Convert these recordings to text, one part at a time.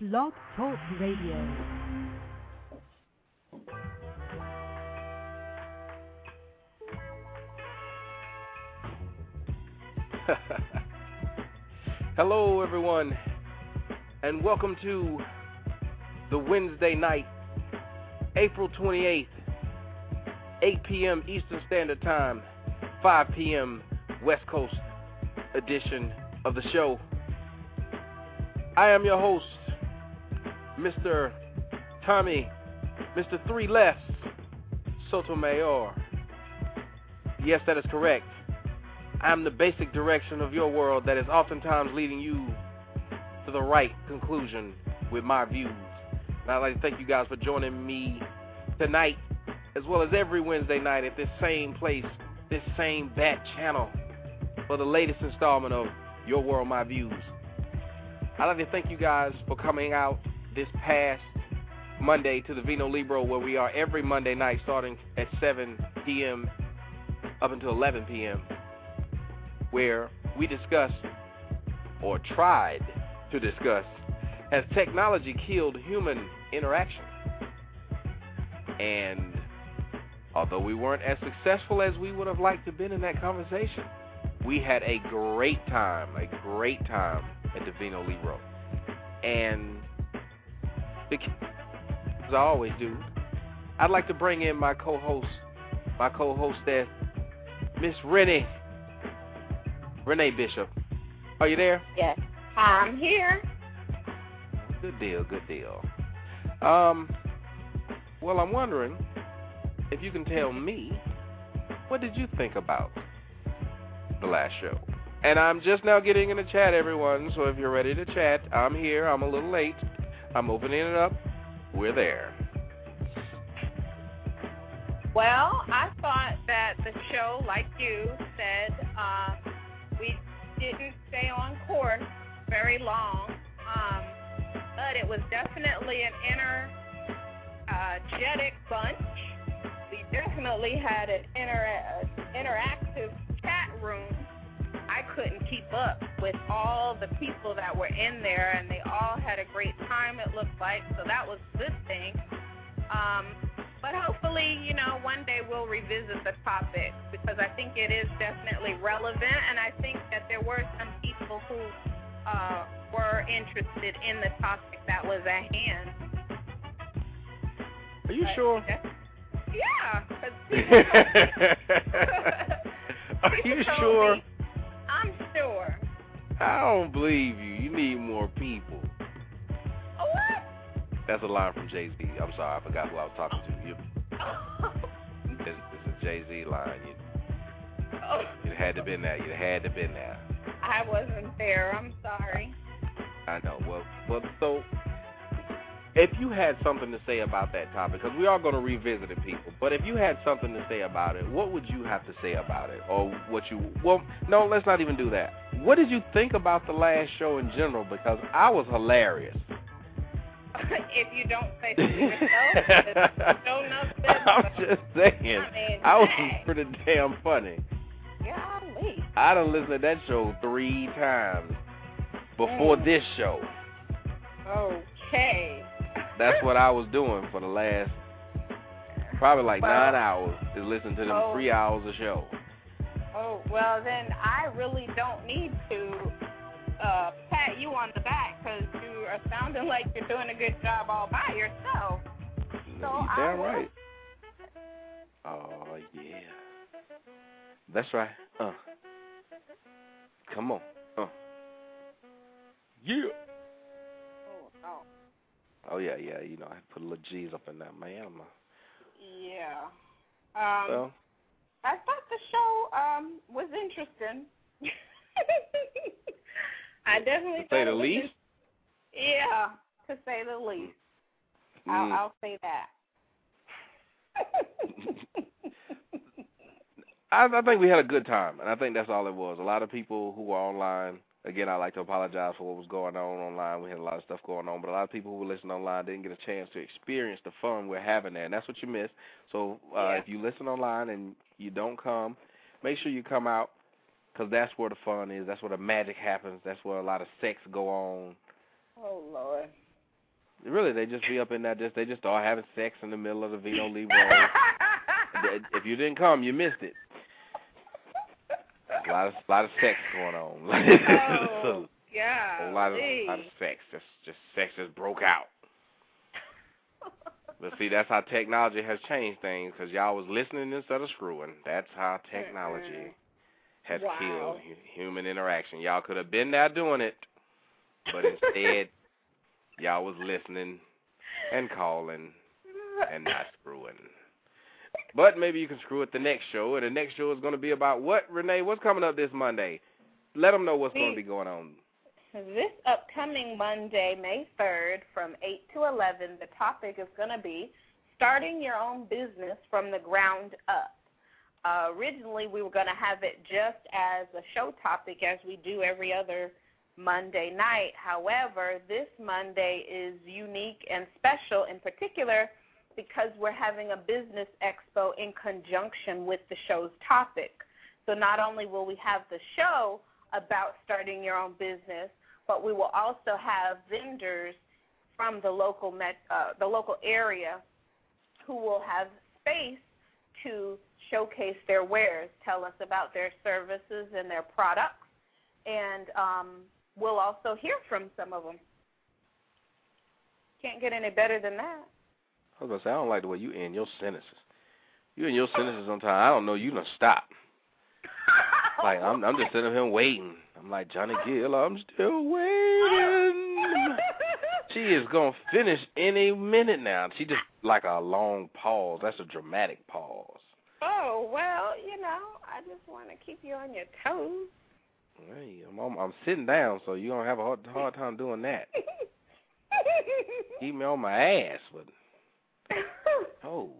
Blog Talk Radio. Hello, everyone, and welcome to the Wednesday night, April 28th, 8 p.m. Eastern Standard Time, 5 p.m. West Coast edition of the show. I am your host, Mr. Tommy, Mr. Three Lefts Sotomayor. Yes, that is correct. I am the basic direction of your world that is oftentimes leading you to the right conclusion with my views. And I'd like to thank you guys for joining me tonight, as well as every Wednesday night at this same place, this same bat channel, for the latest installment of Your World, My Views. I'd like to thank you guys for coming out this past Monday to the Vino Libro, where we are every Monday night starting at 7 p.m. up until 11 p.m., where we discuss, or tried to discuss, has technology killed human interaction? And although we weren't as successful as we would have liked to have been in that conversation, we had a great time, a great time at the Vino Libro. And as I always do, I'd like to bring in my co-host, my co-hostess, Miss Renee, Renee Bishop. Are you there? Yes, I'm here. Good deal, good deal. Um, well, I'm wondering if you can tell me what did you think about the last show? And I'm just now getting in the chat, everyone. So if you're ready to chat, I'm here. I'm a little late. I'm opening it up. We're there. Well, I thought that the show, like you said, uh, we didn't stay on course very long, um, but it was definitely an energetic bunch. We definitely had an inter- interactive chat room. I couldn't keep up with all the people that were in there, and they all had a great time, it looked like, so that was a good thing. Um, but hopefully, you know, one day we'll revisit the topic because I think it is definitely relevant, and I think that there were some people who uh, were interested in the topic that was at hand. Are you But sure? Yeah. Are you sure? me- sure. I don't believe you. You need more people. Oh, what? That's a line from Jay Z. I'm sorry, I forgot who I was talking to. You, it's, it's a Jay Z line. You, oh, you had to been that. You had to been that. I wasn't there. I'm sorry. I know. Well, well. So, if you had something to say about that topic, because we are going to revisit it, people. But if you had something to say about it, what would you have to say about it, or what you? Well, no, let's not even do that. What did you think about the last show in general? Because I was hilarious. if you don't say so yourself, it's no nothing. I'm just saying. I mean, I was dang. pretty damn funny. Golly. I done listened to that show three times before Mm. this show. Okay. That's what I was doing for the last probably like Well- nine hours is listening to them Oh. three hours of show. Oh, well, then I really don't need to uh, pat you on the back because you are sounding like you're doing a good job all by yourself. So you I damn will- right. Oh yeah. That's right. Uh. Come on. Uh. Yeah. Oh, yeah, yeah. You know, I put a little G's up in that man. Yeah. Um, well, I thought the show um was interesting. I definitely to say the least. Yeah, to say the least. I'll, Mm. I'll say that. I, I think we had a good time, and I think that's all it was. A lot of people who were online. Again, I'd like to apologize for what was going on online. We had a lot of stuff going on, but a lot of people who were listening online didn't get a chance to experience the fun we're having there, and that's what you missed. So uh, Yeah. if you listen online and you don't come, make sure you come out because that's where the fun is. That's where the magic happens. That's where a lot of sex go on. Oh Lord. Really, they just be up in that. Just they just start having sex in the middle of the Vino Libre. if you didn't come, you missed it. A lot of a lot of sex going on. oh, yeah. A lot of a lot of sex. Just just sex just broke out. But see, that's how technology has changed things. Cause y'all was listening instead of screwing. That's how technology has Wow. killed hu- human interaction. Y'all could have been there doing it, but instead, y'all was listening and calling and not screwing. But maybe you can screw it the next show, and the next show is going to be about what, Renee? What's coming up this Monday? Let them know what's going to be going on. This upcoming Monday, May 3rd, from 8 to 11, the topic is going to be starting your own business from the ground up. Uh, originally, we were going to have it just as a show topic, as we do every other Monday night. However, this Monday is unique and special in particular because we're having a business expo in conjunction with the show's topic. So not only will we have the show about starting your own business, but we will also have vendors from the local met, uh, the local area who will have space to showcase their wares, tell us about their services and their products, and um, we'll also hear from some of them. Can't get any better than that. I was going to say, I don't like the way you end your sentences. You end your sentences sometimes. I don't know. You done stop. Like I'm, I'm just sitting here waiting. I'm like Johnny Gill. I'm still waiting. She is gonna finish any minute now. She just like a long pause. That's a dramatic pause. Oh well, you know, I just want to keep you on your toes. Hey, I'm, I'm, I'm sitting down, so you don't have a hard, hard time doing that. Keep me on my ass, but toes.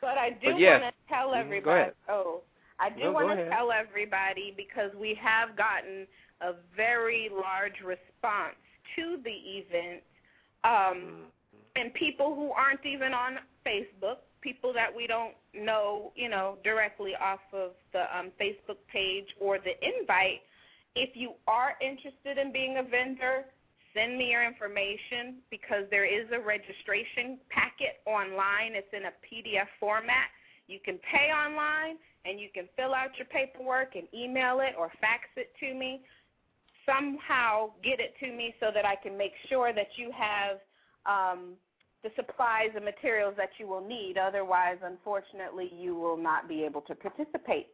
But I do But yes. want to tell Mhm, everybody. Oh, I do No, want to tell everybody because we have gotten a very large response to the event, um, Mm. and people who aren't even on Facebook, people that we don't know, you know, directly off of the um, Facebook page or the invite. If you are interested in being a vendor, send me your information because there is a registration packet online. It's in a PDF format. You can pay online and you can fill out your paperwork and email it or fax it to me. Somehow get it to me so that I can make sure that you have um, the supplies and materials that you will need. Otherwise, unfortunately, you will not be able to participate.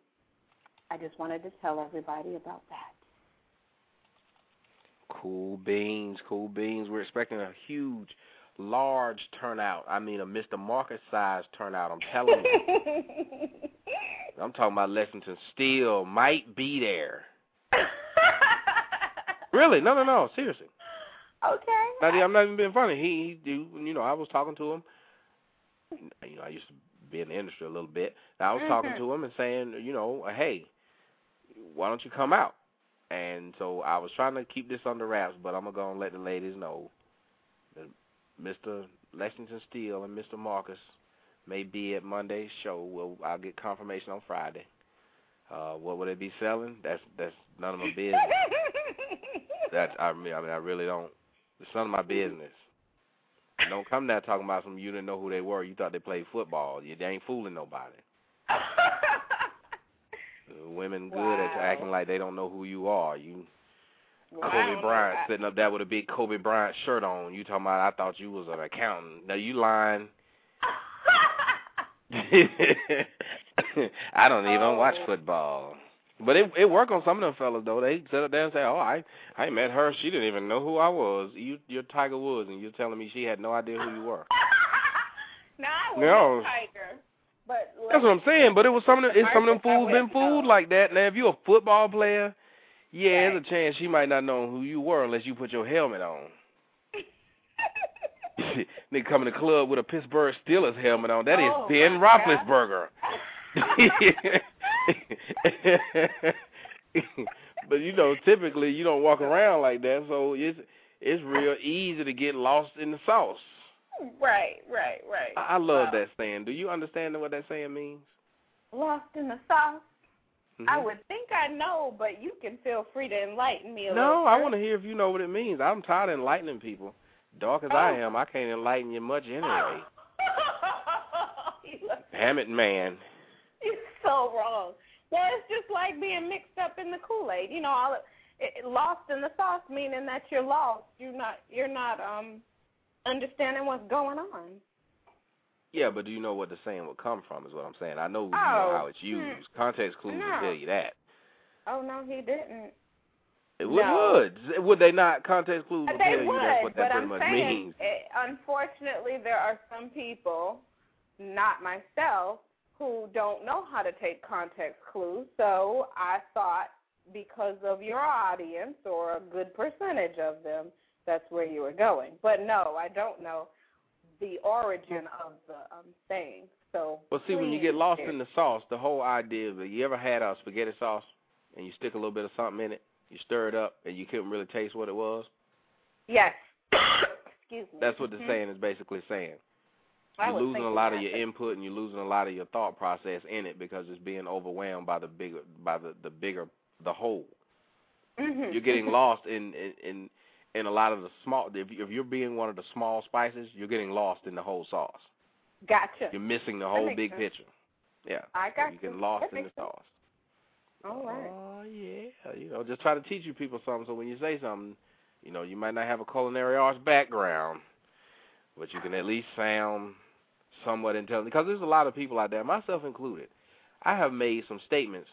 I just wanted to tell everybody about that. Cool beans, cool beans. We're expecting a huge, large turnout. I mean, a Mr. Marcus size turnout. I'm telling you. I'm talking about Lexington Steele might be there. Really? No, no, no. Seriously. okay. Not, I'm not even being funny. He, he, you know, I was talking to him. You know, I used to be in the industry a little bit. And I was talking Mhm. to him and saying, you know, hey, why don't you come out? And so I was trying to keep this under wraps, but I'm gonna go and let the ladies know that Mr. Lexington Steele and Mr. Marcus may be at Monday's show. Well, I'll get confirmation on Friday. Uh, what would they be selling? That's that's none of my business. That's I mean I mean I really don't. It's none of my business. Don't come there talking about some you didn't know who they were. You thought they played football. You they ain't fooling nobody. Women good at acting like they don't know who you are. You Well, Kobe Bryant sitting up there with a big Kobe Bryant shirt on. You talking about I thought you was an accountant. Now you lying. I don't even oh. watch Oh. football. But it it worked on some of them fellas though. They sit up there and say, "Oh, I I met her. She didn't even know who I was. You you're Tiger Woods, and you're telling me she had no idea who you were." no, I was No. tiger. But That's what I'm saying. But it was some of them. It's some of them fools been fooled like that. Now, if you're a football player, yeah, Right. there's a chance she might not know who you were unless you put your helmet on. Nigga come in the club with a Pittsburgh Steelers helmet on. That is Oh, Ben Roethlisberger. but you know, typically you don't walk around like that, so it's it's real easy to get lost in the sauce. Right, right, right. I, I love Wow. that saying. Do you understand what that saying means? Lost in the sauce. I Mhm. would think I know, but you can feel free to enlighten me a No, little. I want to hear if you know what it means. I'm tired of enlightening people. Dark as Oh. I am, I can't enlighten you much anyway. Damn it, man. You're so wrong. Well, it's just like being mixed up in the Kool-Aid. You know, all it, it, lost in the sauce, meaning that you're lost. You're not. You're not um understanding what's going on. Yeah, but do you know what the saying would come from? Is what I'm saying. I know you know Oh, how it's hmm. used. Context clues No. will tell you that. Oh no, he didn't. It would. No. would. Would they not? Context clues will they tell you would, that's what that but pretty I'm much saying, means. eh, unfortunately, there are some people, not myself, who don't know how to take context clues. So I thought, because of your audience or a good percentage of them, that's where you were going. But no, I don't know the origin of the um, saying. So Well, see, when you get lost in the sauce, the whole idea of it, you ever had a spaghetti sauce and you stick a little bit of something in it, you stir it up, and you couldn't really taste what it was? yes, excuse me. That's what the Mhm. saying is basically saying. I You're losing a lot of your input and you're losing a lot of your thought process in it because it's being overwhelmed by the bigger, by the the bigger, the whole. Mhm. You're getting lost in in in, in a lot of the small. If, if you're being one of the small spices, you're getting lost in the whole sauce. Gotcha. You're missing the whole big sense. picture. Yeah. I got You're get lost in the sense. sauce. All right. Oh yeah, you know, just try to teach you people something. So when you say something, you know, you might not have a culinary arts background, but you can at least sound somewhat intelligent. Because there's a lot of people out there, myself included. I have made some statements,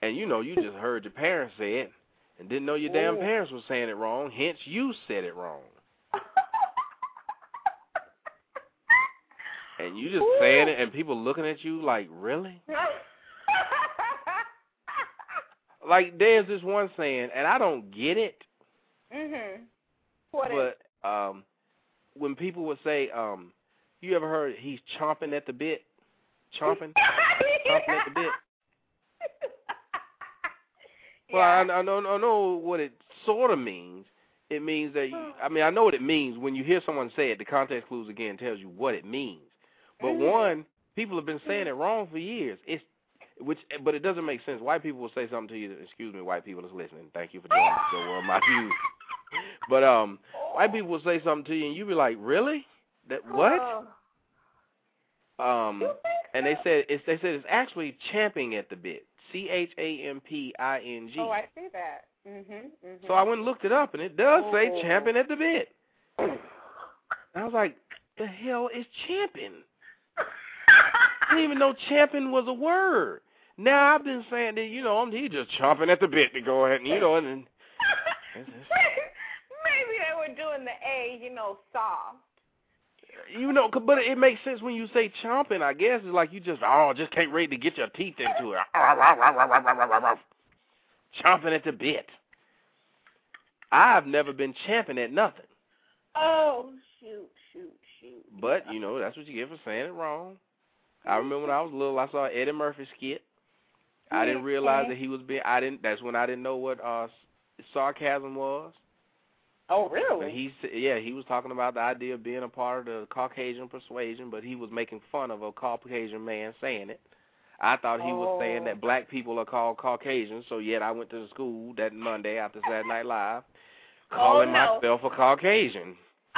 and you know, you just heard your parents say it, and didn't know your damn Ooh. parents were saying it wrong. Hence, you said it wrong, and you just saying it, and people looking at you like, really? Like, there's this one saying, and I don't get it. mhm. What is? but um when people would say um you ever heard he's chomping at the bit chomping chomping at the bit well I, I know I know what it sort of means. It means that you, I mean I know what it means when you hear someone say it. The context clues again tells you what it means. But Mhm. one people have been saying it wrong for years. It's which but it doesn't make sense. White people will say something to you excuse me white people that's listening. Thank you for joining the show. World my views. But um white people will say something to you and you be like really? That what? Oh. um and they said it's they said it's actually champing at the bit c h a m p i n g Oh, I see that. Mhm. Mhm. so i went and looked it up and it does say Oh. champing at the bit and i was like the hell is champing I didn't even know champing was a word. Now I've been saying that, you know, I'm he just chomping at the bit to go ahead and you know and then Maybe they were doing the A, you know, soft. You know, but it makes sense when you say chomping. I guess it's like you just oh just can't wait to get your teeth into it. chomping at the bit. I've never been champing at nothing, Oh, shoot, shoot, shoot. but you know that's what you get for saying it wrong. I remember when I was little, I saw Eddie Murphy skit. I didn't realize that he was being. I didn't. That's when I didn't know what uh sarcasm was. Oh, really? he said, yeah, he was talking about the idea of being a part of the Caucasian persuasion, but he was making fun of a Caucasian man saying it. I thought he was saying Oh. that black people are called Caucasians, so yet I went to the school that Monday after Saturday Night Live, oh, calling Oh, no. myself a Caucasian.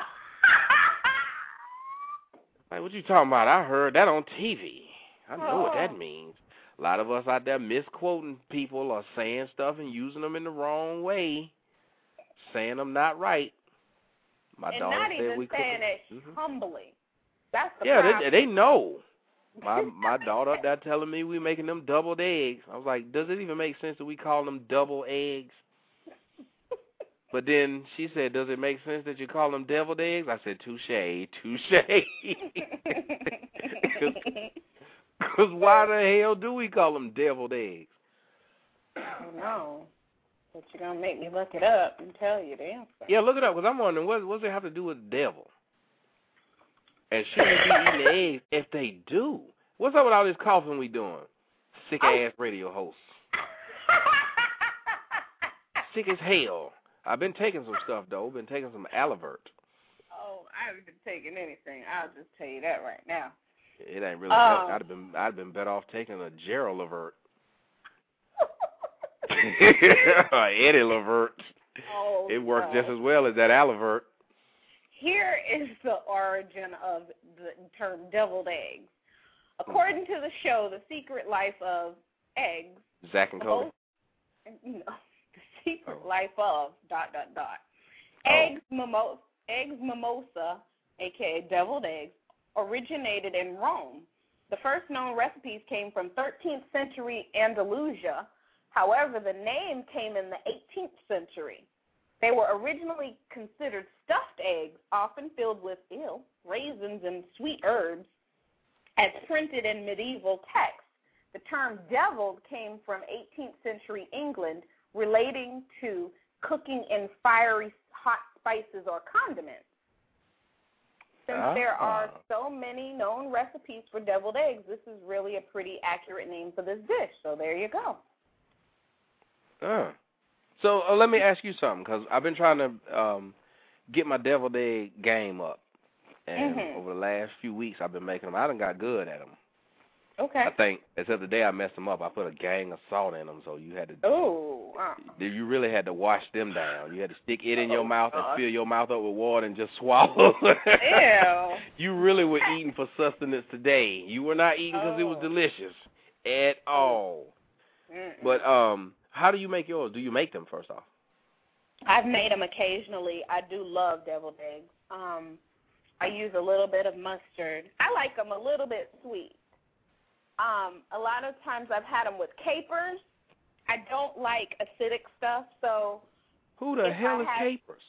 Like, what you talking about? I heard that on TV. I know what that Oh. means. A lot of us out there misquoting people or saying stuff and using them in the wrong way, saying I'm not right. My and daughter not said even we saying it Mhm. humbly. That's the Yeah, problem. they they know. My my daughter up there telling me we're making them doubled eggs. I was like, does it even make sense that we call them double eggs? But then she said, does it make sense that you call them deviled eggs? I said, touche, touche. Because why the hell do we call them deviled eggs? no. But you're going to make me look it up and tell you the answer. Yeah, look it up, because I'm wondering, what what's it have to do with the devil? And should we be eating eggs if they do? What's up with all this coughing we doing? Sick ass radio hosts. Sick as hell. I've been taking some stuff though. Been taking some Alavert. oh, I haven't been taking anything. I'll just tell you that right now. It ain't really. Oh. I'd have been. I'd have been better off taking a Gerald Levert. Eddie Levert. oh, It worked no. just as well as that Alavert. here is the origin of the term deviled eggs. According to the show, The Secret Life of Eggs, Zach and Cody. Oh, no, The Secret oh. Life of dot dot dot. Oh. Eggs mimosa, eggs mimosa, aka deviled eggs, originated in Rome. The first known recipes came from 13th century Andalusia. However, the name came in the 18th century. They were originally considered stuffed eggs, often filled with ew, raisins and sweet herbs, as printed in medieval texts. The term deviled came from 18th century England, relating to cooking in fiery hot spices or condiments. Since there ah. are so many known recipes for deviled eggs, this is really a pretty accurate name for this dish. So there you go. Uh. So uh, let me ask you something, because I've been trying to um, get my deviled egg game up, and mm-hmm. over the last few weeks I've been making them. I done got good at them. Okay. I think except the day I messed them up, I put a gang of salt in them, so you had to. Oh. Uh. You really had to wash them down. You had to stick it in oh, your mouth God. and fill your mouth up with water and just swallow. Ew. you really were eating for sustenance today. You were not eating because oh. it was delicious at all. Mm-mm. But um, how do you make yours? Do you make them first off? I've made them occasionally. I do love deviled eggs. Um, I use a little bit of mustard. I like them a little bit sweet. Um, a lot of times I've had them with capers. I don't like acidic stuff, so. Who the hell I is have, capers?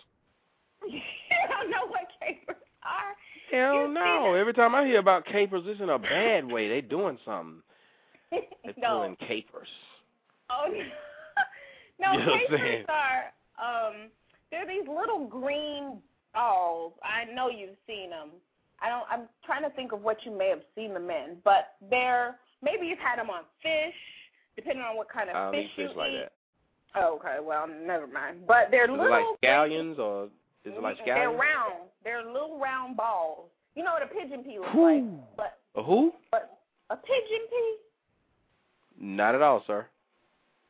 you don't know what capers are? Hell you no. Every time I hear about capers, it's in a bad way. They're doing something. They're no. pulling capers. Oh no, You know capers are um they're these little green balls. I know you've seen them. I don't. I'm trying to think of what you may have seen them in, but they're maybe you've had them on fish, depending on what kind of I fish eat fish you like eat. that. Oh, okay, well, never mind. But they're Is little. it like scallions or is it like scallions? They're round. They're little round balls. You know what a pigeon pea looks like, but A who? but a pigeon pea. Not at all, sir.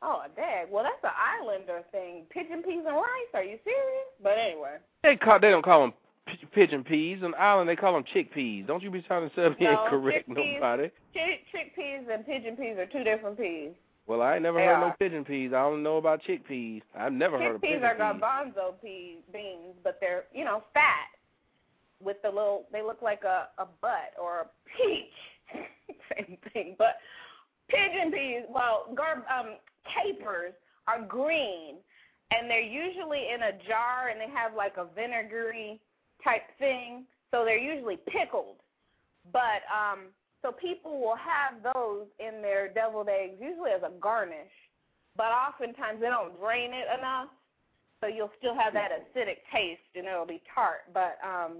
Oh, dag. Well, that's an islander thing. Pigeon peas and rice. Are you serious? But anyway. They call they don't call them p- pigeon peas. On the island they call them chickpeas. Don't you be trying to say me No, incorrect nobody. Chick chickpeas and pigeon peas are two different peas. Well, I ain't never They heard are. no pigeon peas. I don't know about chickpeas. I've never heard of pigeon Chickpeas are peas. garbanzo pea beans, but they're you know fat with the little. They look like a a butt or a peach. Same thing, but pigeon peas. Well, gar um capers are green, and they're usually in a jar, and they have like a vinegary type thing. So they're usually pickled, but um so people will have those in their deviled eggs, usually as a garnish, but oftentimes they don't drain it enough, so you'll still have that acidic taste and it'll be tart. But um,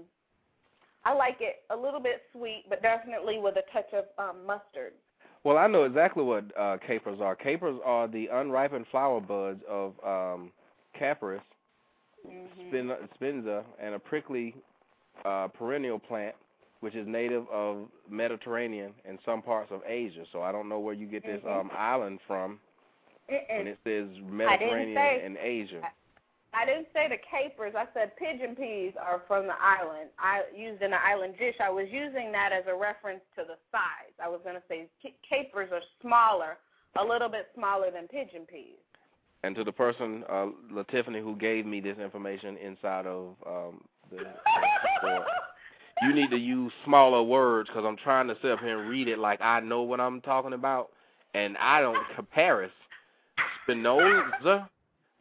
I like it a little bit sweet, but definitely with a touch of um, mustard. Well, I know exactly what uh, capers are. Capers are the unripened flower buds of um, Capparis Mm-hmm. spinza and a prickly uh, perennial plant, which is native of Mediterranean and some parts of Asia. So I don't know where you get this Mhm. um, island from when Mm-mm. it says Mediterranean and Asia. I didn't say the capers. I said pigeon peas are from the island. I used in the island dish. I was using that as a reference to the size. I was going to say capers are smaller, a little bit smaller than pigeon peas. And to the person, uh, Latiffany, who gave me this information inside of um, the report, you need to use smaller words because I'm trying to sit up here and read it like I know what I'm talking about, and I don't compare it. Spinoza.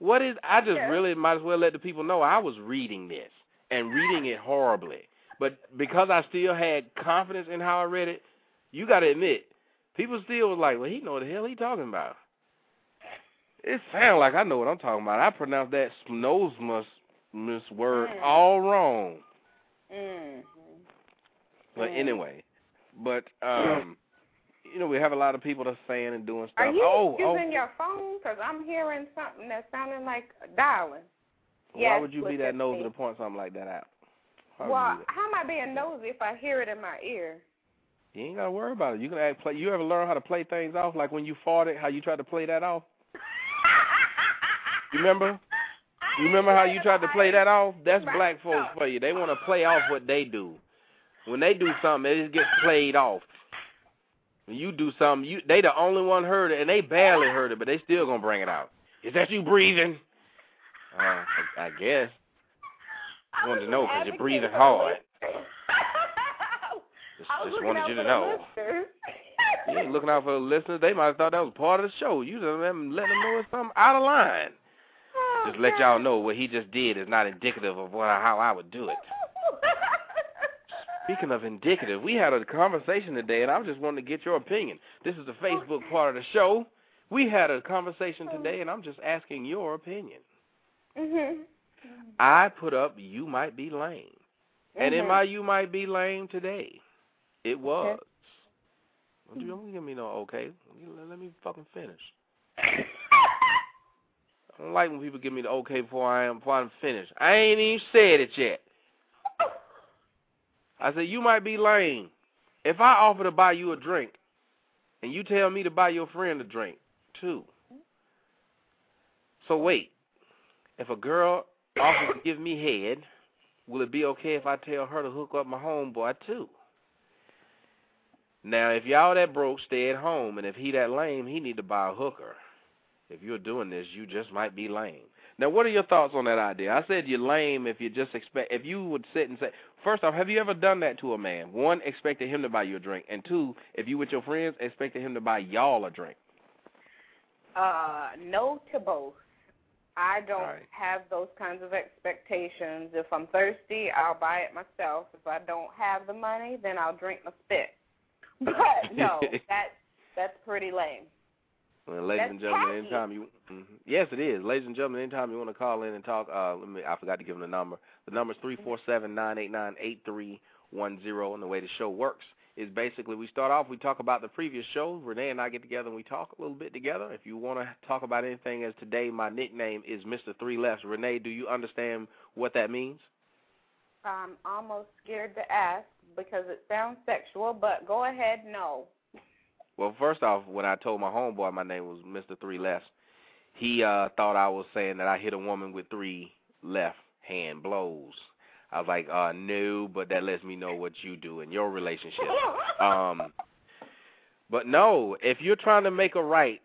What is? I just really might as well let the people know I was reading this and reading it horribly. But because I still had confidence in how I read it, you got to admit, people still was like, "Well, he know what the hell he talking about." It sounds like I know what I'm talking about. I pronounced that miss word Mm. all wrong. Mm-hmm. But Mm. anyway, but um, you know, we have a lot of people that's saying and doing stuff. Are you oh, oh, using your phone? Because I'm hearing something that's sounding like dialing. why yes, would you be that nosy to point something like that out? Why Well, how am I being nosy if I hear it in my ear? you ain't gotta worry about it. You can act play. You ever learn how to play things off? Like when you farted, how you tried to play that off? You remember? You remember how you tried to play that off? That's black folks for you. They want to play off what they do. When they do something, it just gets played off. When you do something, you they the only one heard it, and they barely heard it, but they still gonna bring it out. Is that you breathing? Uh, I, I guess. I wanted to know because you're breathing hard. Just, just wanted you to know. You ain't looking out for the listeners. They might have thought that was part of the show. You just letting them know it's something out of line. Just let y'all know what he just did is not indicative of what how I would do it. Speaking of indicative, we had a conversation today, and I just wanted to get your opinion. This is the Facebook part of the show. We had a conversation today, and I'm just asking your opinion. Mhm. I put up "You Might Be Lame," and in Mhm. my "You Might Be Lame" today, it was. Don't you don't give me no okay. Let, let me fucking finish. I don't like when people give me the okay before I am before I'm finished. I ain't even said it yet. I said you might be lame. If I offer to buy you a drink, and you tell me to buy your friend a drink too. So wait, if a girl offers to give me head, will it be okay if I tell her to hook up my homeboy too? Now, if y'all that broke, stay at home, and if he that lame, he need to buy a hooker. If you're doing this, you just might be lame. Now, what are your thoughts on that idea? I said you're lame if you just expect. If you would sit and say, first off, have you ever done that to a man? One, expected him to buy you a drink, and two, if you with your friends, expected him to buy y'all a drink. Uh, no to both. I don't Alright. have those kinds of expectations. If I'm thirsty, I'll buy it myself. If I don't have the money, then I'll drink my spit. But no, that's that's pretty lame. Well, ladies That's and gentlemen, anytime you, mhm. yes, it is. Ladies and gentlemen, anytime you want to call in and talk, uh, let me, I forgot to give them the number. The number is three four seven nine eight nine eight three one zero, and the way the show works is basically we start off, we talk about the previous show. Renee and I get together and we talk a little bit together. If you want to talk about anything, as today my nickname is Mister Three Lefts. Renee, do you understand what that means? I'm almost scared to ask because it sounds sexual, but go ahead, no. Well, first off, when I told my homeboy my name was Mister Three Left, he uh thought I was saying that I hit a woman with three left hand blows. I was like, uh no, but that lets me know what you do in your relationship. Um but no, if you're trying to make a right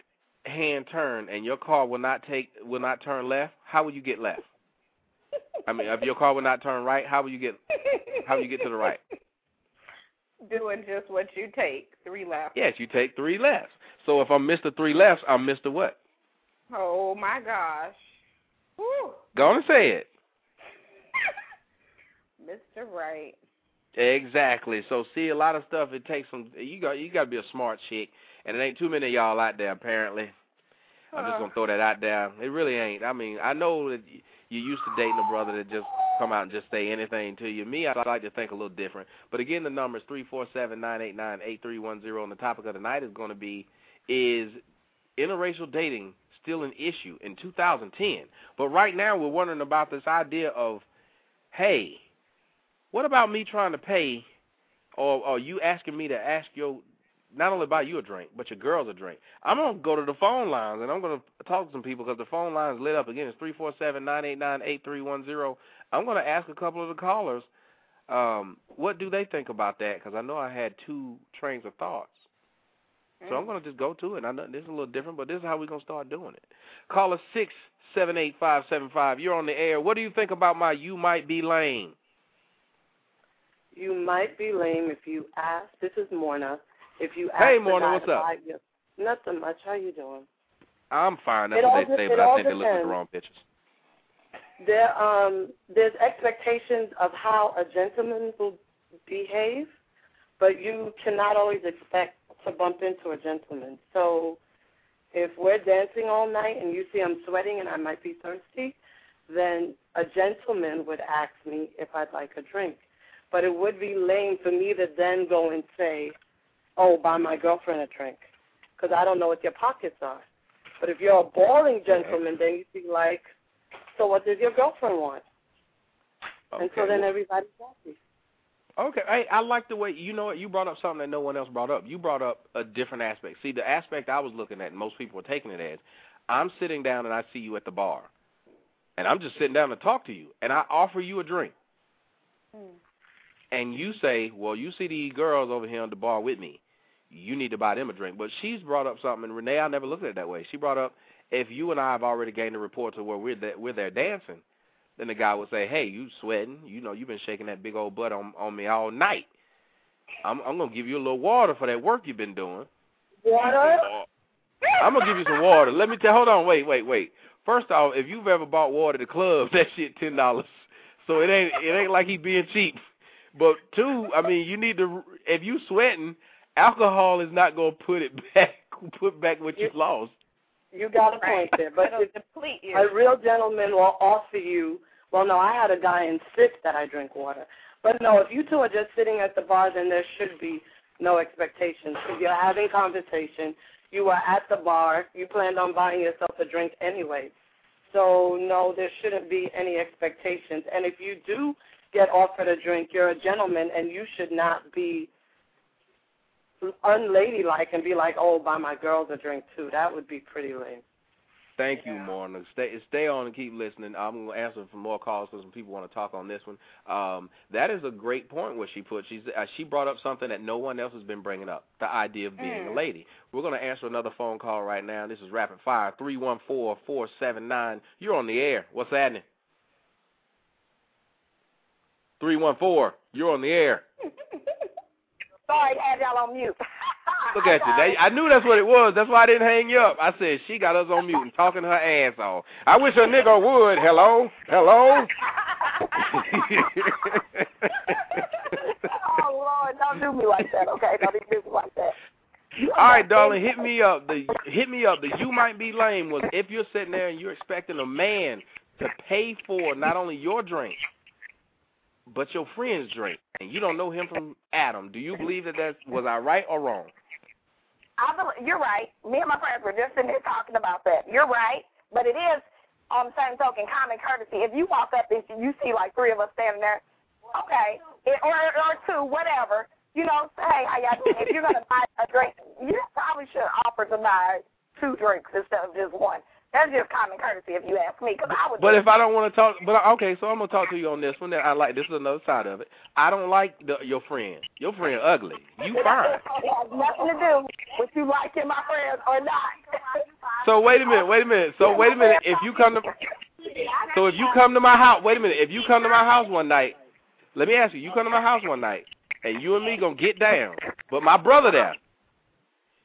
hand turn and your car will not take will not turn left, how will you get left? I mean, if your car will not turn right, how will you get how will you get to the right? Doing just what you take, three left. Yes, you take three lefts. So if I'm Mr. Three Lefts, I'm Mr. What? Oh my gosh. Whew. Go on and say it. Mr. Right. Exactly. So see, a lot of stuff it takes some. You got you got to be a smart chick, and it ain't too many of y'all out there apparently. I'm just gonna throw that out there. It really ain't. I mean, I know that you're used to dating a brother that just come out and just say anything to you. Me, I'd like to think a little different. But again, the number is three four seven nine eight nine eight three one zero, and the topic of the night is going to be is interracial dating still an issue in 2010? But right now, we're wondering about this idea of, hey, what about me trying to pay, or, or you asking me to ask your, not only buy you a drink, but your girls a drink? I'm gonna go to the phone lines and I'm gonna talk to some people because the phone lines lit up again. It's three four seven nine eight nine eight three one zero. I'm gonna ask a couple of the callers, um, what do they think about that? Because I know I had two trains of thoughts. So I'm gonna just go to it. I know this is a little different, but this is how we're gonna start doing it. Call us six seven eight five seven five. You're on the air. What do you think about my "You Might Be Lame"? You might be lame if you ask. This is Morna. If you ask Hey, Morna, what's up? Nothing much. How you doing? I'm fine. That's It what they say, but I think they look at the depends. wrong pictures. There, um, there's expectations of how a gentleman will behave, but you cannot always expect to bump into a gentleman. So, if we're dancing all night and you see I'm sweating and I might be thirsty, then a gentleman would ask me if I'd like a drink. But it would be lame for me to then go and say, "Oh, buy my girlfriend a drink," because I don't know what your pockets are. But if you're a balling gentleman, then you'd be like, "So what does your girlfriend want?" And so Okay. then everybody's happy. Okay, hey, I like the way you know what you brought up something that no one else brought up. You brought up a different aspect. See, the aspect I was looking at, and most people were taking it as, I'm sitting down and I see you at the bar. and I'm just sitting down to talk to you, and I offer you a drink, Mm. and you say, "Well, you see these girls over here on the bar with me, you need to buy them a drink." But she's brought up something, and Renee, I never looked at it that way. She brought up if you and I have already gained a report to where we're there, we're there dancing, then the guy would say, "Hey, you sweating? You know, you've been shaking that big old butt on on me all night. I'm I'm gonna give you a little water for that work you've been doing." Water? I'm gonna give you some water. Let me tell. Hold on. Wait, wait, wait. First off, if you've ever bought water at the club, that shit ten dollars. So it ain't it ain't like he being cheap. But two, I mean, you need to. If you sweating, alcohol is not gonna put it back. Put back what you lost. You got a point there. But It'll deplete you. a real gentleman will offer you, well, no, I had a guy insist that I drink water. But no, if you two are just sitting at the bar, then there should be no expectations. If you're having conversation, you are at the bar, you planned on buying yourself a drink anyway. So no, there shouldn't be any expectations. And if you do get offered a drink, you're a gentleman, and you should not be unladylike and be like, oh, buy my girls a drink too. That would be pretty lame. Thank you, Morna. Stay stay on and keep listening. I'm gonna answer for more calls because some people want to talk on this one. Um, that is a great point. What she put, she's uh, she brought up something that no one else has been bringing up: the idea of being a Mm. lady. We're gonna answer another phone call right now. This is rapid fire three one four four seven nine. You're on the air. What's happening? Three one four. You're on the air. Sorry, had y'all on mute. Look at you. They, I knew that's what it was. That's why I didn't hang you up. I said she got us on mute and talking her ass off. I wish a nigga would. Hello, hello. oh Lord, don't do me like that, okay? Don't do me like that. All right, darling, hit me up. The hit me up. The you might be lame was if you're sitting there and you're expecting a man to pay for not only your drink but your friend's drink, and you don't know him from Adam. Do you believe that that was I right or wrong? I believe, you're right. Me and my friends were just sitting here talking about that. You're right, but it is on the same token common courtesy. If you walk up and you see like three of us standing there, okay, it, or or two, whatever. You know, say, hey, how y'all doing? If you're gonna buy a drink, you probably should offer to buy two drinks instead of just one. That's just common courtesy, if you ask me. Cause I would. But if I don't want to talk, but okay, so I'm gonna talk to you on this one. That I like. This is another side of it. I don't like the, your friend. Your friend ugly. You fine. It has nothing to do with you liking my friends or not. So wait a minute. Wait a minute. So wait a minute. If you come to, so if you come to my house, wait a minute. If you come to my house one night, let me ask you. You come to my house one night, and you and me gonna get down, but my brother there.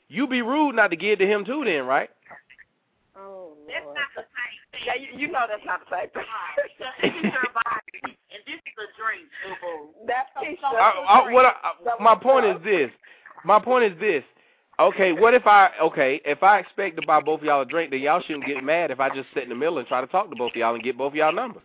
You be rude not to give to him too, then, right? That's Lord. not the same thing. Yeah, you, you know that's not the same thing. This is your body, and this is a drink, boo-boo. That's Keisha. I, I, what I, my point is this. My point is this. Okay, what if I okay, if I expect to buy both of y'all a drink, then y'all shouldn't get mad if I just sit in the middle and try to talk to both of y'all and get both of y'all numbers.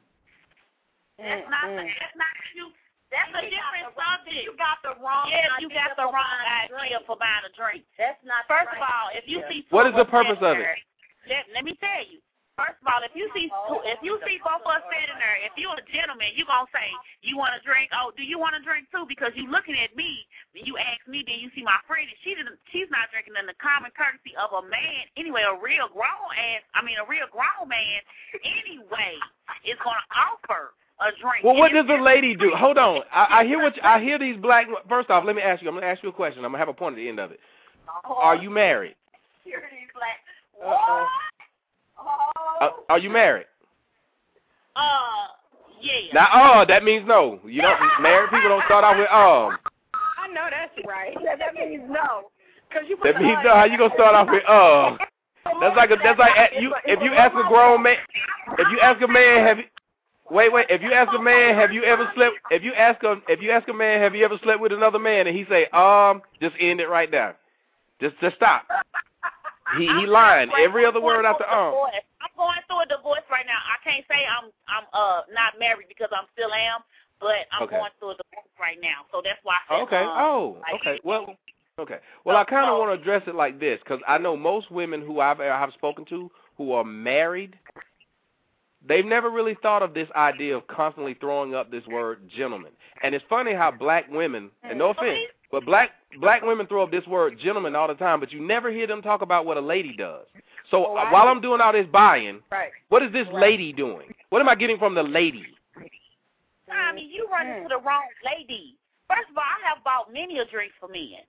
That's not. Mm-mm. That's not you. That's a different subject. You got the wrong. Yes, you got idea the for wrong buying a idea drink. for buying a drink. That's not First right. of all, if you see What is the purpose of standing it? Let, let me tell you. First of all, if you see if you see both of us sitting there, if you're a gentleman, you gonna say you want a drink. Oh, do you want a drink too? Because you looking at me, you ask me, then you see my friend, and she didn't. She's not drinking in the common courtesy of a man. Anyway, a real grown ass. I mean, a real grown man. Anyway, is gonna offer a drink. Well, what does a if- lady do? Hold on. I, I hear what you, I hear these black. First off, let me ask you. I'm gonna ask you a question. I'm gonna have a point at the end of it. Are you married? Security's like, Uh-oh. Uh, are you married? uh, yeah. Now, oh, that means no. You don't. Married people don't start off with um. I know that's right. Yeah, that means no. Cause you That means no. How you gonna start off with uh? That's like a, that's like a- you if you ask a grown man if you ask a man have you wait wait if you ask a man have you ever slept if you ask a if you ask a man have you ever slept with another man and he say um just end it right there just just stop he he lying every other word after um I'm going through a divorce right now. I can't say I'm I'm uh not married because I'm still am, but I'm Okay. going through a divorce right now. So that's why I said okay um, oh like, okay well okay well I kind of want to address it like this because I know most women who I've I've spoken to who are married they've never really thought of this idea of constantly throwing up this word gentleman. And it's funny how black women, and no offense, but black black women throw up this word gentleman all the time, but you never hear them talk about what a lady does. So Oh, while I'm doing all this buying, Right. what is this lady doing? What am I getting from the lady? Tommy, you run into the wrong lady. First of all, I have bought many a drinks for men,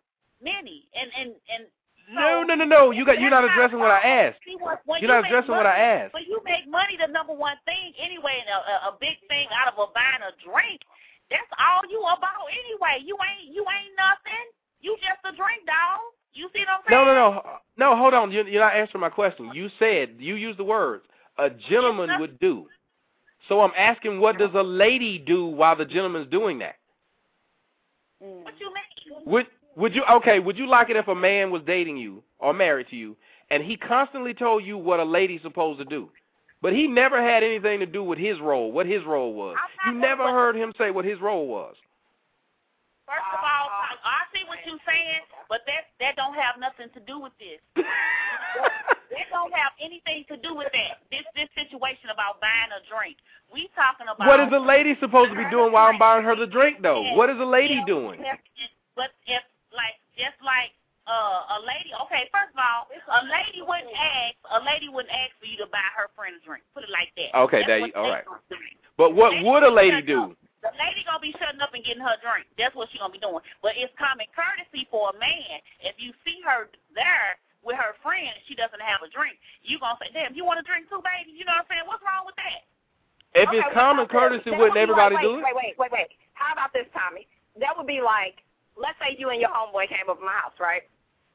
many, and and and. No, no, no, no. You got. You're not addressing what I asked. See, when, when You're you not addressing what I asked. When you make money, the number one thing anyway, and a, a, a big thing out of a buying a drink, that's all you about anyway. You ain't you ain't nothing. You just a drink dog. You see what I'm No, saying? no, no, no. No, hold on. You're, you're not answering my question. You said you used the words a gentleman would do. So I'm asking, what does a lady do while the gentleman's doing that? What you mean? Would would you okay? Would you like it if a man was dating you or married to you, and he constantly told you what a lady's supposed to do, but he never had anything to do with his role, what his role was? You never heard him say what his role was. First of all, I see what you're saying, but that that don't have nothing to do with this. That don't have anything to do with that. This this situation about buying a drink. We talking about What is a lady supposed to be doing while I'm buying her the drink, though? What is a lady doing? But if like just like uh, a lady, okay. First of all, a lady wouldn't ask. A lady wouldn't ask for you to buy her friend a drink. Put it like that. Okay, That's there you- all they right. gonna do. But what Lady would a lady do? up. The lady gonna be shutting up and getting her drink. That's what she gonna be doing. But it's common courtesy for a man. If you see her there with her friend, she doesn't have a drink. You gonna say, "Damn, you want a drink too, baby?" You know what I'm saying? What's wrong with that? If Okay, it's common courtesy, That wouldn't would everybody like, do it? Wait, wait, wait, wait. How about this, Tommy? That would be like, let's say you and your homeboy came up to my house, right?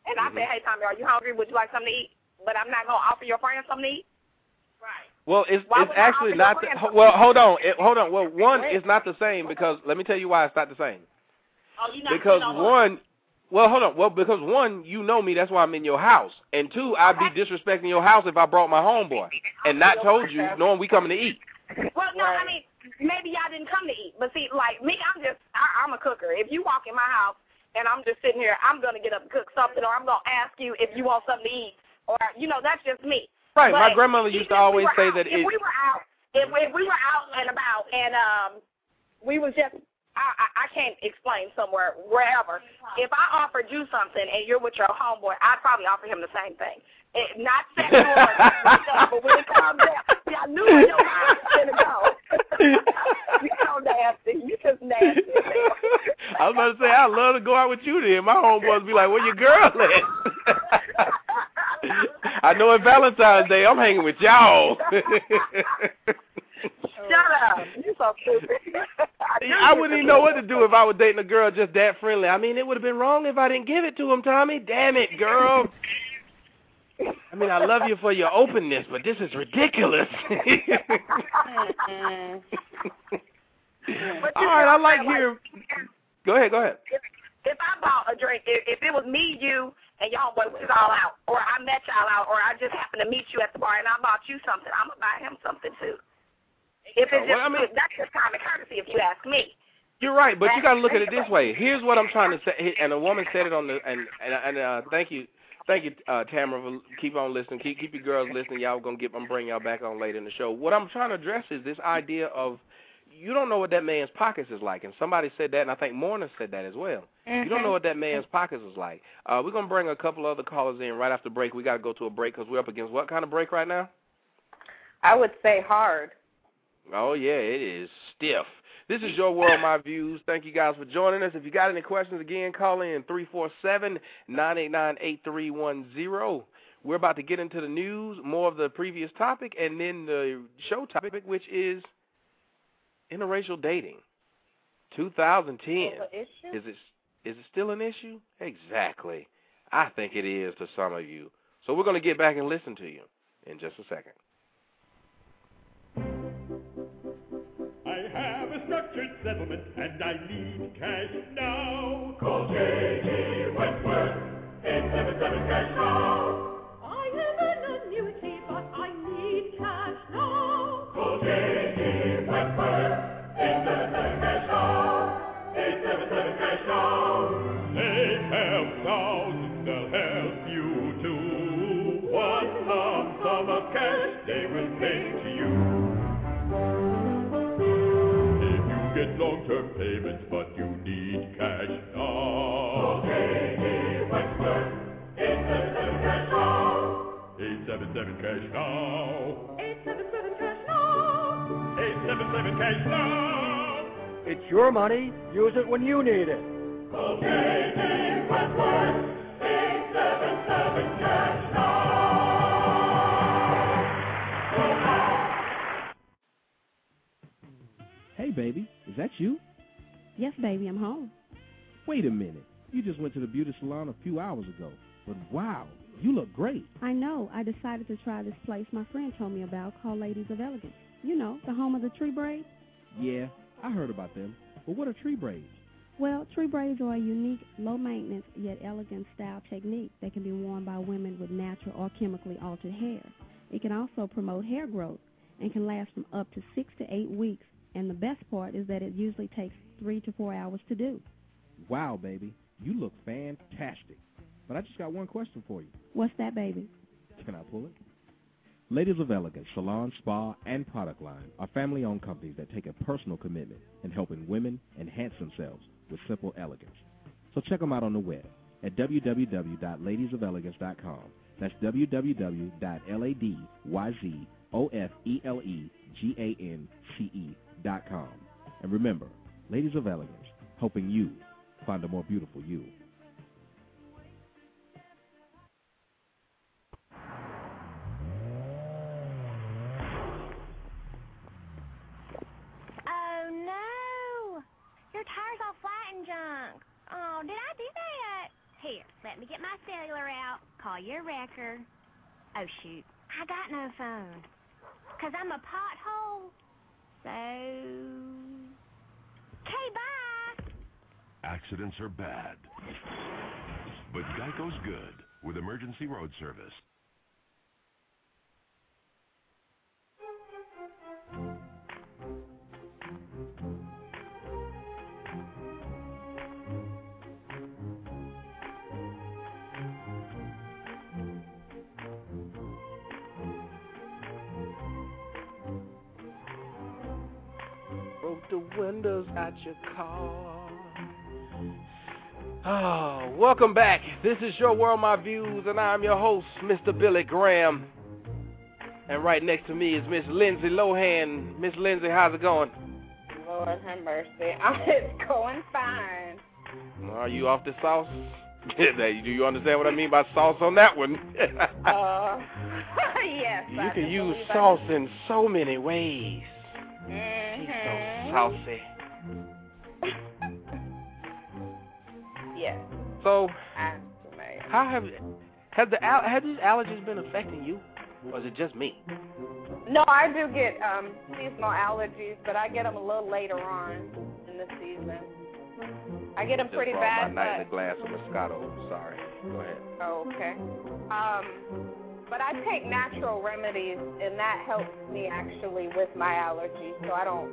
And I Mm-hmm. said, hey, Tommy, are you hungry? Would you like something to eat? But I'm not going to offer your friend something to eat? Right. Well, it's Why it's actually not. The, ho- well, hold on, it, hold on. Well, one Wait. is not the same because let me tell you why it's not the same. Oh, you not Because you know one, well, hold on. Well, because one, you know me. That's why I'm in your house. And two, I'd be disrespecting your house if I brought my homeboy and not told you, knowing we coming to eat. Well, no, I mean, maybe y'all didn't come to eat. But see, like me, I'm just, I, I'm a cooker. If you walk in my house and I'm just sitting here, I'm going to get up and cook something or I'm going to ask you if you want something to eat. Or, you know, that's just me. Right. My grandmother used to if we always say out- that if it. we were out, if, if we were out and about, and um, we was just, I, I, I can't explain somewhere, wherever. If I offered you something and you're with your homeboy, I'd probably offer him the same thing. It, not sexual, or nothing like that, but when it comes down, see, I knew where your mind was gonna go. you so nasty. You just nasty. as. I was about to say I love to go out with you. Then my homeboys be like, "Where your girl at?" I know it's Valentine's Day. I'm hanging with y'all. Shut up. You so stupid. I you wouldn't even know what to do if I was dating a girl just that friendly. I mean, it would have been wrong if I didn't give it to him, Tommy. Damn it, girl. I mean, I love you for your openness, but this is ridiculous. But All you right, I like hearing. Go ahead, go ahead. if, if I bought a drink, if, if it was me, you, and y'all boys was all out, or I met y'all out, or I just happened to meet you at the bar and I bought you something, I'm gonna buy him something too. If it's just well, I mean- that's just common courtesy, if you ask me. You're right, but you got to look at it this way. Here's what I'm trying to say, and a woman said it on the and and, and uh, thank you, thank you, uh, Tamara. Keep on listening. Keep keep your girls listening. Y'all gonna get. I'm bring y'all back on later in the show. What I'm trying to address is this idea of you don't know what that man's pockets is like, and somebody said that, and I think Morna said that as well. You don't know what that man's pockets is like. Uh, we're gonna bring a couple other callers in right after break. We got to go to a break because we're up against what kind of break right now? I would say hard. Oh yeah, it is stiff. This is your world, my views. Thank you guys for joining us. If you got any questions, again, call in three four seven nine eight nine eight three one zero. We're about to get into the news, more of the previous topic, and then the show topic, which is interracial dating. 2010. Is it is it still an issue? Exactly. I think it is to some of you. So we're going to get back and listen to you in just a second. Have settlement and I need cash now. Call J.G. Wentworth, 877 cash now. I have an annuity, but I need cash now. Call J.G. Wentworth, 877 cash now. 877 cash now. They have thousands, they'll help you too. One lump sum of cash they will pay need cash now. Okay, Wentworth, 877 cash 877 cash now. 877 cash now. 877 cash now. It's your money. Use it when you need it. Call J.G. Wentworth, 877 cash now. Hey, baby, is that you? Yes, baby, I'm home. Wait a minute. You just went to the beauty salon a few hours ago. But wow, you look great. I know. I decided to try this place my friend told me about called Ladies of Elegance. You know, the home of the tree braids. Yeah, I heard about them. But what are tree braids? Well, tree braids are a unique, low maintenance yet elegant style technique that can be worn by women with natural or chemically altered hair. It can also promote hair growth and can last from up to six to eight weeks. And the best part is that it usually takes three to four hours to do. Wow, baby, you look fantastic. But I just got one question for you. What's that, baby? Can I pull it? Ladies of Elegance Salon, Spa, and Product Line are family-owned companies that take a personal commitment in helping women enhance themselves with simple elegance. So check them out on the web at www.ladiesofelegance.com. That's www.ladiesofelegance.com. And remember, Ladies of Elegance, helping you find a more beautiful you. Oh no! Your tire's all flat and junk. Oh, did I do that? Here, let me get my cellular out. Call your wrecker. Oh shoot, I got no phone. Cause I'm a pothole. So. Okay, bye. Accidents are bad. But Geico's good with emergency road service. Broke the windows out your car. Oh, welcome back. This is Your World, My Views, and I'm your host, Mr. Billy Graham. And right next to me is Miss Lindsay Lohan. Miss Lindsay, how's it going? Lord have mercy. It's going fine. Are you off the sauce? Do you understand what I mean by sauce on that one? uh, yes. you I can use sauce in so many ways. Mhm. Saucy. Yes. So, I'm familiar. how have has the have these allergies been affecting you, or is it just me? No, I do get um seasonal allergies, but I get them a little later on in the season. I get them Just pretty bad, my nightly but glass of Moscato. Sorry. Go ahead. oh, okay. Um, but I take natural remedies, and that helps me actually with my allergies, so I don't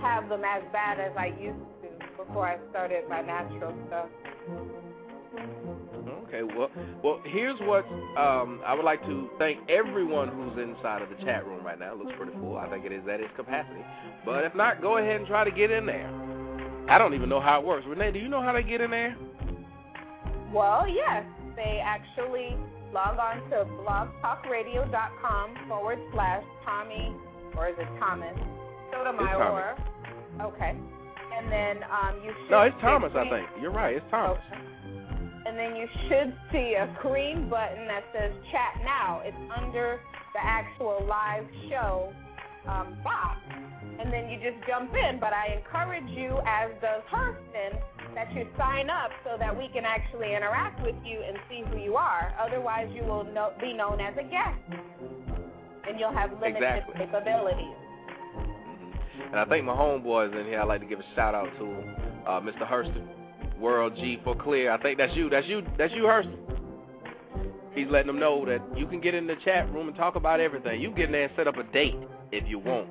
have them as bad as I used to before I started my natural stuff. Okay, well, well, here's what um, I would like to thank everyone who's inside of the chat room right now. It looks pretty full. I think it is at its capacity. But if not, go ahead and try to get in there. I don't even know how it works. Renee, do you know how to get in there? Well, yes, they actually log on to blogtalkradio.com forward slash Tommy, or is it Thomas? Sotomayor. Okay. And then um, you should. No, it's Thomas, I think. You're right. It's Thomas. And then you should see a green button that says chat now. It's under the actual live show um, box. And then you just jump in. But I encourage you, as does Hurston, that you sign up so that we can actually interact with you and see who you are. Otherwise, you will know, be known as a guest. And you'll have limited Exactly. capabilities. And I think my homeboys in here. I'd like to give a shout out to uh, Mr. Hurston, World G for Clear. I think that's you. That's you. That's you, Hurston. He's letting them know that you can get in the chat room and talk about everything. You get in there and set up a date if you want.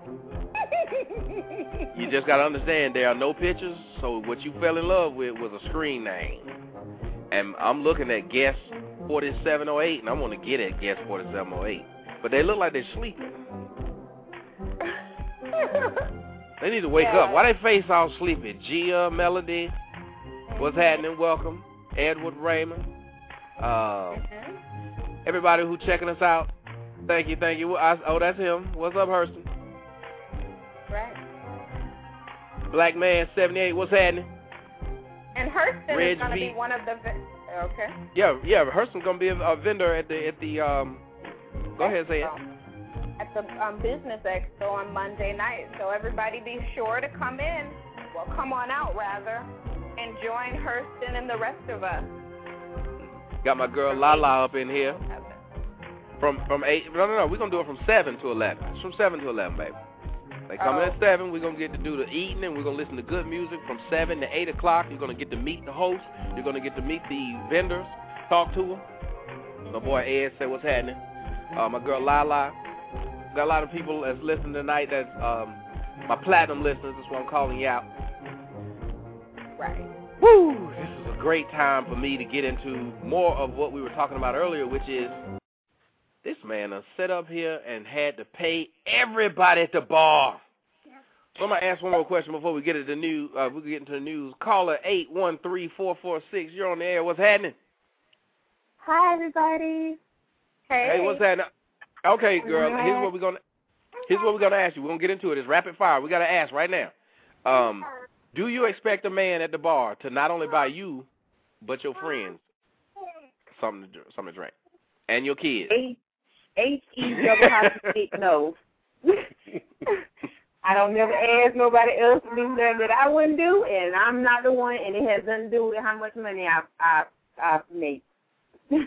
You just gotta understand there are no pictures, so what you fell in love with was a screen name. And I'm looking at guest 4708, and I want to get at guest 4708. But they look like they're sleeping. They need to wake Yeah. up. Why they face all sleepy? Gia, Melody, what's happening? Welcome. Edward Raymond. Uh, everybody who checking us out. Thank you, thank you. I, oh, that's him. What's up, Hurston? Black Man 78, what's happening? And Hurston Reg is going to be one of the. Okay. Yeah, yeah, Hurston's gonna be a, a vendor at the at the um. Go ahead, say it. At the um, business expo on Monday night, so everybody be sure to come in. Well, come on out rather, and join Hurston and the rest of us. Got my girl Lala up in here. From from eight. No, no, no. We're gonna do it from seven to eleven. It's from seven to eleven, baby. They come in Oh. at seven. We're gonna get to do the eating, and we're gonna listen to good music from seven to eight o'clock. You're gonna get to meet the host. You're gonna get to meet the vendors, talk to them. My boy Ed said what's happening. Uh, my girl Lala. Got a lot of people that's listening tonight. That's um, my platinum listeners. That's what I'm calling you out. Right. Woo! This is a great time for me to get into more of what we were talking about earlier, which is this man uh, set up here and had to pay everybody at the bar. So I'm gonna ask one more question before we get into the news. Uh, we get into the news. Caller eight one three four four six. You're on the air. What's happening? Hi, everybody. Hey. Hey, what's happening? Okay, girl. Here's what we're gonna. Here's what we're gonna ask you. We're gonna get into it. It's rapid fire. We gotta ask right now. Um, do you expect a man at the bar to not only buy you, but your friends something to something to drink, and your kids? H E double no. I don't never ask nobody else to do nothing that I wouldn't do, and I'm not the one, and it has nothing to do with how much money I've I've, I've made.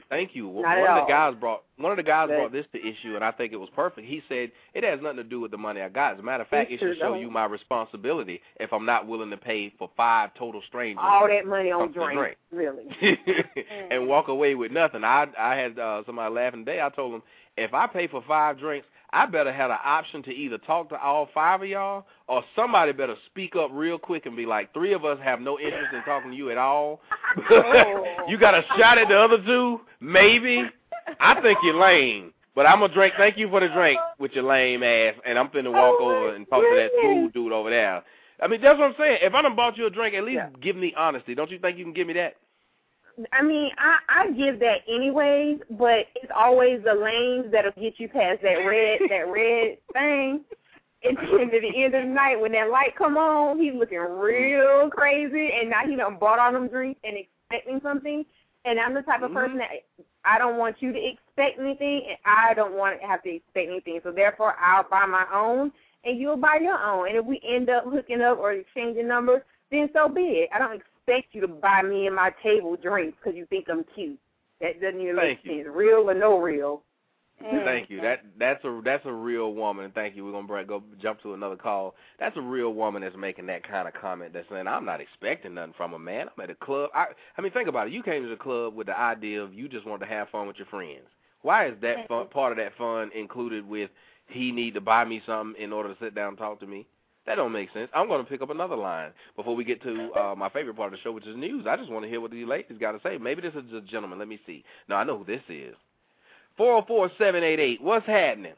Thank you. One of at the guys brought one of the guys Good. brought this to issue, and I think it was perfect. He said it has nothing to do with the money I got. As a matter of fact, It should show don't. you my responsibility if I'm not willing to pay for five total strangers All that money on to drink, really. and walk away with nothing. I I had uh, somebody laughing today. I told them if I pay for five drinks, I better have an option to either talk to all five of y'all or somebody better speak up real quick and be like, three of us have no interest in talking to you at all. Oh. you got a shot at the other two, maybe. I think you're lame. But I'm gonna drink. Thank you for the drink with your lame ass, and I'm finna walk oh, over and talk to that smooth dude over there. I mean, that's what I'm saying. If I done bought you a drink, at least give me honesty. Don't you think you can give me that? I mean, I I give that anyways, but it's always the lanes that'll get you past that red that red thing. And then at the end of the night, when that light come on, he's looking real crazy, and now he done bought all them drinks and expecting something. And I'm the type of person mm-hmm. that I don't want you to expect anything, and I don't want to have to expect anything. So therefore, I'll buy my own, and you'll buy your own. And if we end up hooking up or exchanging numbers, then so be it. I don't expect you to buy me and my table drinks because you think I'm cute. That doesn't even Thank make sense. Real or no real. Mm. Thank you. That that's a that's a real woman. Thank you. We're gonna break, go jump to another call. That's a real woman that's making that kind of comment. That's saying I'm not expecting nothing from a man. I'm at a club. I I mean, think about it. You came to the club with the idea of you just want to have fun with your friends. Why is that fun, part of that fun included with he need to buy me something in order to sit down and talk to me? That don't make sense. I'm going to pick up another line before we get to uh, my favorite part of the show, which is news. I just want to hear what these ladies got to say. Maybe this is a gentleman. Let me see. No, I know who this is. Four zero four seven eight eight. What's happening?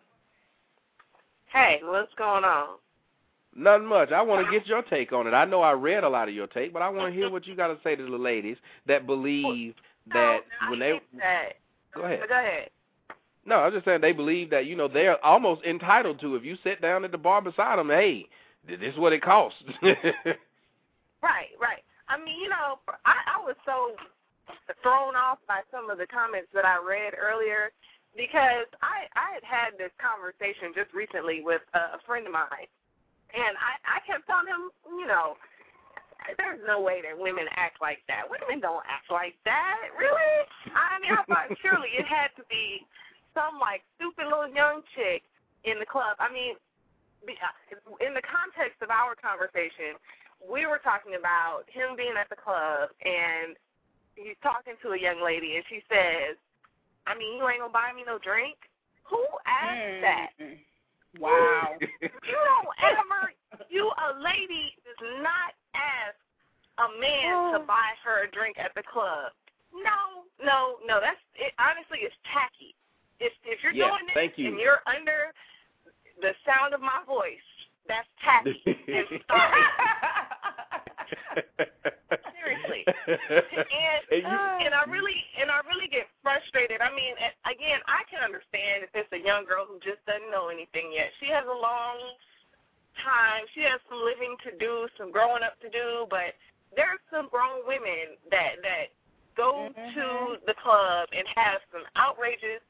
Hey, what's going on? Nothing much. I want to get your take on it. I know I read a lot of your take, but I want to hear what you got to say to the ladies that believe that when they That. go ahead. Go ahead. No, I'm just saying they believe that you know they're almost entitled to if you sit down at the bar beside them. Hey, this is what it costs. Right, right. I mean, you know, I, I was so thrown off by some of the comments that I read earlier because I I had had this conversation just recently with a, a friend of mine, and I I kept telling him, you know, there's no way that women act like that. Women don't act like that, really. I mean, I thought surely it had to be some like stupid little young chick in the club. I mean, Uh, in the context of our conversation, we were talking about him being at the club and he's talking to a young lady and she says, I mean, you ain't gonna buy me no drink? Who asked mm-hmm. that? Wow. You don't ever, you a lady does not ask a man to oh. buy her a drink at the club. No, no, no. That's it. Honestly, it's tacky. If if you're Yes, doing this thank you. and you're under the sound of my voice, that's tacky. and sorry. Seriously. and and I really and I really get frustrated. I mean, again, I can understand if it's a young girl who just doesn't know anything yet. She has a long time. She has some living to do, some growing up to do, but there's some grown women that that go Mm-hmm. to the club and have some outrageous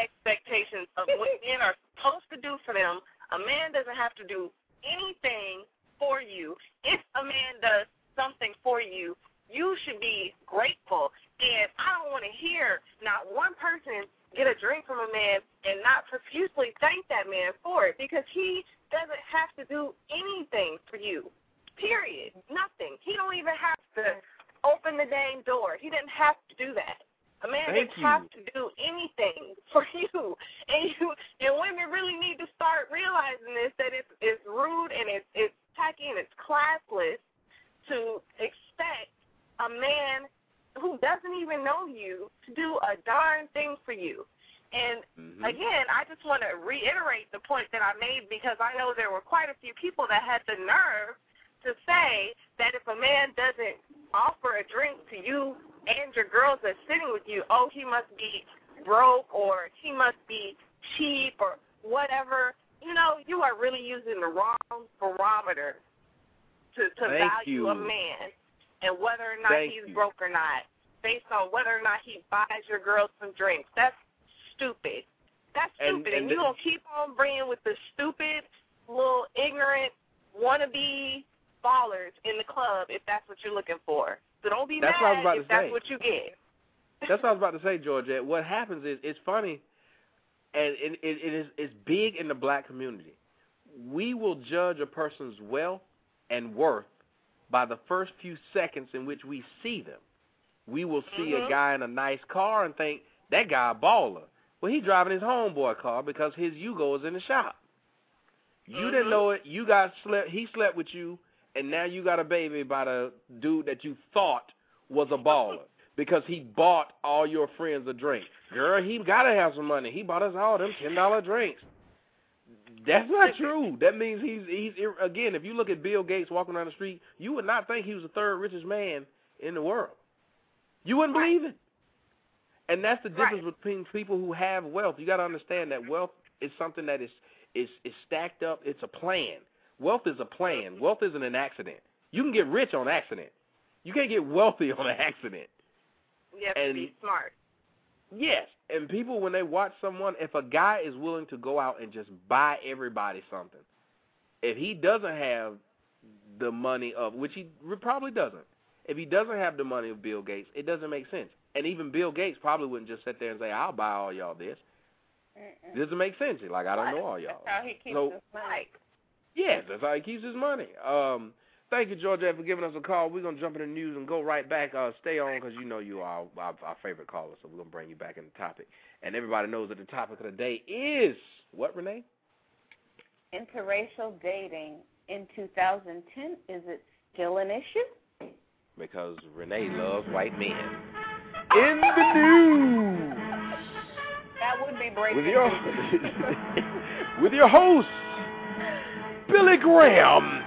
expectations of what men are supposed to do for them. A man doesn't have to do anything for you. If a man does something for you, you should be grateful. And I don't want to hear not one person get a drink from a man and not profusely thank that man for it because he doesn't have to do anything for you. Period. Nothing. He don't even have to open the dang door. He didn't have to do that. A man Thank didn't have to do anything for you. And you and women really need to start realizing this that it's it's rude and it's it's tacky and it's classless to expect a man who doesn't even know you to do a darn thing for you. And Mm-hmm. again, I just want to reiterate the point that I made because I know there were quite a few people that had the nerve to say that if a man doesn't offer a drink to you and your girls that's sitting with you, oh, he must be broke or he must be cheap or whatever. You know, you are really using the wrong barometer to, to Thank value you. a man and whether or not Thank he's you. broke or not based on whether or not he buys your girls some drinks. That's stupid. That's stupid. and And, you the- gonna keep on bringing with the stupid, little ignorant, wannabe ballers in the club if that's what you're looking for. So don't be That's what I was mad about if to that's say. what you get. That's what I was about to say, Georgette. What happens is it's funny, and it, it, it is it's big in the black community. We will judge a person's wealth and worth by the first few seconds in which we see them. We will see Mhm. a guy in a nice car and think that guy a baller. Well, he driving his homeboy car because his Yugo is in the shop. You didn't Mhm. know it. You got slept. He slept with you, and now you got a baby by the dude that you thought was a baller because he bought all your friends a drink. Girl, he gotta have some money. He bought us all them ten dollar drinks. That's not true. That means he's he's again. If you look at Bill Gates walking down the street, you would not think he was the third richest man in the world. You wouldn't believe it. And that's the difference between people who have wealth. You got to understand that wealth is something that is is is stacked up. It's a plan. Wealth is a plan. Wealth isn't an accident. You can get rich on accident. You can't get wealthy on an accident. You have to And- be smart. Yes, and people when they watch someone, if a guy is willing to go out and just buy everybody something, if he doesn't have the money of which he probably doesn't, if he doesn't have the money of Bill Gates, it doesn't make sense. And even Bill Gates probably wouldn't just sit there and say, "I'll buy all y'all this." It doesn't make sense. Like I don't know all y'all. That's how he keeps So- his money. Yes, that's how he keeps his money. Um, thank you, Georgia, for giving us a call. We're gonna jump in the news and go right back. Uh, stay on because you know you are our, our, our favorite caller, so we're gonna bring you back in the topic. And everybody knows that the topic of the day is what, Renee? Interracial dating in 2010, is it still an issue? Because Renee loves white men. In the news That would be breaking with your with your host Billy Graham.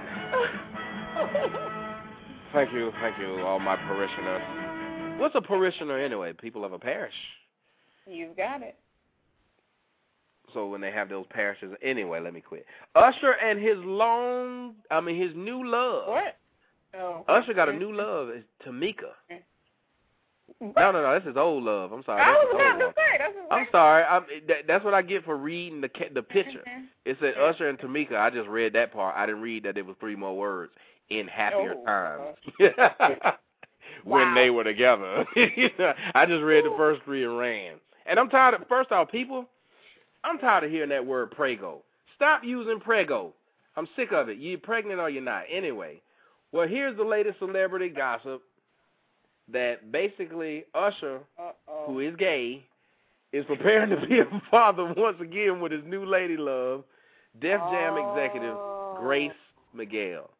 Thank you, thank you, all my parishioners. What's a parishioner anyway? People of a parish. You've got it. So when they have those parishes, anyway, let me quit. Usher and his long, I mean his new love. What? Oh. Usher got a new love. It's Tameka. No, no, no. This is old love. I'm sorry. I was about to say. That's I'm sorry. I'm, that, that's what I get for reading the the picture. Mm-hmm. It said Usher and Tameka. I just read that part. I didn't read that it was three more words in happier Oh, times when they were together. I just read the first three and ran. And I'm tired of. First off, people, I'm tired of hearing that word prego. Stop using prego. I'm sick of it. You pregnant or you're not. Anyway, well, here's the latest celebrity gossip that basically Usher, who is gay, is preparing to be a father once again with his new lady love, Def Jam executive Grace Miguel.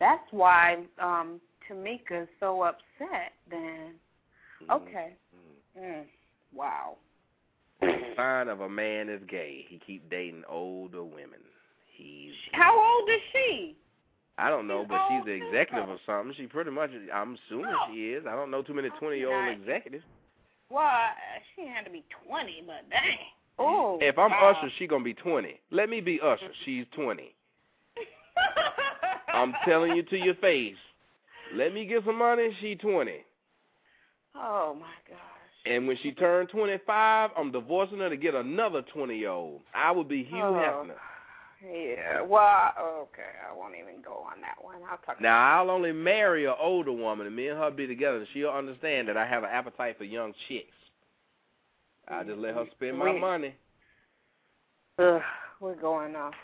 That's why um Tameka's so upset then. Okay. Mm. Wow. Sign of a man is gay. He keep dating older women. He's How old is she? I don't know, but she's the executive or something. She pretty much I'm assuming she is. I don't know too many twenty year old executives. Well, uh, she had to be 20, but dang. Oh. If I'm wow. Usher, she gonna be twenty. Let me be Usher. She's twenty. I'm telling you to your face. Let me get some money. She 20. Oh my gosh. And when she turned 25, I'm divorcing her to get another 20 year old. I would be Hugh Oh. Hefner. Yeah. Well, okay. I won't even go on that one. I'll talk. Now I'll only marry an older woman, and me and her be together, and she'll understand that I have an appetite for young chicks. I just let her spend my We- money. Ugh, we're going off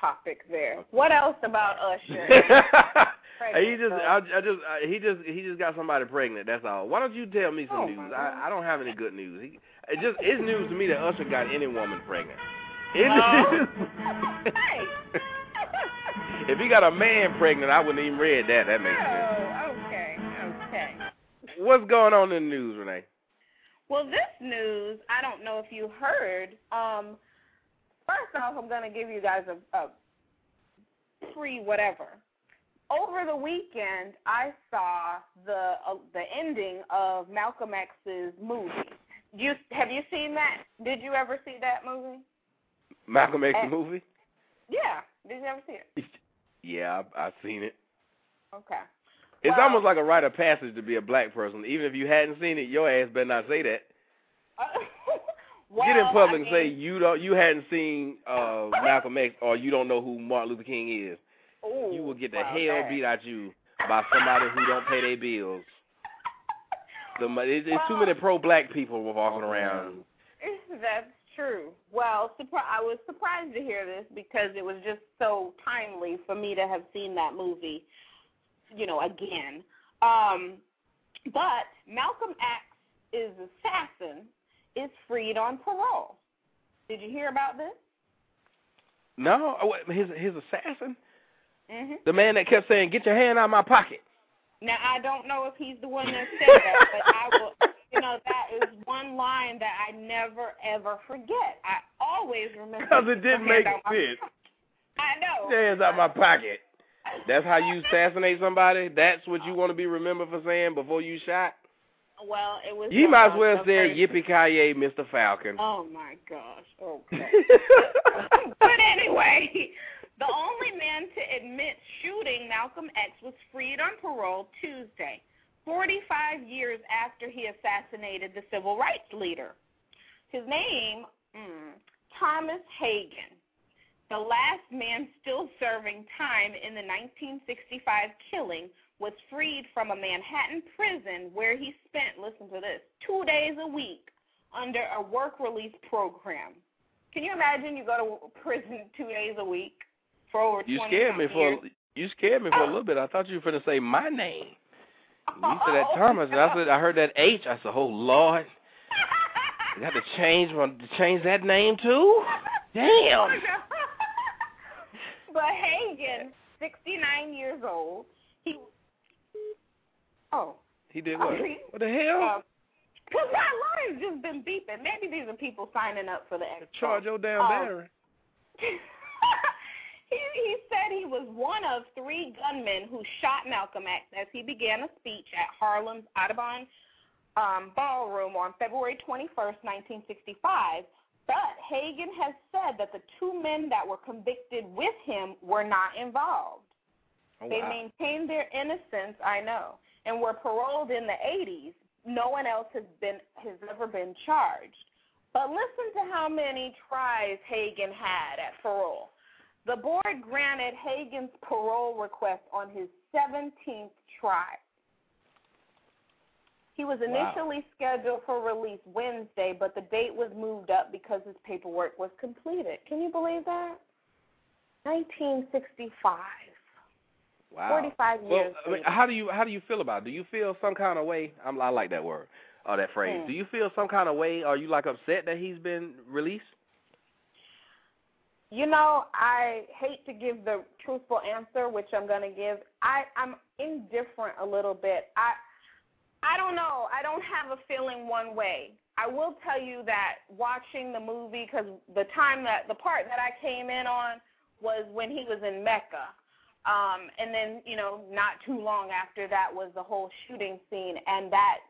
topic there. What else about Usher? he just, I, I just, I, he just, he just got somebody pregnant. That's all. Why don't you tell me some Oh, news? I, I don't have any good news. He, it just, it's news to me that Usher got any woman pregnant. It- Oh. if he got a man pregnant, I wouldn't even read that. That makes sense. Oh, okay, okay. What's going on in the news, Renee? Well, this news, I don't know if you heard. Um, first off, I'm going to give you guys a, a free whatever. Over the weekend, I saw the uh, the ending of Malcolm X's movie. You have you seen that? Did you ever see that movie? Malcolm X the movie? Yeah. Did you ever see it? Yeah, I, I've seen it. Okay. It's Well- almost like a rite of passage to be a black person. Even if you hadn't seen it, your ass better not say that. well, Get in public I and say you don't, you hadn't seen uh, Malcolm X, or you don't know who Martin Luther King is. Ooh, You will get the well, hell beat out you by somebody who don't pay their bills. The, mo- there's there's too many pro-black people walking around. That's true. Well, surpri- I was surprised to hear this because it was just so timely for me to have seen that movie, you know, again. Um, but Malcolm X is assassin is freed on parole. Did you hear about this? No, oh, his his assassin, hmm the man that kept saying, "Get your hand out of my pocket." Now I don't know if he's the one that said that, but I will. You know, that is one line that I never ever forget. I always remember. Because it didn't make Hand out my- sense. I know. Hands out my pocket. That's how you assassinate somebody. That's what you want to be remembered for saying before you shot. Well, it was. You might as well say "Yippee ki Mr. Falcon." Oh my gosh. Okay. but anyway, the only man to admit shooting Malcolm X was freed on parole Tuesday, 45 years after he assassinated the civil rights leader. His name, mm, Thomas Hagan. The last man still serving time in the 1965 killing was freed from a Manhattan prison where he spent, listen to this, two days a week under a work release program. Can you imagine you go to prison two days a week for over You 20 scared me something for years? you scared me for a little bit. I thought you were going to say my name. You said that Oh, Thomas, and I said I heard that H. I said, "Oh Lord, I got to change my change that name too." Damn. but Hagan, 69 years old, he. Oh. He did what? Okay. What the hell? Because my line's just been beeping. Maybe these are people signing up for the extra. Charge your damn Um, battery. he, he said he was one of three gunmen who shot Malcolm X as he began a speech at Harlem's Audubon um, Ballroom on February 21st, 1965. But Hagan has said that the two men that were convicted with him were not involved. Oh, They maintained their innocence, I know, and were paroled in the 80s. No one else has been has ever been charged. But listen to how many tries Hagan had at parole. The board granted Hagan's parole request on his 17th try. He was Wow. initially scheduled for release Wednesday, but the date was moved up because his paperwork was completed. Can you believe that? 1965. Wow. 45 Well, years. I mean, how do you how do you feel about? it? Do you feel some kind of way? I'm, I like that word or that phrase. Hmm. Do you feel some kind of way? Are you like upset that he's been released? You know, I hate to give the truthful answer, which I'm going to give. I I'm indifferent a little bit. I I don't know. I don't have a feeling one way. I will tell you that watching the movie cuz the time that the part that I came in on was when he was in Mecca. Um and then, you know, not too long after that was the whole shooting scene and that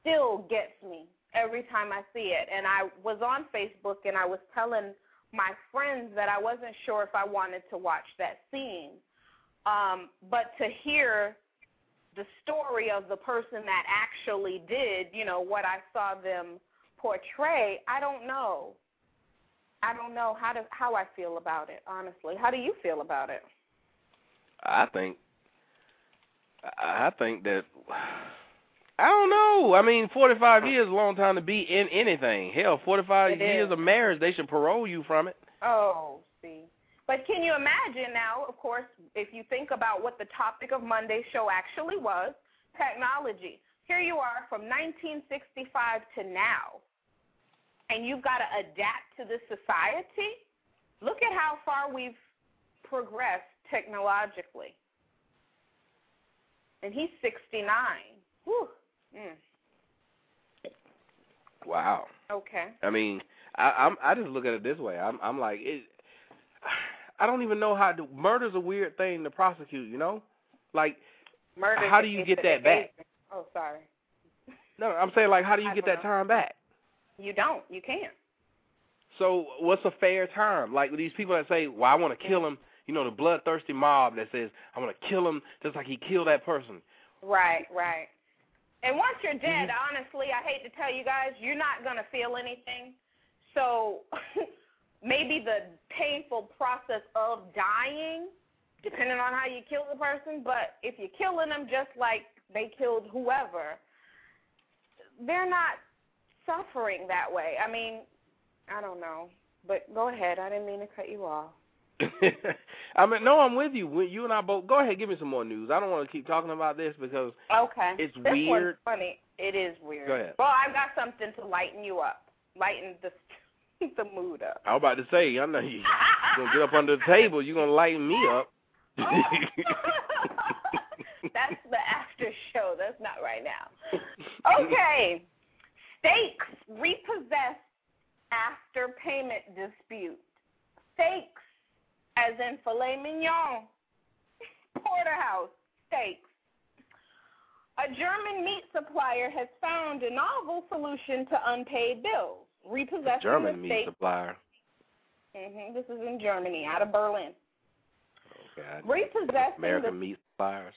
still gets me every time I see it. And I was on Facebook and I was telling my friends that I wasn't sure if I wanted to watch that scene. Um, but to hear the story of the person that actually did, you know, what I saw them portray, I don't know. I don't know how to how I feel about it, honestly. How do you feel about it? I think I think that I don't know. I mean, 45 years is a long time to be in anything. Hell, 45 It years is. of marriage, they should parole you from it. Oh, see. But can you imagine now, of course, if you think about what the topic of Monday's show actually was, technology. Here you are from 1965 to now, and you've got to adapt to this society. Look at how far we've progressed technologically. And he's 69. Whew. Mm. Wow. Okay. I mean, I I'm I just look at it this way. I'm I'm like it I don't even know how to murder's a weird thing to prosecute, you know? Like Murder how do you get that back? Oh, sorry. No, I'm saying like how do you I get that know. time back? You don't. You can't. So what's a fair time? Like these people that say, "Well, I want to kill him," you know, the bloodthirsty mob that says, "I want to kill him just like he killed that person." Right, right. And once you're mm-hmm. dead, honestly, I hate to tell you guys, you're not going to feel anything. So maybe the painful process of dying, depending on how you kill the person, but if you're killing them just like they killed whoever, they're not suffering that way. I mean, I don't know. But go ahead. I didn't mean to cut you off. I mean, no, I'm with you. You and I both. Go ahead, give me some more news. I don't want to keep talking about this because Okay. It's this One's weird. funny. It is weird. Go ahead. Well, I've got something to lighten you up, lighten the the mood up. I was about to say, I know you gonna get up under the table. You're gonna lighten me up. Oh. That's the after show. That's not right now. Okay. Steaks repossessed after payment dispute. Steaks, as in filet mignon, porterhouse steaks. A German meat supplier has found a novel solution to unpaid bills, repossessing German the meat supplier. hmm This is in Germany, out of Berlin. Okay. Repossessing American the meat suppliers.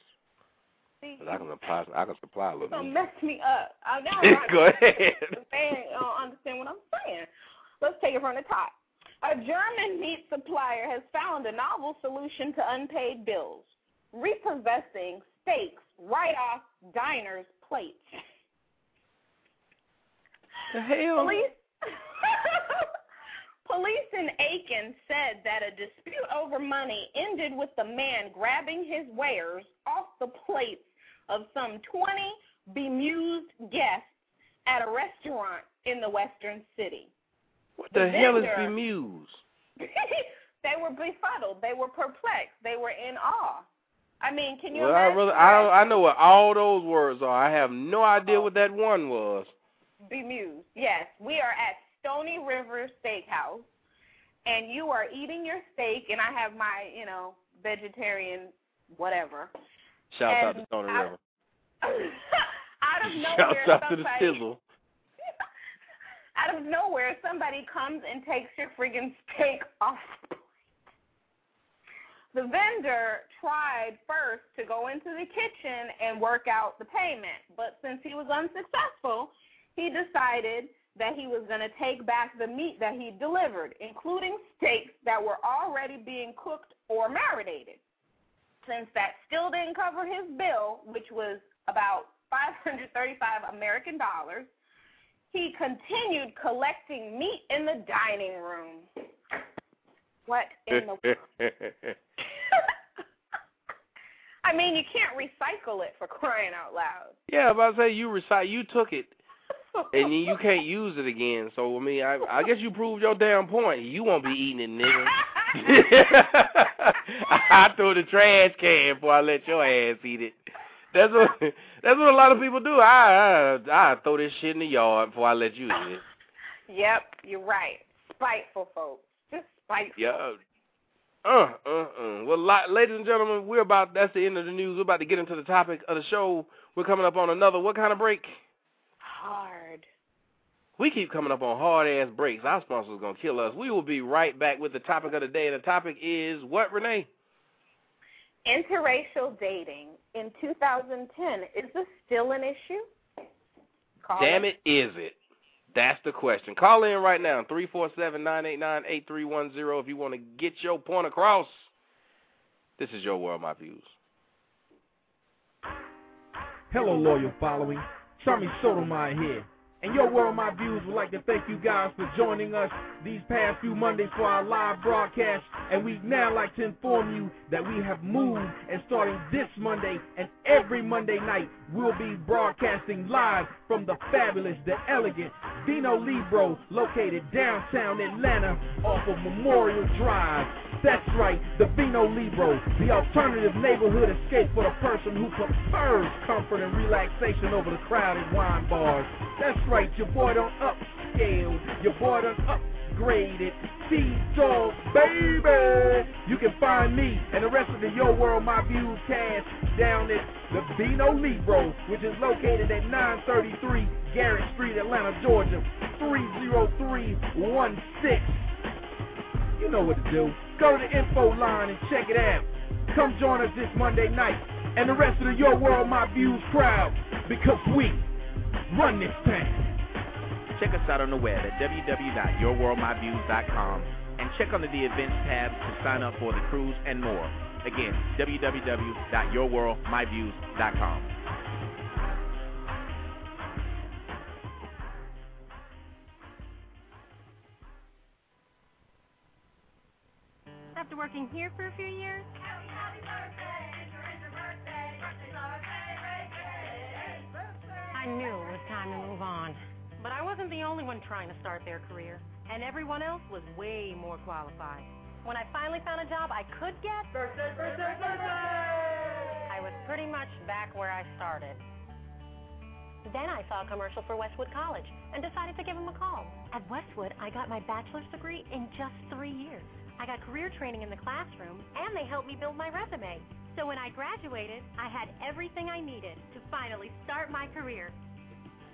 I can supply. I can supply a little Don't mess me up. I got Go ahead. They don't understand what I'm saying. Let's take it from the top. A German meat supplier has found a novel solution to unpaid bills, repossessing steaks right off diners' plates. The hell? Police, Police in Aachen said that a dispute over money ended with the man grabbing his wares off the plates of some 20 bemused guests at a restaurant in the western city. What the, hell is bemused? they were befuddled. They were perplexed. They were in awe. I mean, can you Well, I imagine? really, I I know what all those words are. I have no idea oh. what that one was. bemused. Yes, we are at Stony River Steakhouse, and you are eating your steak, and I have my, you know, vegetarian whatever. Shouts out to Stony I- River. out of nowhere, Shouts out to the sizzle. Out of nowhere, somebody comes and takes your friggin' steak off. the vendor tried first to go into the kitchen and work out the payment, but since he was unsuccessful, he decided that he was going to take back the meat that he delivered, including steaks that were already being cooked or marinated. Since that still didn't cover his bill, which was about 535 American dollars, he continued collecting meat in the dining room. What in the world? I mean, you can't recycle it for crying out loud. yeah, but I say you recite, you took it, and then you can't use it again. So I mean, I, I guess you proved your damn point. You won't be eating it, nigga. I throw the trash can before I let your ass eat it. That's what that's what a lot of people do. I I, I throw this shit in the yard before I let you in. Yep, you're right. Spiteful folks. Just spiteful. Yeah. Uh, uh, uh. Well, ladies and gentlemen, we're about, that's the end of the news. We're about to get into the topic of the show. We're coming up on another, what kind of break? Hard. We keep coming up on hard-ass breaks. Our sponsor's going to kill us. We will be right back with the topic of the day. And the topic is what, Renee? Interracial dating in 2010 is this still an issue? Call Damn it, is it? That's the question. Call in right now, 347-989-8310 if you want to get your point across. This is Your World, My Views. Hello, loyal following. Tommy Sotomayor here. And Your World, My Views would like to thank you guys for joining us these past few Mondays for our live broadcast. And we'd now like to inform you that we have moved and starting this Monday and every Monday night, we'll be broadcasting live from the fabulous, the elegant Vino Libro located downtown Atlanta off of Memorial Drive. That's right, the Vino Libro, the alternative neighborhood escape for the person who prefers comfort and relaxation over the crowded wine bars. That's right, your boy done upscale, your boy done upgraded. T-Dog, baby! You can find me and the rest of the Yo World My Views cast down at the Vino Libro, which is located at 933 Garrett Street, Atlanta, Georgia, 30316. You know what to do. Go to the info line and check it out. Come join us this Monday night and the rest of the Your World My Views crowd because we run this town. Check us out on the web at www.yourworldmyviews.com and check under the events tab to sign up for the cruise and more. Again, www.yourworldmyviews.com. After working here for a few years, I knew it was time to move on. But I wasn't the only one trying to start their career, and everyone else was way more qualified. When I finally found a job I could get, birthday, birthday, birthday! I was pretty much back where I started. Then I saw a commercial for Westwood College and decided to give them a call. At Westwood, I got my bachelor's degree in just three years. I got career training in the classroom, and they helped me build my resume. So when I graduated, I had everything I needed to finally start my career.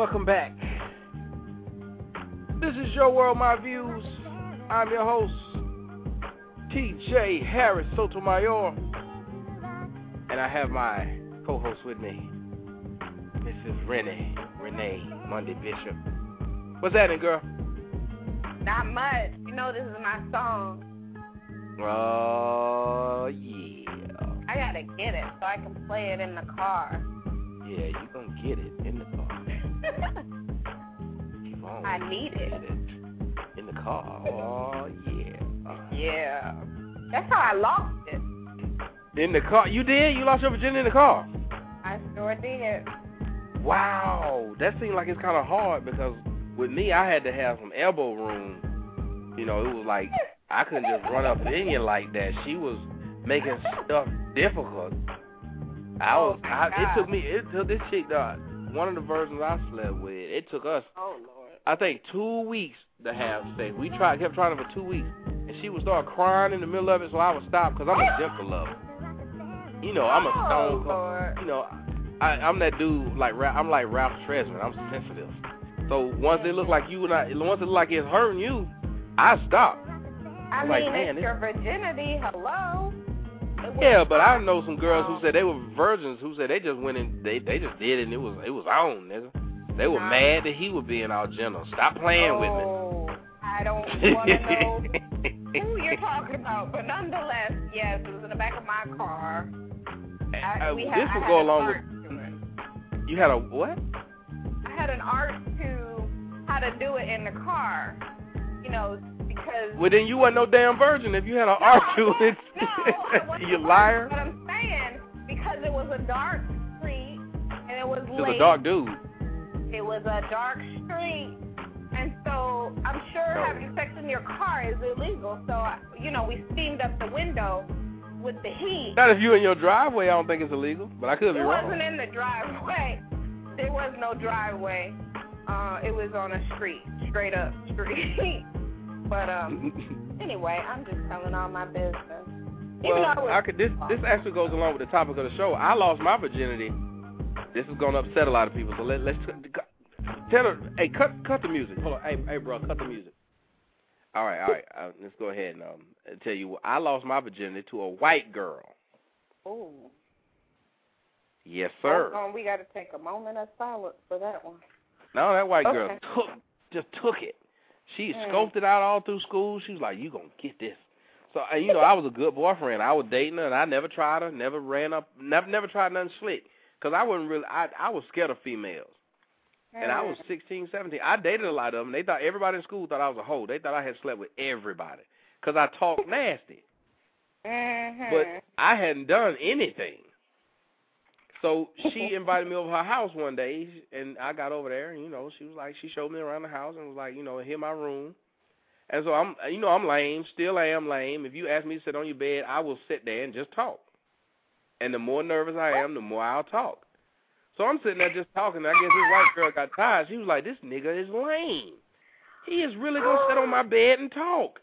Welcome back. This is Your World, My Views. I'm your host, TJ Harris Sotomayor. And I have my co-host with me, Mrs. Renee, Renee Monday Bishop. What's happening, girl? Not much. You know this is my song. Oh, yeah. I gotta get it so I can play it in the car. Yeah, you gonna get it in the car. I need it. in the car. Oh, yeah. Uh, Yeah. That's how I lost it. In the car. You did? You lost your virginity in the car? I sure did. Wow. That seemed like it's kind of hard because with me, I had to have some elbow room. You know, it was like I couldn't just run up in you like that. She was making stuff difficult. I Oh, was. my I, it took me. It took this chick. Uh, one of the versions I slept with. It took us. Oh Lord. I think two weeks to have sex. We tried, kept trying it for two weeks, and she would start crying in the middle of it. So I would stop because I'm a gentle lover. You know, I'm a Oh, stone. cold. You know, I, I'm that dude like I'm like Ralph Tresvant. I'm sensitive. So once it look like you and I, once it look like it's hurting you, I stop. I I'm mean, like, it's your virginity. Hello. Yeah, but I know some girls Oh. who said they were virgins who said they just went in, they they just did it and it was it was on, nigga. They were Nah. mad that he was being all gentle. Stop playing with me. Oh, I don't want to know who you're talking about, but nonetheless, yes, it was in the back of my car. I, Uh, we this had, would I go along with. art to it. You had a what? I had an art to how to do it in the car. You know, because Well, then you weren't no damn virgin if you had an art to it. you liar. But I'm saying because it was a dark street and it was Just late. a dark dude. It was a dark street, and so I'm sure No. having sex in your car is illegal. So I- you know, we steamed up the window with the heat. Not if you in your driveway. I don't think it's illegal, but I could be wrong. It wasn't in the driveway. There was no driveway. Uh, it was on a street, straight up street. but um, anyway, I'm just telling all my business. Even Well, though it I was- could. This this actually goes along with the topic of the show. I lost my virginity. This is going to upset a lot of people. So let, let's tell her. Hey, cut cut the music. Hold on. Hey, hey, bro, cut the music. All right, all right. Uh, let's go ahead and um, tell you. I lost my virginity to a white girl. Ooh. Yes, sir. Hold on, we got to take a moment of silence for that one. No, that white girl took just took it. She Mm. scoped it out all through school. She was like, "You gonna get this." So and, you know, I was a good boyfriend. I was dating her, and I never tried her, never ran up, never never tried nothing slick, cause I wasn't really. I I was scared of females, and I was Mm. 16, 17. I dated a lot of them. They thought everybody in school thought I was a hoe. They thought I had slept with everybody, cause I talked nasty. Mhm. But I hadn't done anything. So she invited me over her house one day, and I got over there, and you know, she was like, she showed me around the house and was like, you know, here my room. And so I'm, you know, I'm lame, still am lame. If you ask me to sit on your bed, I will sit there and just talk. And the more nervous I am, the more I'll talk. So I'm sitting there just talking. And I guess this white girl got tired. She was like, this nigga is lame. He is really gonna sit on my bed and talk.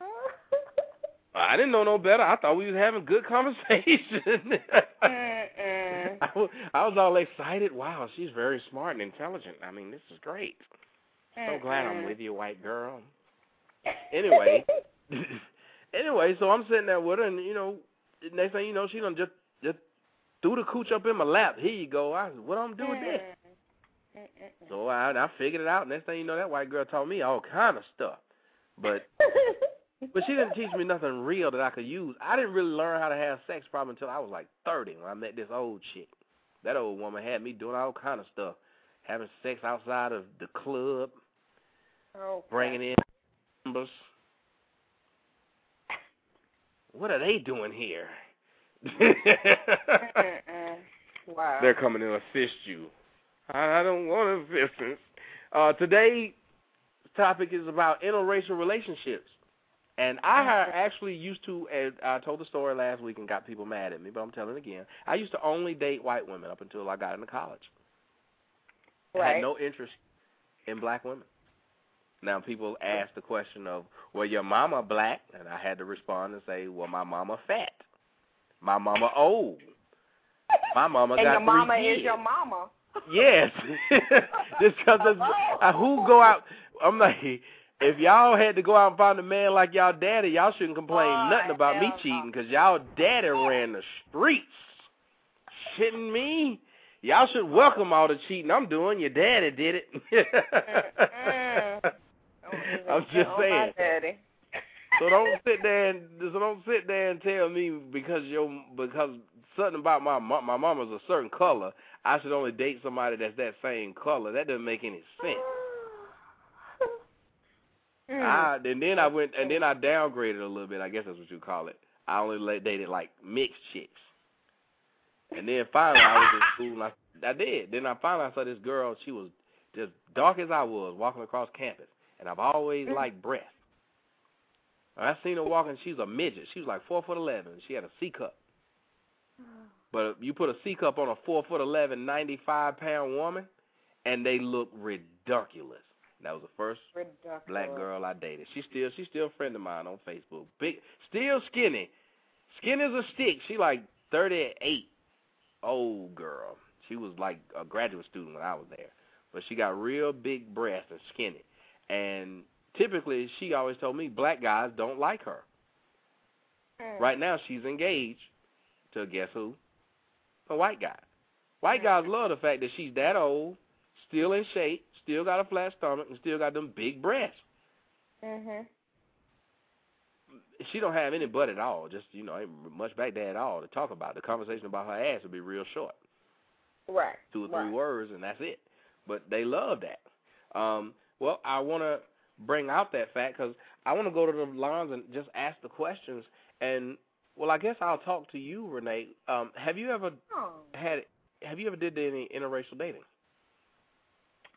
I didn't know no better. I thought we was having good conversation. Mm-mm. I mm-hmm. was, I was all excited. Wow, she's very smart and intelligent. I mean, this is great. So glad I'm mm-hmm. with you, white girl. Anyway, anyway, so I'm sitting there with her, and you know, next thing you know, she done just just threw the cooch up in my lap. Here you go. I said, what I'm doing this? Mm-mm. So I I figured it out. Next thing you know, that white girl taught me all kind of stuff. But but she didn't teach me nothing real that I could use. I didn't really learn how to have sex probably until I was like 30 when I met this old chick. That old woman had me doing all kind of stuff, having sex outside of the club, Okay. bringing in numbers. What are they doing here? Wow. They're coming to assist you. I I don't want assistance. Uh, today's topic is about interracial relationships. And I actually used to, and I told the story last week and got people mad at me, but I'm telling again. I used to only date white women up until I got into college. I had no interest in black women. Now people ask the question of, well, your mama black, and I had to respond and say, well, my mama fat, my mama old, my mama and got your three mama kids. is your mama. Yes, just because uh, who go out? I'm like, if y'all had to go out and find a man like y'all daddy, y'all shouldn't complain Oh, nothing about me cheating because y'all daddy ran the streets. Shitting me? Y'all should welcome all the cheating I'm doing. Your daddy did it. I'm just Oh, saying. So don't sit there and so don't sit there and tell me because your because something about my my mama's a certain color, I should only date somebody that's that same color. That doesn't make any sense. Mm. I and then I went and then I downgraded a little bit. I guess that's what you call it. I only dated like mixed chicks. And then finally I was in school and I I did. Then I finally I saw this girl. She was just dark as I was walking across campus, and I've always liked breasts. I seen her walking. She's a midget. She was like four foot eleven. She had a C cup. But you put a C cup on a four foot eleven, ninety five pound woman, and they look ridiculous. That was the first Ridiculous. black girl I dated. She still she's still a friend of mine on Facebook. Big still skinny. Skinny as a stick. She like thirty eight. Old girl. She was like a graduate student when I was there. But she got real big breasts and skinny. And typically she always told me black guys don't like her. Hmm. Right now she's engaged to guess who? A white guy. White hmm. guys love the fact that she's that old, still in shape, still got a flat stomach, and still got them big breasts. Mhm. She don't have any butt at all. Just you know, ain't much back there at all to talk about. The conversation about her ass would be real short, Right. two or three right. words, and that's it. But they love that. Um, well, I want to bring out that fact because I want to go to the lines and just ask the questions. And well, I guess I'll talk to you, Renee. Um, have you ever Oh. had? Have you ever did any interracial dating?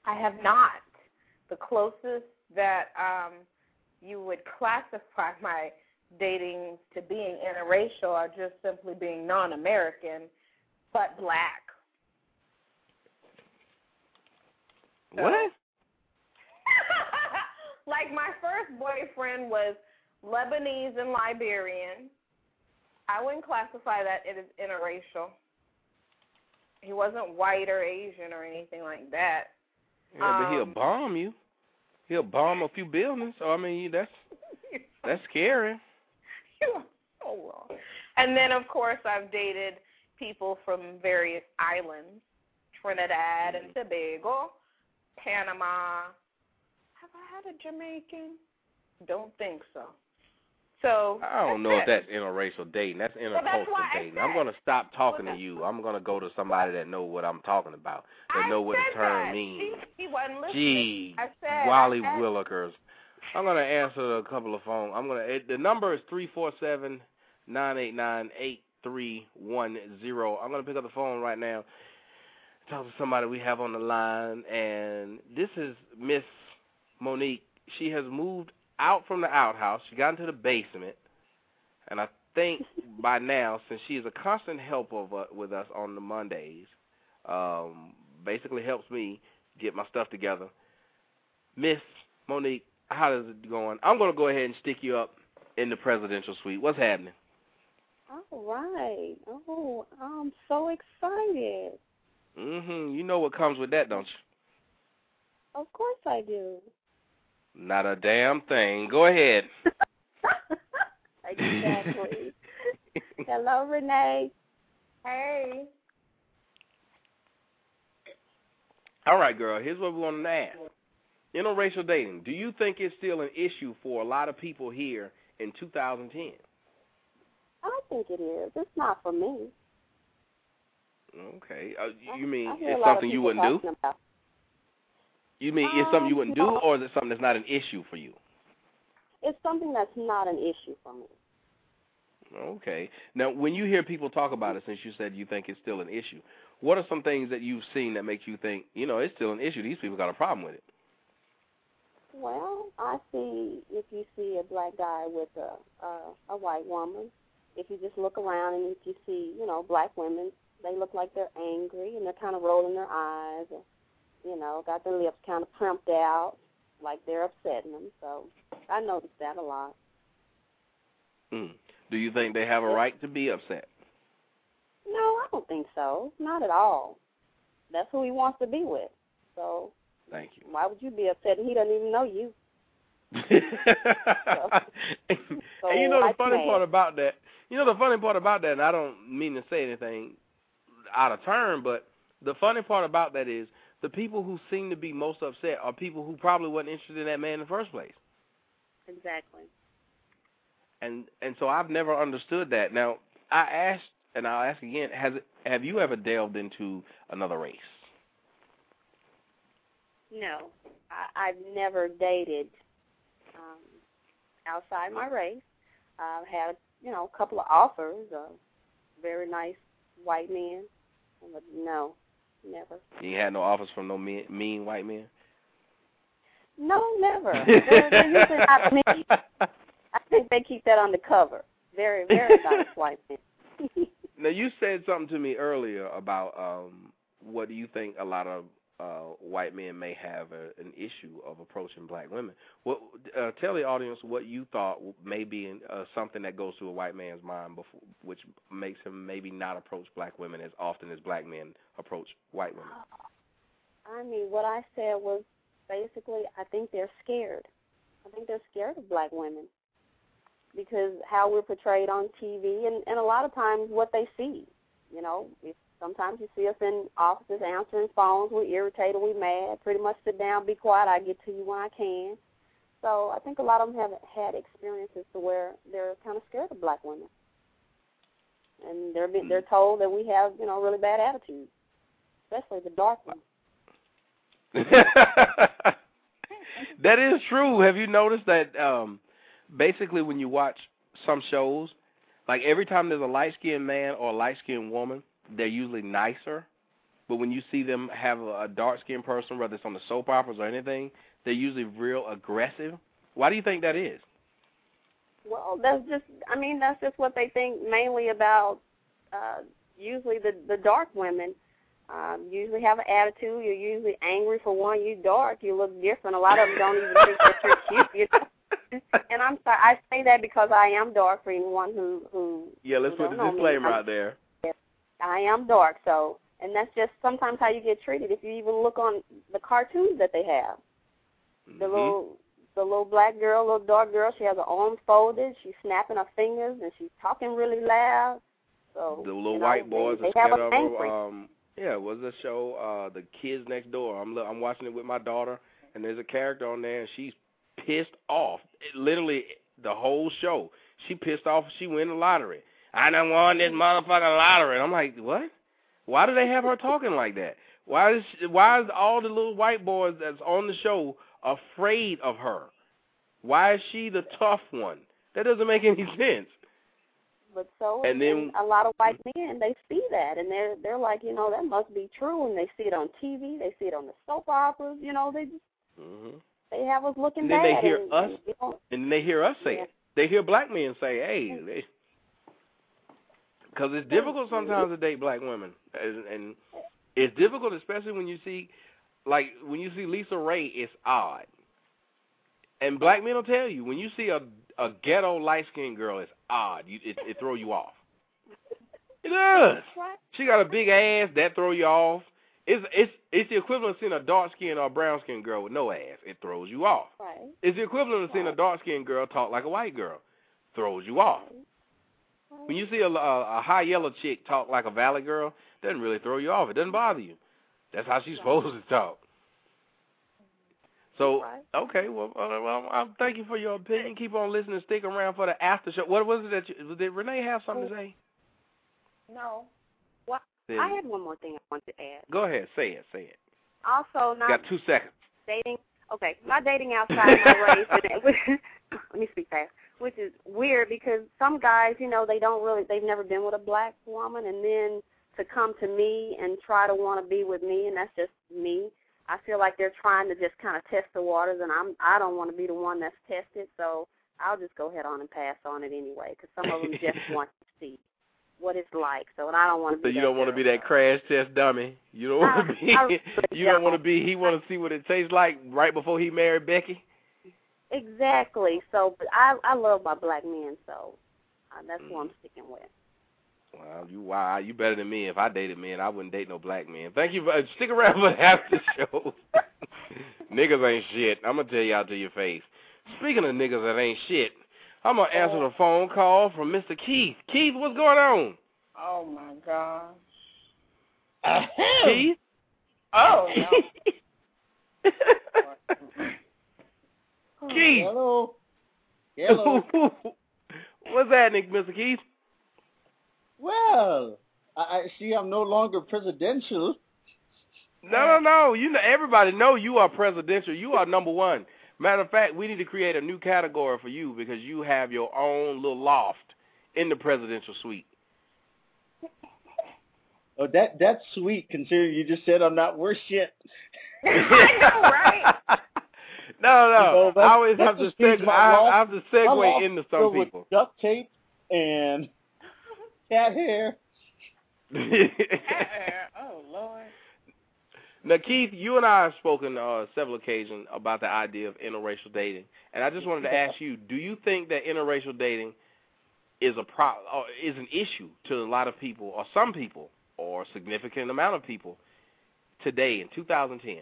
I have not. The closest that um you would classify my dating to being interracial are just simply being non-American, but black. What? like my first boyfriend was Lebanese and Liberian. I wouldn't classify that as interracial. He wasn't white or Asian or anything like that. Yeah, but he'll Um, bomb you. He'll bomb a few buildings. So I mean, that's that's scary. You are so wrong. And then, of course, I've dated people from various islands Trinidad and Tobago, Panama. Have I had a Jamaican? Don't think so. So I don't know if that's interracial dating. That's Well, that's intercultural dating. I'm going to stop talking to you. I'm going to go to somebody that know what I'm talking about, that know what the term that. means. He, he wasn't listening. Gee, I said Wally I, Willikers. I'm going to answer a couple of phones. I'm going to. The number is three four seven nine eight nine eight three one zero. I'm going to pick up the phone right now. Talk to somebody we have on the line, and this is Miss Monique. She has moved out from the outhouse. She got into the basement, and I think by now, since she is a constant help of, uh, with us on the Mondays, um, basically helps me get my stuff together. Miss Monique, how is it going? I'm going to go ahead and stick you up in the presidential suite. What's happening? All right. Oh, I'm so excited. Mm-hmm. You know what comes with that, don't you? Of course I do. Not a damn thing. Go ahead. Exactly. Hello, Renee. Hey. All right, girl. Here's what we want to ask: interracial dating. Do you think it's still an issue for a lot of people here in 2010? I think it is. It's not for me. Okay. Uh, you mean I it's something you wouldn't do? About. You mean it's something you Um, wouldn't do, or is it something that's not an issue for you? It's something that's not an issue for me. Okay. Now, when you hear people talk about it, since you said you think it's still an issue, what are some things that you've seen that makes you think, you know, it's still an issue? These people got a problem with it. Well, I see if you see a black guy with a a, a white woman, if you just look around and if you see, you know, black women, they look like they're angry and they're kind of rolling their eyes, or, you know, got their lips kind of primped out, like they're upsetting them. So I noticed that a lot. Mm. Do you think they have a right to be upset? No, I don't think so. Not at all. That's who he wants to be with. So Thank you. why would you be upset? He doesn't even know you. So and you know the funny mad? part about that, you know the funny part about that, and I don't mean to say anything out of turn, but the funny part about that is the people who seem to be most upset are people who probably wasn't interested in that man in the first place. Exactly. And and so I've never understood that. Now I asked, and I'll ask again: Has have you ever delved into another race? No, I, I've never dated um, outside my race. I've had, you know, a couple of offers of very nice white men, but no, never. You had no offers from no mean, mean white men. No, never. They're, they're not me. I think they keep that undercover. Very, very nice white men. Now you said something to me earlier about um what do you think a lot of uh white men may have a, an issue of approaching black women. What uh, tell the audience what you thought may be in, uh, something that goes through a white man's mind before, which makes him maybe not approach black women as often as black men approach white women. I mean, what I said was basically, I think they're scared. I think they're scared of black women because how we're portrayed on TV and, and a lot of times what they see. You know, if sometimes you see us in offices answering phones, we're irritated, we're mad, pretty much sit down, be quiet, I get to you when I can. So I think a lot of them have had experiences to where they're kind of scared of black women. And they're be, they're told that we have, you know, really bad attitudes, especially the dark ones. that is true. Have you noticed that um basically when you watch some shows, like every time there's a light skinned man or a light skinned woman, they're usually nicer. But when you see them have a, a dark skinned person, whether it's on the soap operas or anything, they're usually real aggressive. Why do you think that is? Well, that's just I mean, that's just what they think mainly about uh usually the the dark women. Um, usually have an attitude. You're usually angry for one. You dark. You look different. A lot of them don't even think that you're cute. You know? and I'm sorry. I say that because I am dark for anyone who who. Yeah, let's who put the disclaimer I'm- out there. I am dark, so and that's just sometimes how you get treated. If you even look on the cartoons that they have, the Mhm. little the little black girl, little dark girl, she has her arms folded, she's snapping her fingers, and she's talking really loud. So the little you know, white boys they, are they have scared of her. Um, yeah, was the show uh the kids next door? I'm I'm watching it with my daughter, and there's a character on there, and she's pissed off. It, literally, the whole show, she pissed off. She win the lottery. I done won this motherfucking lottery. And I'm like, what? Why do they have her talking like that? Why is she, why is all the little white boys that's on the show afraid of her? Why is she the tough one? That doesn't make any sense. But so And then- a lot of white men they see that and they're they're like, you know, that must be true and they see it on TV, they see it on the soap operas, you know, they just hmm they have us looking And then bad they hear and, us, and, you know, and they hear us say Yeah. it. They hear black men say, "Hey," they, because it's difficult sometimes to date black women, and, and it's difficult, especially when you see, like when you see Lisa Ray, it's odd. And black men will tell you when you see a a ghetto light skinned girl, it's odd. You it, it throw you off. It does. She got a big ass that throw you off. It's it's it's the equivalent of seeing a dark skinned or brown skinned girl with no ass. It throws you off. right. It's the equivalent of seeing a dark skinned girl talk like a white girl. Throws you off. When you see a, a, a high yellow chick talk like a valley girl, it doesn't really throw you off. It doesn't bother you. That's how she's supposed to talk. So okay, well, uh, well, I thank you for your opinion. Keep on listening. Stick around for the after show. What was it that you, did Renee have something to say? No. Well, Then- I had one more thing I wanted to add. Go ahead, say it, say it. Also, not Got two seconds. dating. Okay, not dating outside my race. let me speak fast. Which is weird because some guys, you know, they don't really, they've never been with a black woman, and then to come to me and try to want to be with me, and that's just me. I feel like they're trying to just kind of test the waters, and I'm I don't want to be the one that's tested, so I'll just go ahead on and pass on it anyway, because some of them just want to see what it's like. So, and I don't want to So be. you don't want to be that crash test dummy. You don't want to be. I really you don't want to be. He want to see what it tastes like right before he married Becky. Exactly. So, but I I love my black men, so uh, that's who I'm sticking with. Well, you wow, you better than me. If I dated men, I wouldn't date no black men. Thank you. For, uh, stick around for half the after show. niggas ain't shit. I'm gonna tell y'all to your face. Speaking of niggas that ain't shit, I'm gonna answer the phone call from Mr. Keith. Keith, what's going on? Oh my gosh. Keith. Oh no. Keith. Hello. Hello. what's happening, Mr. Keith? well, I, I see I'm no longer presidential. No, no, no. You know, everybody know you are presidential. You are number one. Matter of fact, we need to create a new category for you because you have your own little loft in the presidential suite. Oh, that that's sweet considering you just said I'm not worth shit. no, No, no. You know, I always have to just seg- I, I have to segue into some filled with people. Duct tape and cat hair. oh Lord. Now, Keith, you and I have spoken uh, several occasions about the idea of interracial dating, and I just wanted to ask you: Do you think that interracial dating is a pro or is an issue to a lot of people, or some people, or a significant amount of people today in 2010?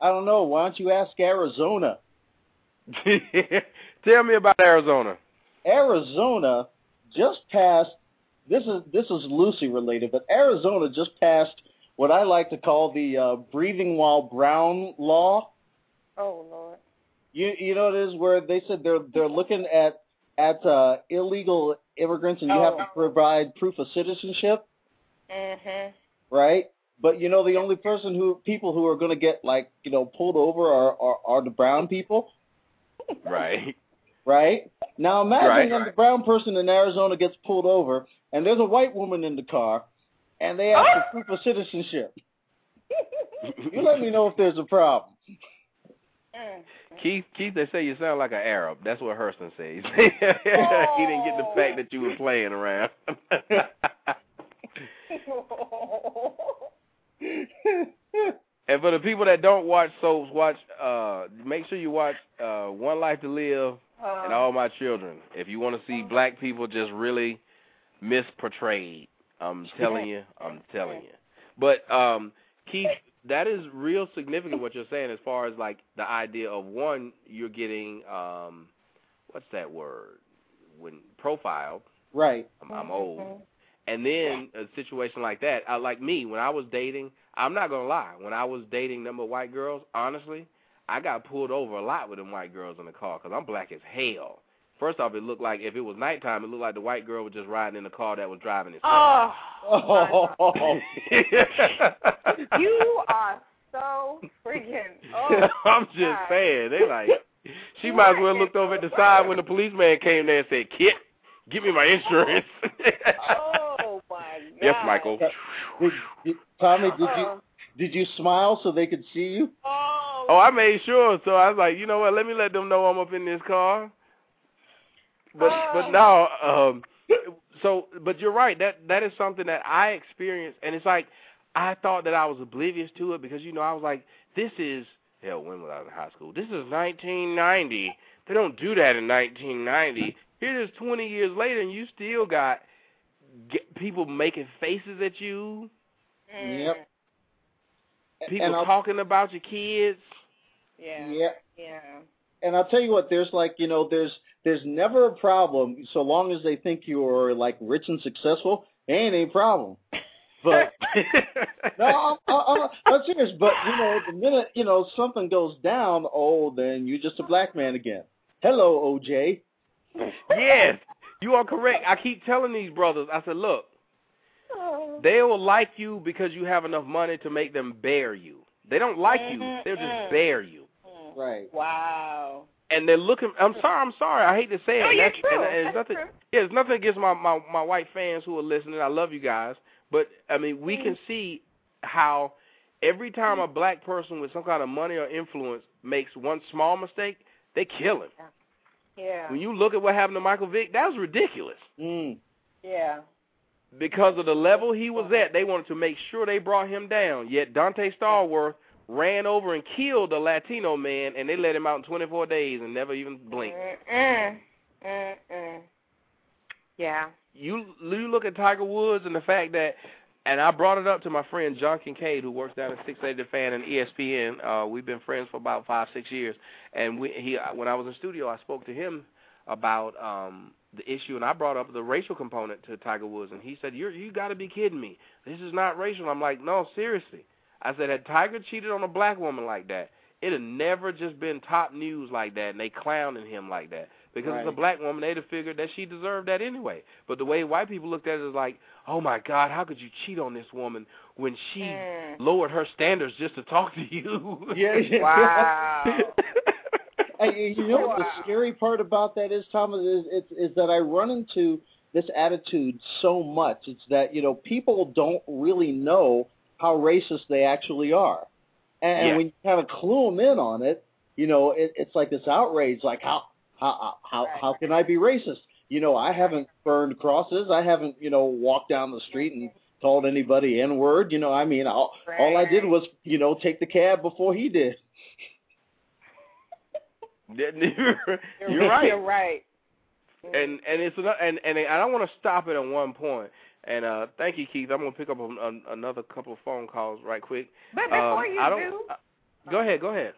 I don't know. Why don't you ask Arizona? Tell me about Arizona. Arizona just passed. This is this is loosely related, but Arizona just passed what I like to call the uh, breathing while brown law. Oh Lord. You you know what it is where they said they're they're looking at at uh, illegal immigrants and you have to provide proof of citizenship, Mhm. right? But you know the only person who people who are going to get like you know pulled over are are, are the brown people, Right. right? Now imagine Right. when the brown person in Arizona gets pulled over and there's a white woman in the car and they ask for proof of citizenship. You let me know if there's a problem. Keith, Keith, they say you sound like an Arab. That's what Hurston says. he didn't get the fact that you were playing around. and for the people that don't watch soaps, watch. Uh, make sure you watch uh, One Life to Live and All My Children. If you want to see black people just really misportrayed, I'm telling you, I'm telling you. But um, Keith, that is real significant what you're saying as far as like the idea of one, you're getting um, what's that word? When profiled. Right. I'm, I'm old. And then a situation like that, I, like me, when I was dating, I'm not gonna lie. When I was dating number of white girls, honestly, I got pulled over a lot with them white girls in the car because I'm black as hell. First off, it looked like if it was nighttime, it looked like the white girl was just riding in the car that was driving itself. Oh. oh. you are so freaking. Oh, I'm just God. saying. They like she might as well looked over at the side when the policeman came there and said, "Kid, give me my insurance." Oh my God. Yes, Michael. Did, did, Tommy, did you did you smile so they could see you? Oh, I made sure. So I was like, you know what? Let me let them know I'm up in this car. But but now, um, so but you're right. That that is something that I experienced, and it's like I thought that I was oblivious to it because you know I was like, this is hell. When was I in high school? This is 1990. They don't do that in 1990. Here it is 20 years later, and you still got get people making faces at you. Yep. People talking about your kids. Yeah. Yeah. Yeah. And I'll tell you what, there's like, you know, there's there's never a problem so long as they think you're like rich and successful, ain't a problem. But no, I'm, I'm, I'm serious. But you know, the minute you know something goes down, oh, then you're just a black man again. Hello, OJ. yes, you are correct. I keep telling these brothers, I said, look, oh. they will like you because you have enough money to make them bear you. They don't like you; mm-hmm, they'll just mm. bear you. Mm. Right. Wow. And they're looking. I'm mm. sorry. I'm sorry. I hate to say it. No, and you're that's, true. And, and it's That's nothing. true. Yeah, it's nothing against my, my my white fans who are listening. I love you guys, but I mean, we can see how every time a black person with some kind of money or influence makes one small mistake, they kill him. Yeah. When you look at what happened to Michael Vick, that was ridiculous. Mm. Yeah. Because of the level he was at, they wanted to make sure they brought him down. Yet Donté Stallworth ran over and killed a Latino man, and they let him out in 24 days and never even blinked. Mm. Mm. Mm. Yeah. You you look at Tiger Woods and the fact that, and I brought it up to my friend John Kincaid, who works down at 680 The Fan and ESPN. Uh, we've been friends for about five six years, and we he when I was in studio, I spoke to him about um the issue, and I brought up the racial component to Tiger Woods, and he said, "You you got to be kidding me! This is not racial." I'm like, "No, seriously." I said, "Had Tiger cheated on a black woman like that, it had never just been top news like that, and they clowning him like that." Because it's a black woman, they'd have figured that she deserved that anyway. But the way white people looked at it is like, "Oh my God, how could you cheat on this woman when she Mm. lowered her standards just to talk to you?" Yeah, yeah. Wow. And you you know what the scary part about that is, Thomas, is, is is that I run into this attitude so much. It's that you know people don't really know how racist they actually are, and, Yeah. when you kind of clue them in on it, you know, it, it's like this outrage. Like how how how Right. how can I be racist? You know, I haven't burned crosses. I haven't you know walked down the street and called anybody n word. You know, I mean, all, all I did was you know take the cab before he did. You're right. You're right. and and it's ano- and and I don't want to stop it at one point. And uh thank you, Keith. I'm gonna pick up on, on another couple of phone calls right quick. But before um, you I don't, do, uh, go ahead, go ahead.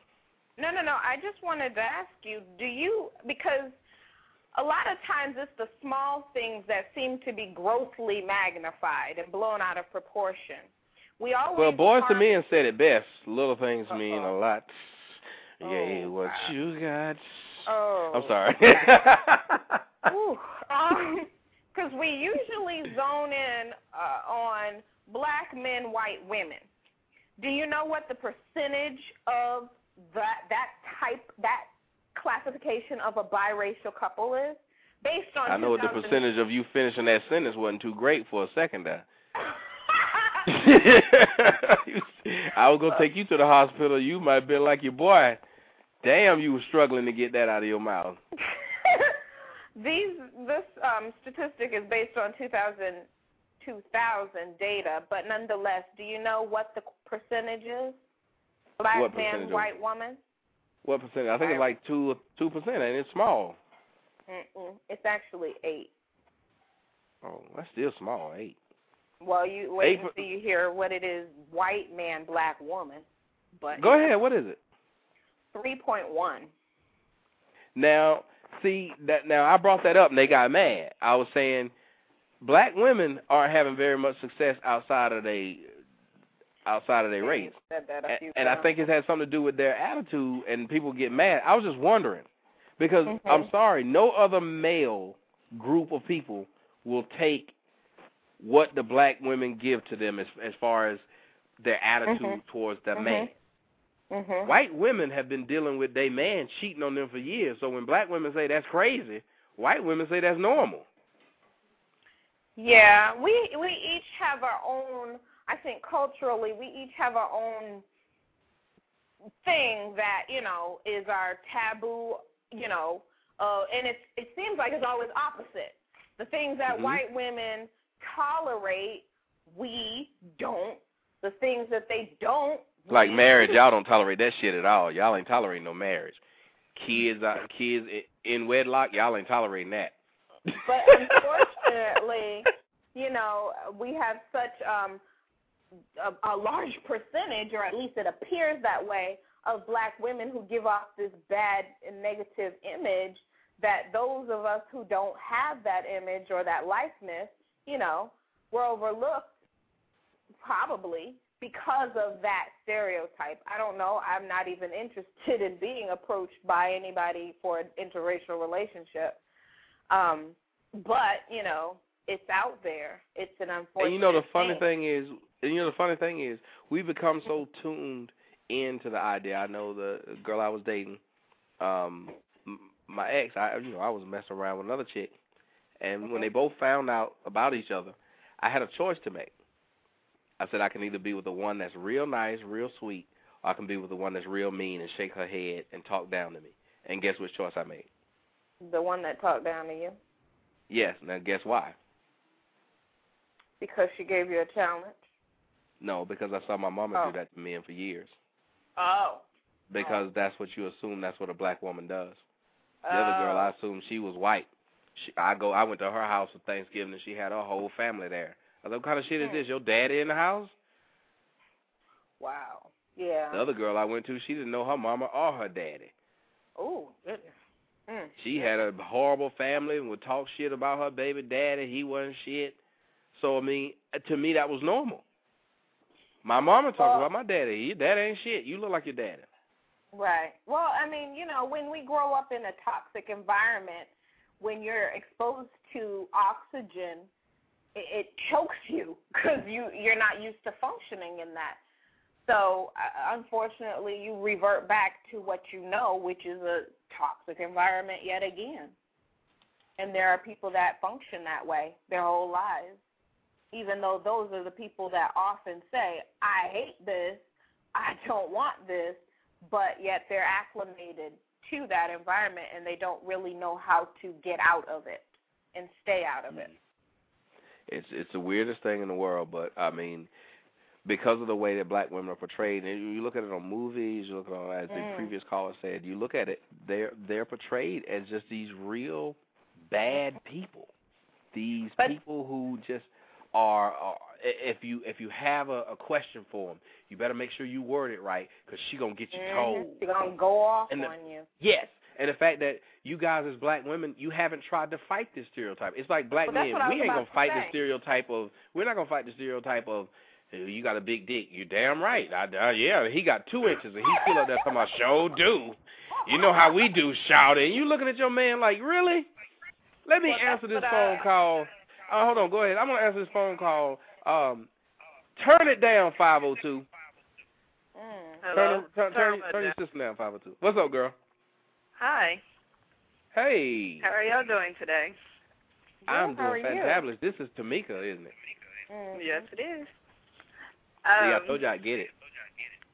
No, no, no. I just wanted to ask you, do you because a lot of times it's the small things that seem to be grossly magnified and blown out of proportion. We always Well, Boyz II Men said it best. Little things mean a lot. Oh, Yeah, what you got. Oh. I'm sorry. Ooh, um, because we usually zone in uh, on black men, white women. Do you know what the percentage of that that type that classification of a biracial couple is? Based on I know what the percentage of you finishing that sentence wasn't too great for a second there. I was gonna take you to the hospital. You might have been like your boy. Damn, you were struggling to get that out of your mouth. These this um, statistic is based on 2000, 2000 data, but nonetheless, do you know what the percentage is? Black What man, percentage of- white woman. What percentage? I think it's like two two percent, and it's small. Mm-mm. It's actually eight. Oh, that's still small, eight. Well, you wait Eight until you hear what it is: white man, black woman. But Go ahead. What is it? Three point one. Now, see that now I brought that up and they got mad. I was saying black women aren't having very much success outside of they outside of their race. Said that a And, I think it has something to do with their attitude and people get mad. I was just wondering because Mhm. I'm sorry, no other male group of people will take what the black women give to them as as far as their attitude Mhm. towards the Mhm. man. Mhm. White women have been dealing with their man cheating on them for years. So when black women say that's crazy, white women say that's normal. Yeah, we we each have our own. I think culturally, we each have our own thing that you know is our taboo. You know, uh, and it it seems like it's always opposite. The things that Mhm. white women tolerate, we don't. The things that they don't, Like marriage, y'all don't tolerate that shit at all. Y'all ain't tolerating no marriage. Kids, uh, kids in wedlock, y'all ain't tolerating that. but unfortunately, you know, we have such um a, a large percentage, or at least it appears that way, of black women who give off this bad and negative image that those of us who don't have that image or that likeness, you know, were overlooked probably because of that stereotype. I don't know. I'm not even interested in being approached by anybody for an interracial relationship. Um, but, you know, it's out there. It's an unfortunate And you know the funny thing. thing is, and you know the funny thing is, we become so tuned into the idea. I know the girl I was dating, um, my ex. I you know I was messing around with another chick, and when they both found out about each other, I had a choice to make. I said I can either be with the one that's real nice, real sweet, or I can be with the one that's real mean and shake her head and talk down to me. And guess which choice I made? The one that talked down to you Yes. Now guess why? because she gave you a challenge. No, because I saw my mama Oh. do that to men for years. Oh. because that's what you assume that's what a black woman does. The other girl, I assumed she was white. She, I go, I went to her house for Thanksgiving and she had her whole family there. I said, what kind of shit is this? Your daddy in the house? Wow. Yeah. The other girl I went to, she didn't know her mama or her daddy. Oh, goodness. Mm. She had a horrible family and would talk shit about her baby daddy. He wasn't shit. So I mean, to me that was normal. My mama talked Well- about my daddy. Your daddy ain't shit. You look like your daddy. Right. Well, I mean, you know, when we grow up in a toxic environment, when you're exposed to oxygen, it, it chokes you because you you're not used to functioning in that. So, uh, unfortunately, you revert back to what you know, which is a toxic environment yet again. And there are people that function that way their whole lives, even though those are the people that often say, "I hate this, I don't want this." but yet they're acclimated to that environment and they don't really know how to get out of it and stay out of it. It's it's the weirdest thing in the world, but I mean, because of the way that black women are portrayed, and you look at it on movies, you look at it, as the Mm. previous caller said, you look at it, they're they're portrayed as just these real bad people. These people who just are, are if you if you have a, a question for them, you better make sure you word it right because she gonna get you told. Mhm. They're gonna go off And the- on you. Yes, and the fact that you guys as black women, you haven't tried to fight this stereotype. It's like black Well, men, we ain't gonna to fight the stereotype of. We're not gonna fight the stereotype of. "Uh, You got a big dick. You're damn right. I, I, yeah, he got two inches, and he still up there talking about show do. You know how we do, shout it. And you looking at your man like, really? Let me Well, answer this phone I- call. Uh, hold on, go ahead. I'm gonna answer this phone call. Um, turn it down, 502. Mm. Turn, turn, turn, Turn turn your system down, 502. What's up, girl? Hi. Hey. How are y'all doing today? I'm how doing are you? This is Tameka, isn't it? Yes, it is. See, I Um, told you I get it.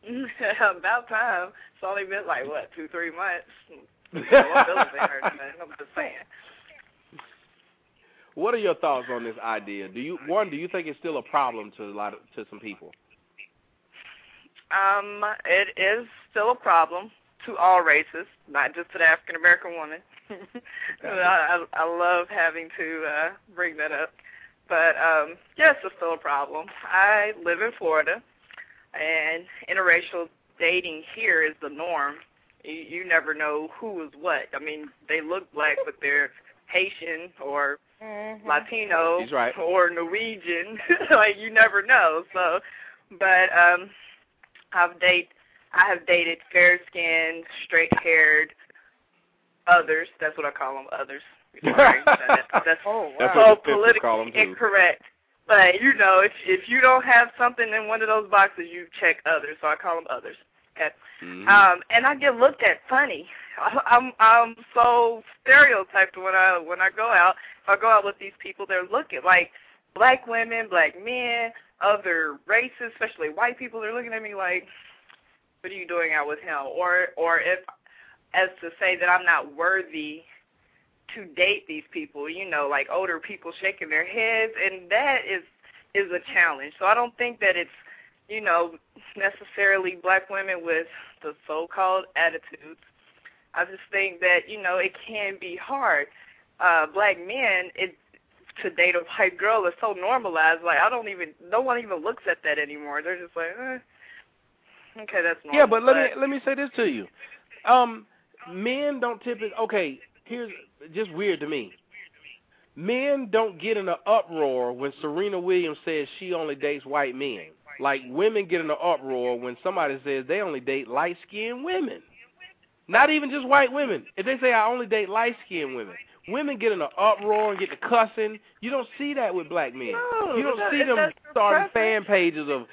about time. It's only been like what, two, three months. Well, Billy's in here today. I'm just saying. What are your thoughts on this idea? Do you one? Do you think it's still a problem to a lot of to some people? Um, it is still a problem to all races, not just to the African American woman. I, I I love having to uh bring that up. But um yes, it's still a problem. I live in Florida and interracial dating here is the norm. You, you never know who is what. I mean, they look black but they're Haitian or Mm-hmm. Latino He's right. or Norwegian. like you never know. So but um I've date I have dated fair skinned, straight haired others. That's what I call them, others. Sorry, that, that's oh, That's so what the sisters politically call 'em, too. incorrect. But you know, if if you don't have something in one of those boxes, you check others. So I call them others. Mhm. Um, and I get looked at funny. I- I'm I'm so stereotyped when I when I go out. If I go out with these people, they're looking like black women, black men, other races, especially white people. They're looking at me like, "What are you doing out with him?" Or or if as to say that I'm not worthy to date these people. You know, like older people shaking their heads, and that is is a challenge. So I don't think that it's you know necessarily black women with the so-called attitudes. I just think that you know it can be hard. Uh, black men, it to date a white girl is so normalized. Like I don't even, no one even looks at that anymore. They're just like, eh, okay, that's normal. Yeah, but let me let me say this to you. Um, men don't typically. Okay, here's just weird to me. Men don't get in an uproar when Serena Williams says she only dates white men. Like women get in an uproar when somebody says they only date light skinned women. Not even just white women. If they say I only date light skinned women, women get in an uproar and get to cussing. You don't see that with black men. No, you don't see them starting fan pages of,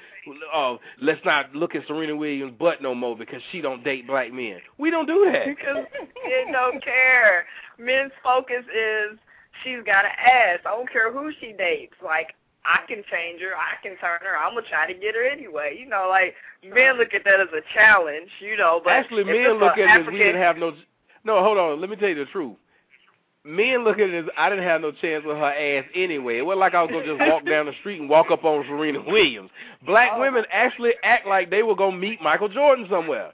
of let's not look at Serena Williams' butt no more because she don't date black men. We don't do that. because men don't care. Men's focus is she's got an ass. I don't care who she dates. Like I can change her. I can turn her. I'm gonna try to get her anyway. You know, like men look at that as a challenge. You know, but Actually, men look at it as we didn't have no. No, hold on. Let me tell you the truth. Men look at it as I didn't have no chance with her ass anyway. It wasn't like I was gonna just walk down the street and walk up on Serena Williams. Black Oh. women actually act like they were gonna meet Michael Jordan somewhere.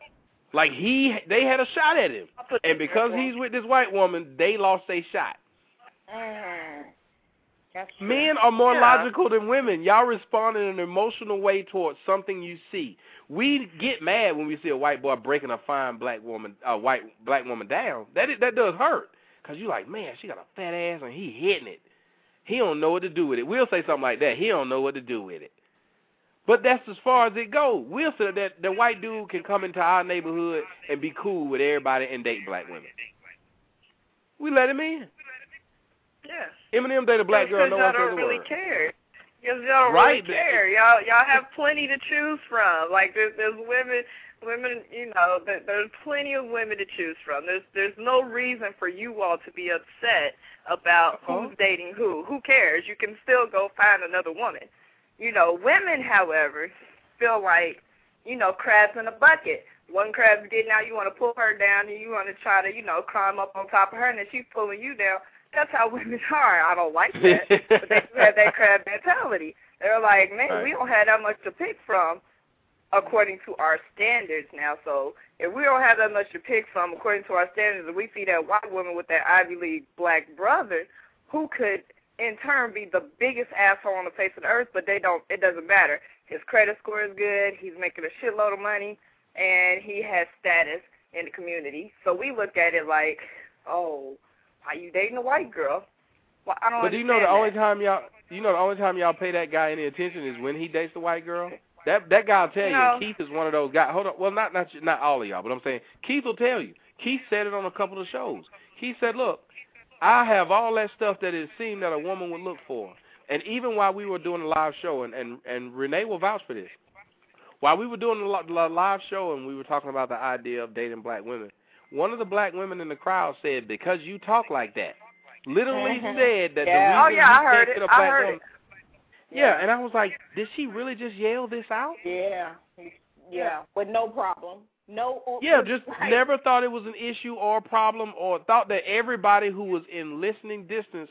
Like he, they had a shot at him, and because he's with this white woman, they lost their shot. Mm. Men are more Yeah. logical than women. Y'all respond in an emotional way towards something you see. We get mad when we see a white boy breaking a fine black woman, a white black woman down. That that does hurt, cause you're like, man, she got a fat ass and he hitting it. He don't know what to do with it. We'll say something like that. He don't know what to do with it. But that's as far as it goes. We'll say that the white dude can come into our neighborhood and be cool with everybody and date black women. We let him in. yeah. Eminem dated a black girl. No one says don't really word. care. Because y'all don't Right, really care. Y'all y'all have plenty to choose from. Like there's there's women women you know there, there's plenty of women to choose from. There's there's no reason for you all to be upset about Uh-huh. who's dating who. Who cares? You can still go find another woman. You know, women, however, feel like you know, crabs in a bucket. One crab's getting out, you want to pull her down, and you want to try to, you know, climb up on top of her, and then she's pulling you down. That's how women are. I don't like that, but they have that crab mentality. They're like, man, Right. we don't have that much to pick from, according to our standards now. So if we don't have that much to pick from, according to our standards, and we see that white woman with that Ivy League black brother, who could in turn be the biggest asshole on the face of the earth, but they don't. It doesn't matter. His credit score is good. He's making a shitload of money, and he has status in the community. So we look at it like, oh, why you dating a white girl? Well, I don't But do you know the understand only time y'all you know the only time y'all pay that guy any attention is when he dates the white girl? That that guy'll tell you. No. Keith is one of those guys. Hold on. Well, not not not all of y'all, but I'm saying Keith will tell you. Keith said it on a couple of shows. Keith said, "Look, I have all that stuff that it seemed that a woman would look for." And even while we were doing the live show, and and and Renee will vouch for this. While we were doing the live show and we were talking about the idea of dating black women, one of the black women in the crowd said, "Because you talk like that." Literally Mhm. said that Yeah. the Oh, reason yeah, I heard it. I black heard woman it. yeah, and I was like, did she really just yell this out? Yeah. Yeah. With no problem. No. Yeah, just right. never thought it was an issue or a problem or thought that everybody who was in listening distance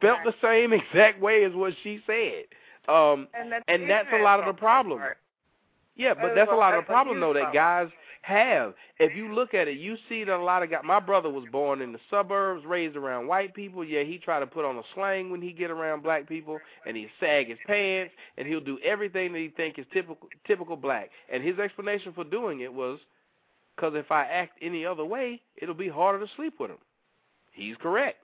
felt the same exact way as what she said. Um And that's, and that's a lot of the problem. Yeah, but That that's a a- lot of the problem though that guys have. If you look at it, you see that a lot of guys. My brother was born in the suburbs, raised around white people. Yeah, he try to put on a slang when he get around black people, and he sag his pants, and he'll do everything that he think is typical typical black. And his explanation for doing it was, because if I act any other way, it'll be harder to sleep with him. He's correct.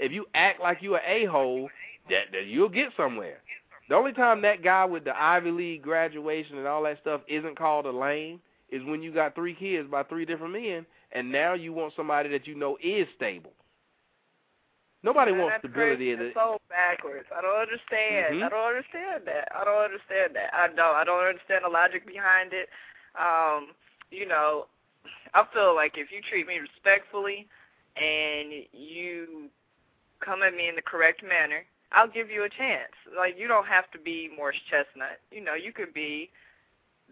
If you act like you a a hole, that, that you'll get somewhere. The only time that guy with the Ivy League graduation and all that stuff isn't called a lame is when you got three kids by three different men, and now you want somebody that you know is stable. Nobody Man, wants that's stability. crazy. in It's it. so backwards. I don't understand. Mhm. I don't understand that. I don't understand that. I don't. I don't understand the logic behind it. Um, you know, I feel like if you treat me respectfully and you come at me in the correct manner, I'll give you a chance. Like you don't have to be Morris Chestnut. You know, you could be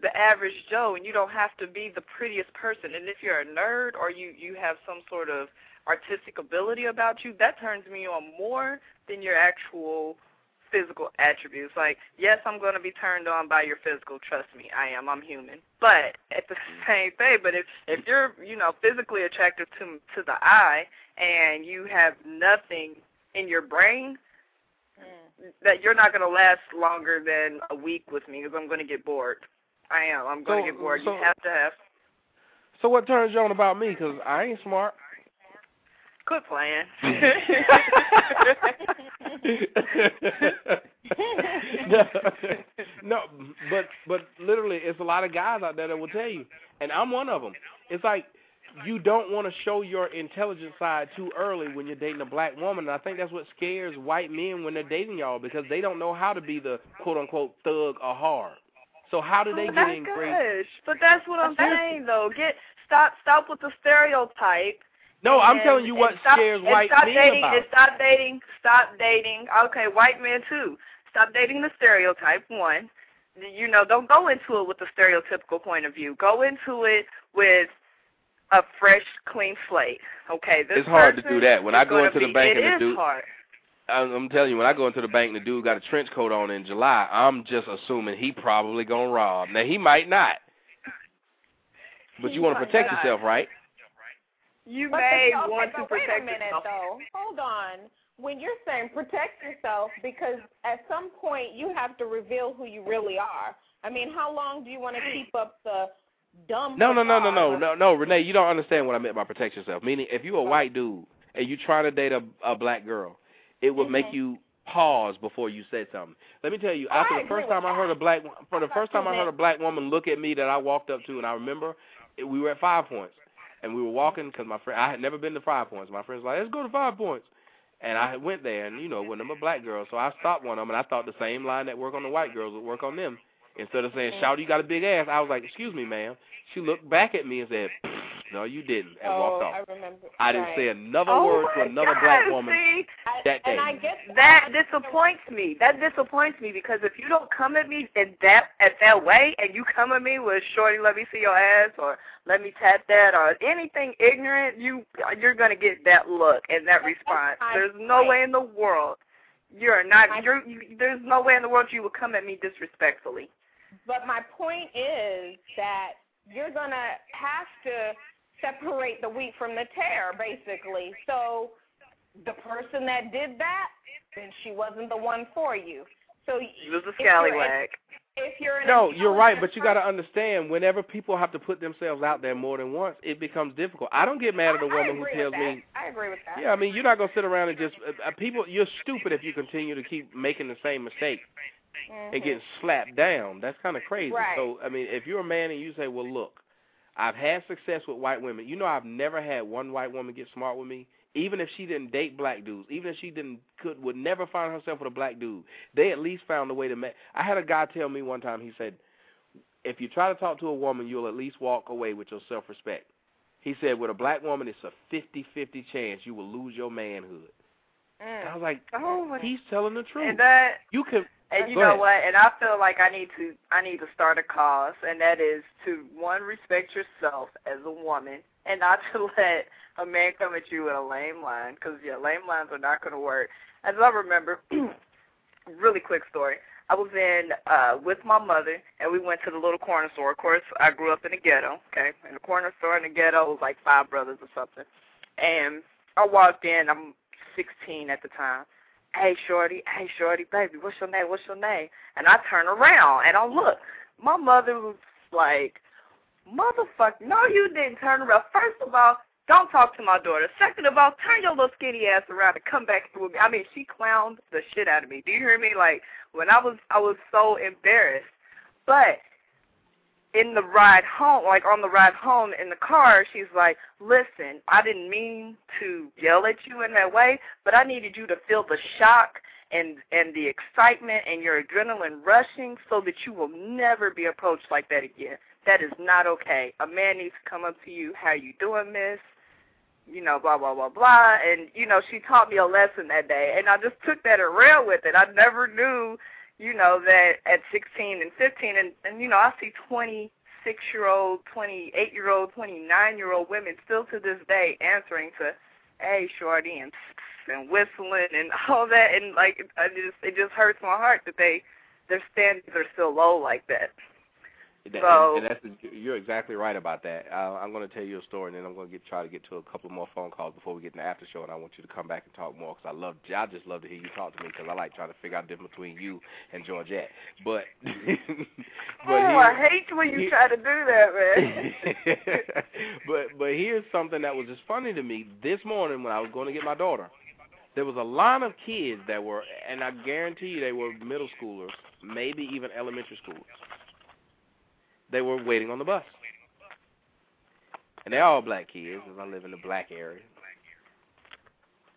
the average Joe, and you don't have to be the prettiest person. And if you're a nerd or you you have some sort of artistic ability about you, that turns me on more than your actual physical attributes. Like, yes, I'm going to be turned on by your physical. Trust me, I am. I'm human. But at the mm-hmm. same thing, but if if you're you know physically attractive to to the eye and you have nothing in your brain, mm. that you're not going to last longer than a week with me because I'm going to get bored. I am. I'm going to get bored. so- you have to have. So what turns you on about me? Because I ain't smart. Quit playing. no, no, but but literally, it's a lot of guys out there that will tell you, and I'm one of them. It's like you don't want to show your intelligent side too early when you're dating a black woman, and I think that's what scares white men when they're dating y'all because they don't know how to be the quote unquote thug or hard. So how do oh, they oh get my in great? gosh. But that's what I'm That's saying though. Get stop stop with the stereotype. No, I'm telling you what and stop, scares and white stop men dating, about. And stop dating. Stop dating. Okay, white men too. Stop dating the stereotype. One, you know, don't go into it with the stereotypical point of view. Go into it with a fresh, clean slate. Okay, this It's hard to person do that. When is I go gonna into the be- bank and the is dude- hard. I'm I'm telling you, when I go into the bank and the dude got a trench coat on in July, I'm just assuming he probably gonna rob. Now he might not, but you want to protect not. yourself, right? You But may want to but wait protect a minute yourself. though. Hold on. When you're saying protect yourself, because at some point you have to reveal who you really are. I mean, how long do you want to keep up the dumb? No, no, no, no, no, no, no, Renee, you don't understand what I meant by protect yourself. Meaning, if you're a white dude and you're trying to date a a black girl, it would make you pause before you said something. Let me tell you, after I the first time I heard a black, for the first time I heard a black woman look at me that I walked up to, and I remember it, we were at Five Points, and we were walking because my friend, I had never been to Five Points. My friend's like, let's go to Five Points. And I went there, and you know, when I'm a black girl, so I stopped one of them, and I thought the same line that work on the white girls would work on them. Instead of saying, "Shout, you got a big ass," I was like, "Excuse me, ma'am." She looked back at me and said, No, you didn't, and oh, walked off. I remember. I didn't right. say another Oh word to another God, black woman see? that day. And I get That disappoints me. That disappoints me because if you don't come at me in that at that way, and you come at me with "Shorty, let me see your ass" or "Let me tap that" or anything ignorant, you you're gonna get that look and that response. There's no point. way in the world you're not. You're. You, there's no way in the world you would come at me disrespectfully. But my point is that you're going to have to separate the wheat from the tare, basically. So the person that did that, then she wasn't the one for you. So It was a scallywag. If you're an No, you're right, but you got to understand. Whenever people have to put themselves out there more than once, it becomes difficult. I don't get mad at a woman who tells me, I agree with that. "Yeah, I mean, you're not gonna sit around and just uh, uh, people. You're stupid if you continue to keep making the same mistake Mhm. and getting slapped down. That's kind of crazy. Right. So, I mean, if you're a man and you say, "Well, look, I've had success with white women. You know, I've never had one white woman get smart with me." Even if she didn't date black dudes, even if she didn't could would never find herself with a black dude, they at least found a way to make. I had a guy tell me one time. He said, if you try to talk to a woman, you'll at least walk away with your self-respect. He said, with a black woman, it's a fifty-fifty chance you will lose your manhood. And I was like, oh, my- he's telling the truth. and that you can. And you Go know ahead. what? And I feel like I need to I need to start a cause, and that is to one respect yourself as a woman, and not to let a man come at you with a lame line, because yeah, lame lines are not going to work. As I remember, really quick story. I was in uh with my mother, and we went to the little corner store. Of course, I grew up in the ghetto. Okay, in the corner store in the ghetto was like five brothers or something, and I walked in. I'm 16 at the time hey shorty, hey shorty, baby, what's your name? What's your name? And I turn around and I look. My mother was like, motherfucker, no, you didn't turn around. First of all, don't talk to my daughter. Second of all, turn your little skinny ass around and come back with me. I mean, she clowned the shit out of me. Do you hear me? Like when I was, I was so embarrassed. But in the ride home, like on the ride home in the car, she's like, "Listen, I didn't mean to yell at you in that way, but I needed you to feel the shock and and the excitement and your adrenaline rushing, so that you will never be approached like that again. That is not okay. A man needs to come up to you, how you doing, miss? You know, blah blah blah blah. And you know, she taught me a lesson that day, and I just took that and ran with it. I never knew you know, that at 16 and 15, and, and you know, I see 26 year old, 28 year old, 29 year old women still to this day answering to, hey, shorty, and and whistling and all that, and like, I just it just hurts my heart that they their standards are still low like that. So- and, and that's you're exactly right about that. Uh, I'm going to tell you a story, and then I'm going to get try to get to a couple more phone calls before we get in the after show. And I want you to come back and talk more because I love I just love to hear you talk to me because I like trying to figure out the difference between you and Georgette. But but oh, I hate when you here- try to do that, man. but but here's something that was just funny to me this morning when I was going to get my daughter. There was a line of kids that were, and I guarantee you they were middle schoolers, maybe even elementary schoolers. They were waiting on the bus, and they're all black kids, because I live in the black area.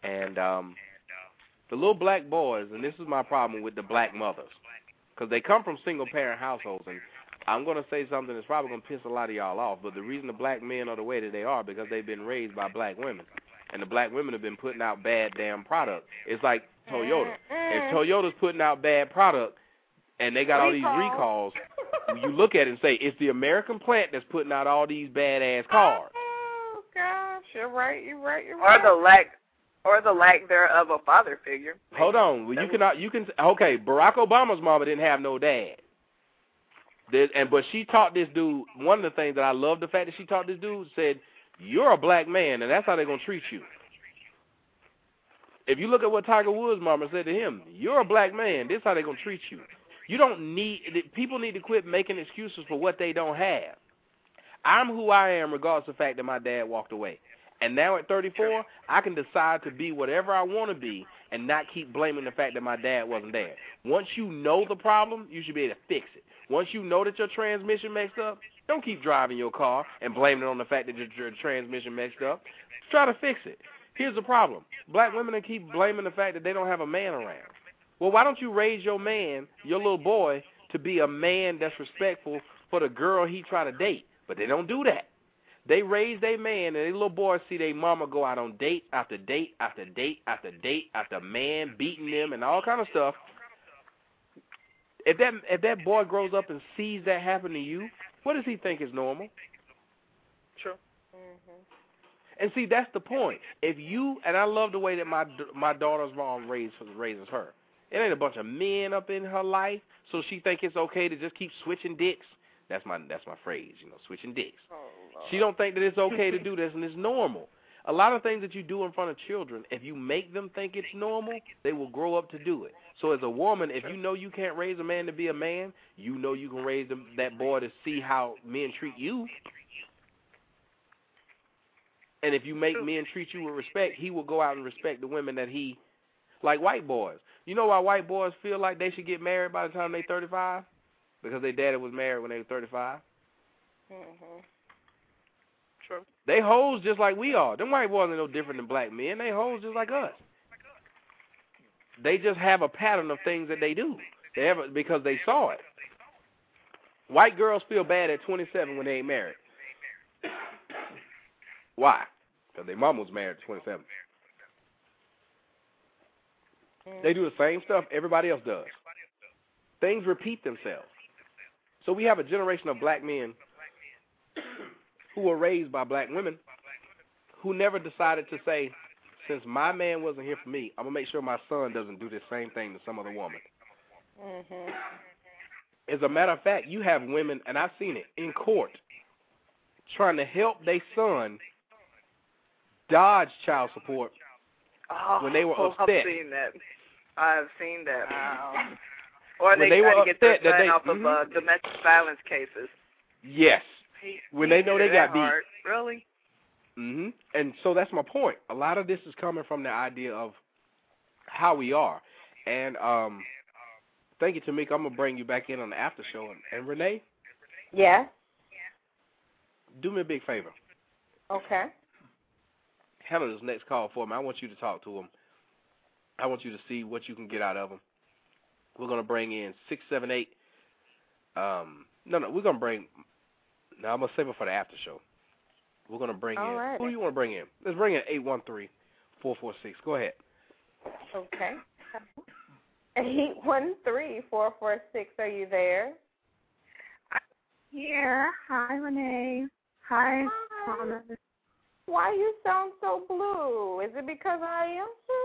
And um, the little black boys, and this is my problem with the black mothers, because they come from single parent households, and I'm going to say something that's probably going to piss a lot of y'all off, but the reason the black men are the way that they are because they've been raised by black women, and the black women have been putting out bad damn product. It's like Toyota. If Toyota's putting out bad product, and they got all these recalls, you look at it and say it's the American plant that's putting out all these badass cars. Oh gosh, you're right. You're right. You're right. or the lack or the lack thereof of a father figure. Hold on. Well, you cannot. You can. Okay, Barack Obama's mama didn't have no dad. There, and but she taught this dude. One of the things that I love the fact that she taught this dude said, "You're a black man, and that's how they're gonna treat you." If you look at what Tiger Woods' mama said to him, "You're a black man. This is how they're gonna treat you." You don't need. People need to quit making excuses for what they don't have. I'm who I am, regardless of the fact that my dad walked away. And now at 34, I can decide to be whatever I want to be and not keep blaming the fact that my dad wasn't there. Once you know the problem, you should be able to fix it. Once you know that your transmission messed up, don't keep driving your car and blaming it on the fact that your, your transmission messed up. Try to fix it. Here's the problem. Black women keep blaming the fact that they don't have a man around. Well, why don't you raise your man, your little boy, to be a man that's respectful for the girl he try to date? But they don't do that. They raise their man, and they little boys see their mama go out on date after date after date after date after man beating them and all kind of stuff. If that if that boy grows up and sees that happen to you, what does he think is normal? True. Mm-hmm. And see, that's the point. If you and I love the way that my my daughter's mom raises raises her. It ain't a bunch of men up in her life, so she think it's okay to just keep switching dicks. That's my that's my phrase, you know, switching dicks. Oh, she don't think that it's okay to do this and it's normal. A lot of things that you do in front of children, if you make them think it's normal, they will grow up to do it. So as a woman, if you know you can't raise a man to be a man, you know you can raise them, that boy to see how men treat you. And if you make men treat you with respect, he will go out and respect the women that he like white boys. You know why white boys feel like they should get married by the time they 35? Because their daddy was married when they were 35. Mhm. True. They hoes just like we are. Them white boys ain't no different than black men. They hoes just like us. They just have a pattern of things that they do. They have it because they saw it. White girls feel bad at 27 when they ain't married. Why? Because their mom was married at 27. They do the same stuff everybody else does. Things repeat themselves. So we have a generation of black men who were raised by black women who never decided to say, since my man wasn't here for me, I'm going to make sure my son doesn't do the same thing to some other woman. Mhm. As a matter of fact, you have women, and I've seen it in court, trying to help their son dodge child support Oh, when they were I've upset. seen that. I've seen that. Or they, they try were to get their upset that son they- off of mhm. uh, domestic violence cases. Yes. When they know they got beat. hard. Really? hmm And so that's my point. A lot of this is coming from the idea of how we are. And um thank you, Tameka. I'm gonna bring you back in on the after show. And, and Renee, Yeah. Yeah. Do me a big favor. Okay. Handle this next call for me. I want you to talk to him. I want you to see what you can get out of them. We're gonna bring in six seven eight. Um, no, no, we're gonna bring. Now I'm gonna save it for the after show. We're gonna bring in. Alrighty. Who do you want to bring in? Let's bring in eight one three four four six. Go ahead. Okay. Eight one three four four six. Are you there? Here. Hi, Renee. Hi, Thomas. Why you sound so blue? Is it because I answered?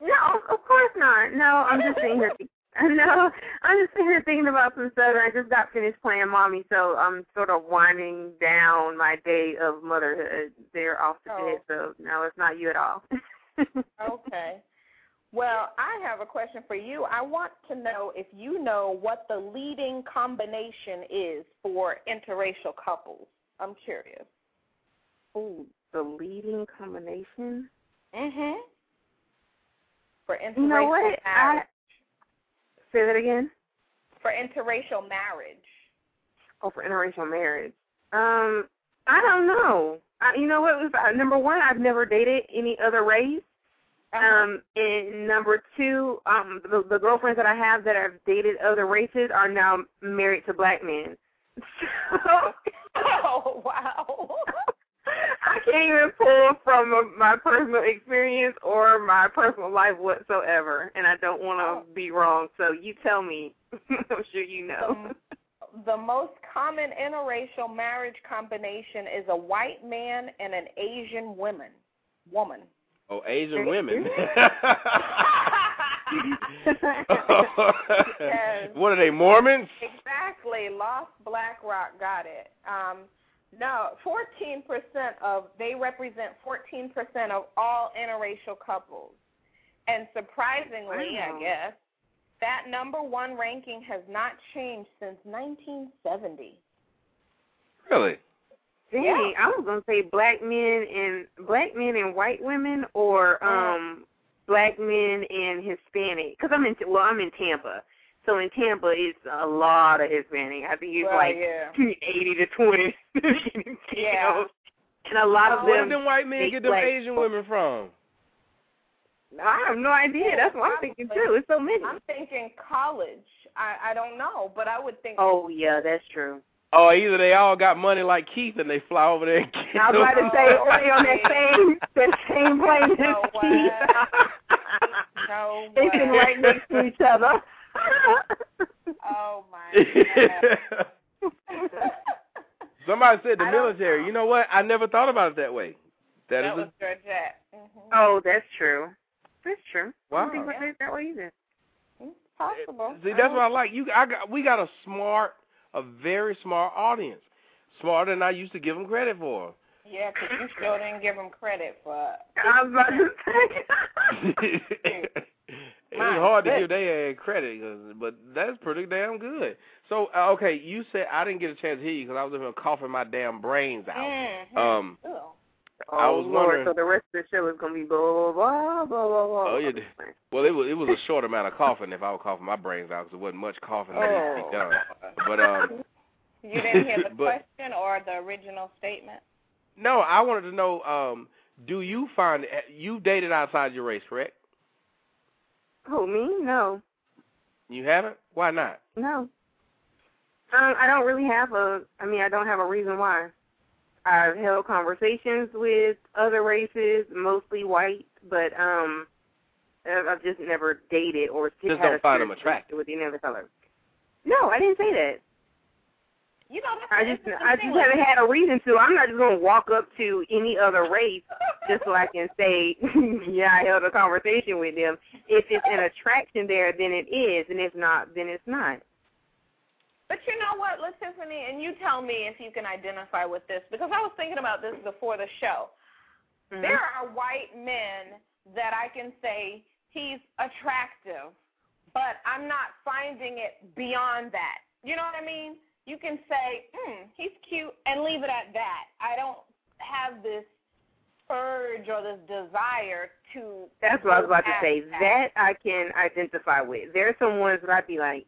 No, of course not. No, I'm just sitting here. No, I'm just sitting here thinking about some stuff. I just got finished playing mommy, so I'm sort of winding down my day of motherhood. They're off to Oh. bed, so no, it's not you at all. Okay. Well, I have a question for you. I want to know if you know what the leading combination is for interracial couples. I'm curious. Ooh, the leading combination. Mhm. For interracial You know what? I marriage. say that again. For interracial marriage. Oh, for interracial marriage. Um, I don't know. I, you know what? Uh, Number one, I've never dated any other race. Um, and number two, um, the, the girlfriends that I have that have dated other races are now married to black men. So, oh wow! I can't even pull from my personal experience or my personal life whatsoever, and I don't want to be wrong. So you tell me. I'm sure you know. The most common interracial marriage combination is a white man and an Asian woman. Woman. Oh, Asian women. Yes. what are they, Mormons? Exactly. Lost Black Rock got it. Um, no, 14% of, they represent 14% of all interracial couples. And surprisingly, Wow. I guess, that number one ranking has not changed since 1970. Really? Dang, Yeah. I was gonna say black men and black men and white women, or um black men and Hispanic. Because I'm in well, I'm in Tampa, so in Tampa it's a lot of Hispanic. I think it's Well, like yeah. eighty to twenty. Yeah. and a lot of Where them. did them white men get them black- Asian women from? I have no idea. That's what I'm thinking too. It's so many. I'm thinking college. I, I don't know, but I would think Oh yeah, that's true. Oh, either they all got money like Keith and they fly over there and get I was about to say, or they on that same that same plane as No Keith. No They've been right next to each other. Oh my Somebody said the I don't military. You know what? I never thought about it that way. That is was a, Georgette. Mm-hmm. Oh, that's true. That's true. I Wow. don't think about it that way either. Possible. see. That's what I like. You, I got, we got a smart, a very smart audience, smarter than I used to give them credit for. Yeah, 'cause you still didn't give him credit for. I was about to say. it's My hard to give their credit, but that's pretty damn good. So, uh, okay, you said I didn't get a chance to hear you because I was here coughing my damn brains out. Mhm. Um, Ew. I oh was Lord, wondering. so the rest of the show is gonna be blah blah blah blah blah. Oh yeah. Well, it was it was a short amount of coughing if I was coughing my brains out because it wasn't much coughing that needed to be done. But um, You didn't hear the but- question or the original statement? no, I wanted to know. Um, do you find you dated outside your race, correct? Who me? No, You haven't? Why not? no. Um, I don't really have a. I mean, I don't have a reason why. I've held conversations with other races, mostly white, but um, I've just never dated or Just had don't a find them attractive. with any other color. No, I didn't say that. You know, that's I just I just thing haven't had a reason to. I'm not just gonna walk up to any other race just so I can say, yeah, I held a conversation with them. If it's an attraction there, then it is, and if not, then it's not. But you know what, Tiffany, and you tell me if you can identify with this because I was thinking about this before the show. Mm-hmm. There are white men that I can say he's attractive, but I'm not finding it beyond that. You know what I mean? You can say, hmm, he's cute, and leave it at that. I don't have this urge or this desire to. That's what I was about to say. past That I can identify with. There are some ones that I'd be like,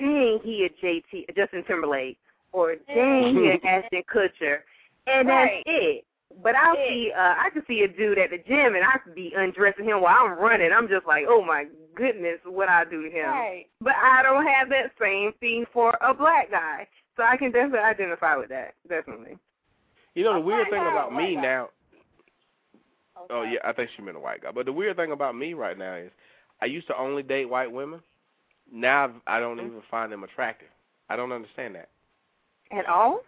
dang, he a JT, Justin Timberlake, or dang, he a Ashton Kutcher, and Right. that's it. But I'll see, uh, I could see a dude at the gym, and I could be undressing him while I'm running. I'm just like, oh my goodness, what I do to him. Right. But I don't have that same thing for a black guy, so I can definitely identify with that. Definitely. You know the weird thing guy, about me white guy. now. Oh yeah, I think she meant a white guy. But the weird thing about me right now is, I used to only date white women. Now I've- I don't mm-hmm. even find them attractive. I don't understand that. At all?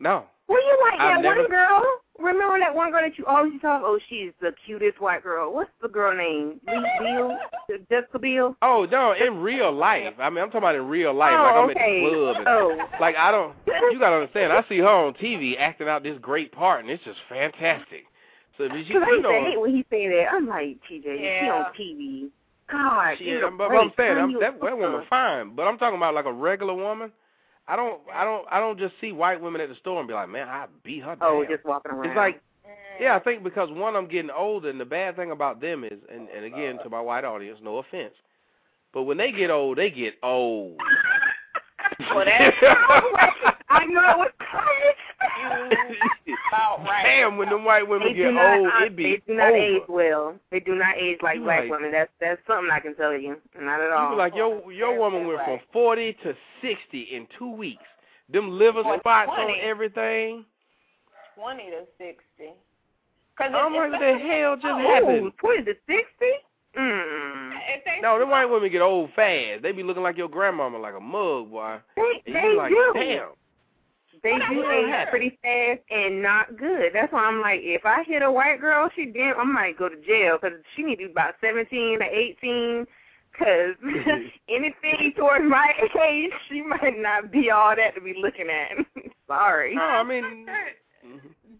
No. Were you like I've that never- one girl? Remember that one girl that you always talk? Oh, she's the cutest white girl. What's the girl name? Bill? Jessica Biel? Oh no, in real life. I mean, I'm talking about in real life. like Oh, I'm okay. at the club. And, Oh. Like I don't. You gotta understand. I see her on TV acting out this great part, and it's just fantastic. So if you, Because I used to know, hate when he say that. I'm like, TJ, she on TV. God, she, you but, but I'm saying I'm, that, that woman fine. But I'm talking about like a regular woman. I don't. I don't. I don't just see white women at the store and be like, man, I beat her oh, down. Oh, just walking around. It's like, mm. yeah, I think because one, I'm getting older, and the bad thing about them is, and, and again, to my white audience, no offense, but when they get old, they get old. Well, that's I know it was coming. about right. Damn, when them white women They get not, old, it be they do not over. age well. They do not age like You black women. That's that's something I can tell you. Not at all. be like your your woman went from forty to sixty in two weeks. Them liver spots on everything. twenty to sixty. Cause I'm like, what the hell just oh, happened? twenty to sixty? Mm. No, them white women get old fast. They be looking like your grandmama, like a mug, boy. They, they like, do. damn. They do I age heard. pretty fast and not good. That's why I'm like, if I hit a white girl, she damn, I might go to jail because she need to be about 17 to 18. Because anything towards my age, she might not be all that to be looking at. Sorry. No, I mean,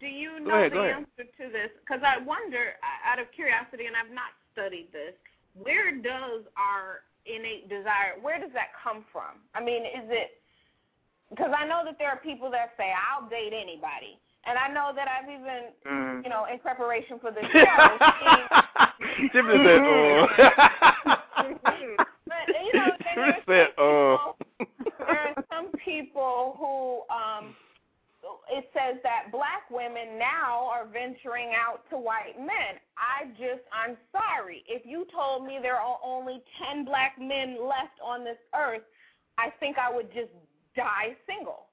Do you know ahead, the answer to this? Because I wonder, uh, out of curiosity, and I've not studied this, where does our innate desire, where does that come from? I mean, is it, because I know that there are people that say, I'll date anybody. And I know that I've even, Mm. you know, in preparation for this show, seen said, uh. But you know, there Tiffany said, uh. there are some people who um it says that black women now are venturing out to white men. I just I'm sorry. If you told me there are only 10 black men left on this earth, I think I would just die single.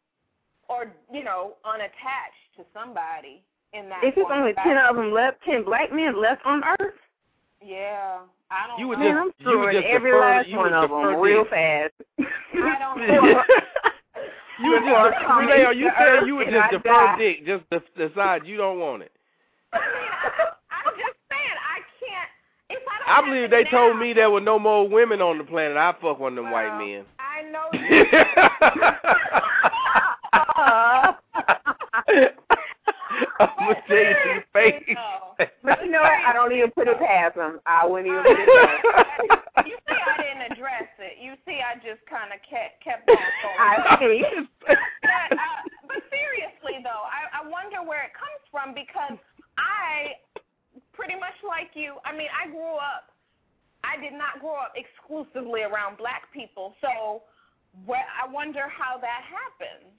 or you know unattached to somebody in that. If it's one only ten of them left, ten black men left on Earth, Yeah, I don't. You would know. man, I'm just- you would screwing just every defer- last one of them real fast. I don't know. You would Before just, Renee, are you to saying you would just defer die. dick, just de- decide you don't want it? I mean, I'm just saying I can't. If I don't I believe they now, told me there were no more women on the planet. I fuck one of them white men. I know you. I'm gonna tell you to your face. But you know what? I don't even put it past them. I wouldn't even put it past you see, I didn't address it. You see, I just kind of kept kept on going. I see. but, uh, but seriously though, I, I wonder where it comes from because I pretty much like you. I mean, I grew up. I did not grow up exclusively around black people, so where, I wonder how that happened.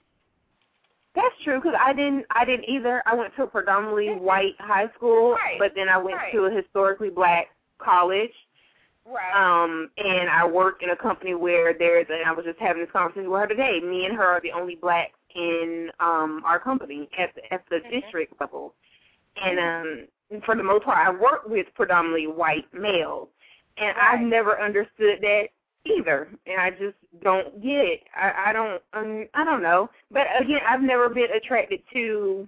That's true because I didn't. I didn't either. I went to a predominantly white high school, Right, but then I went right. to a historically black college. Right. Um, and I work in a company where there's, and I was just having this conversation with her today. Me and her are the only blacks in um our company at the, at the district level, and um, for the most part, I work with predominantly white males, and I've never understood that either, and I just don't get it. I, I don't, um, I don't know. But again, I've never been attracted to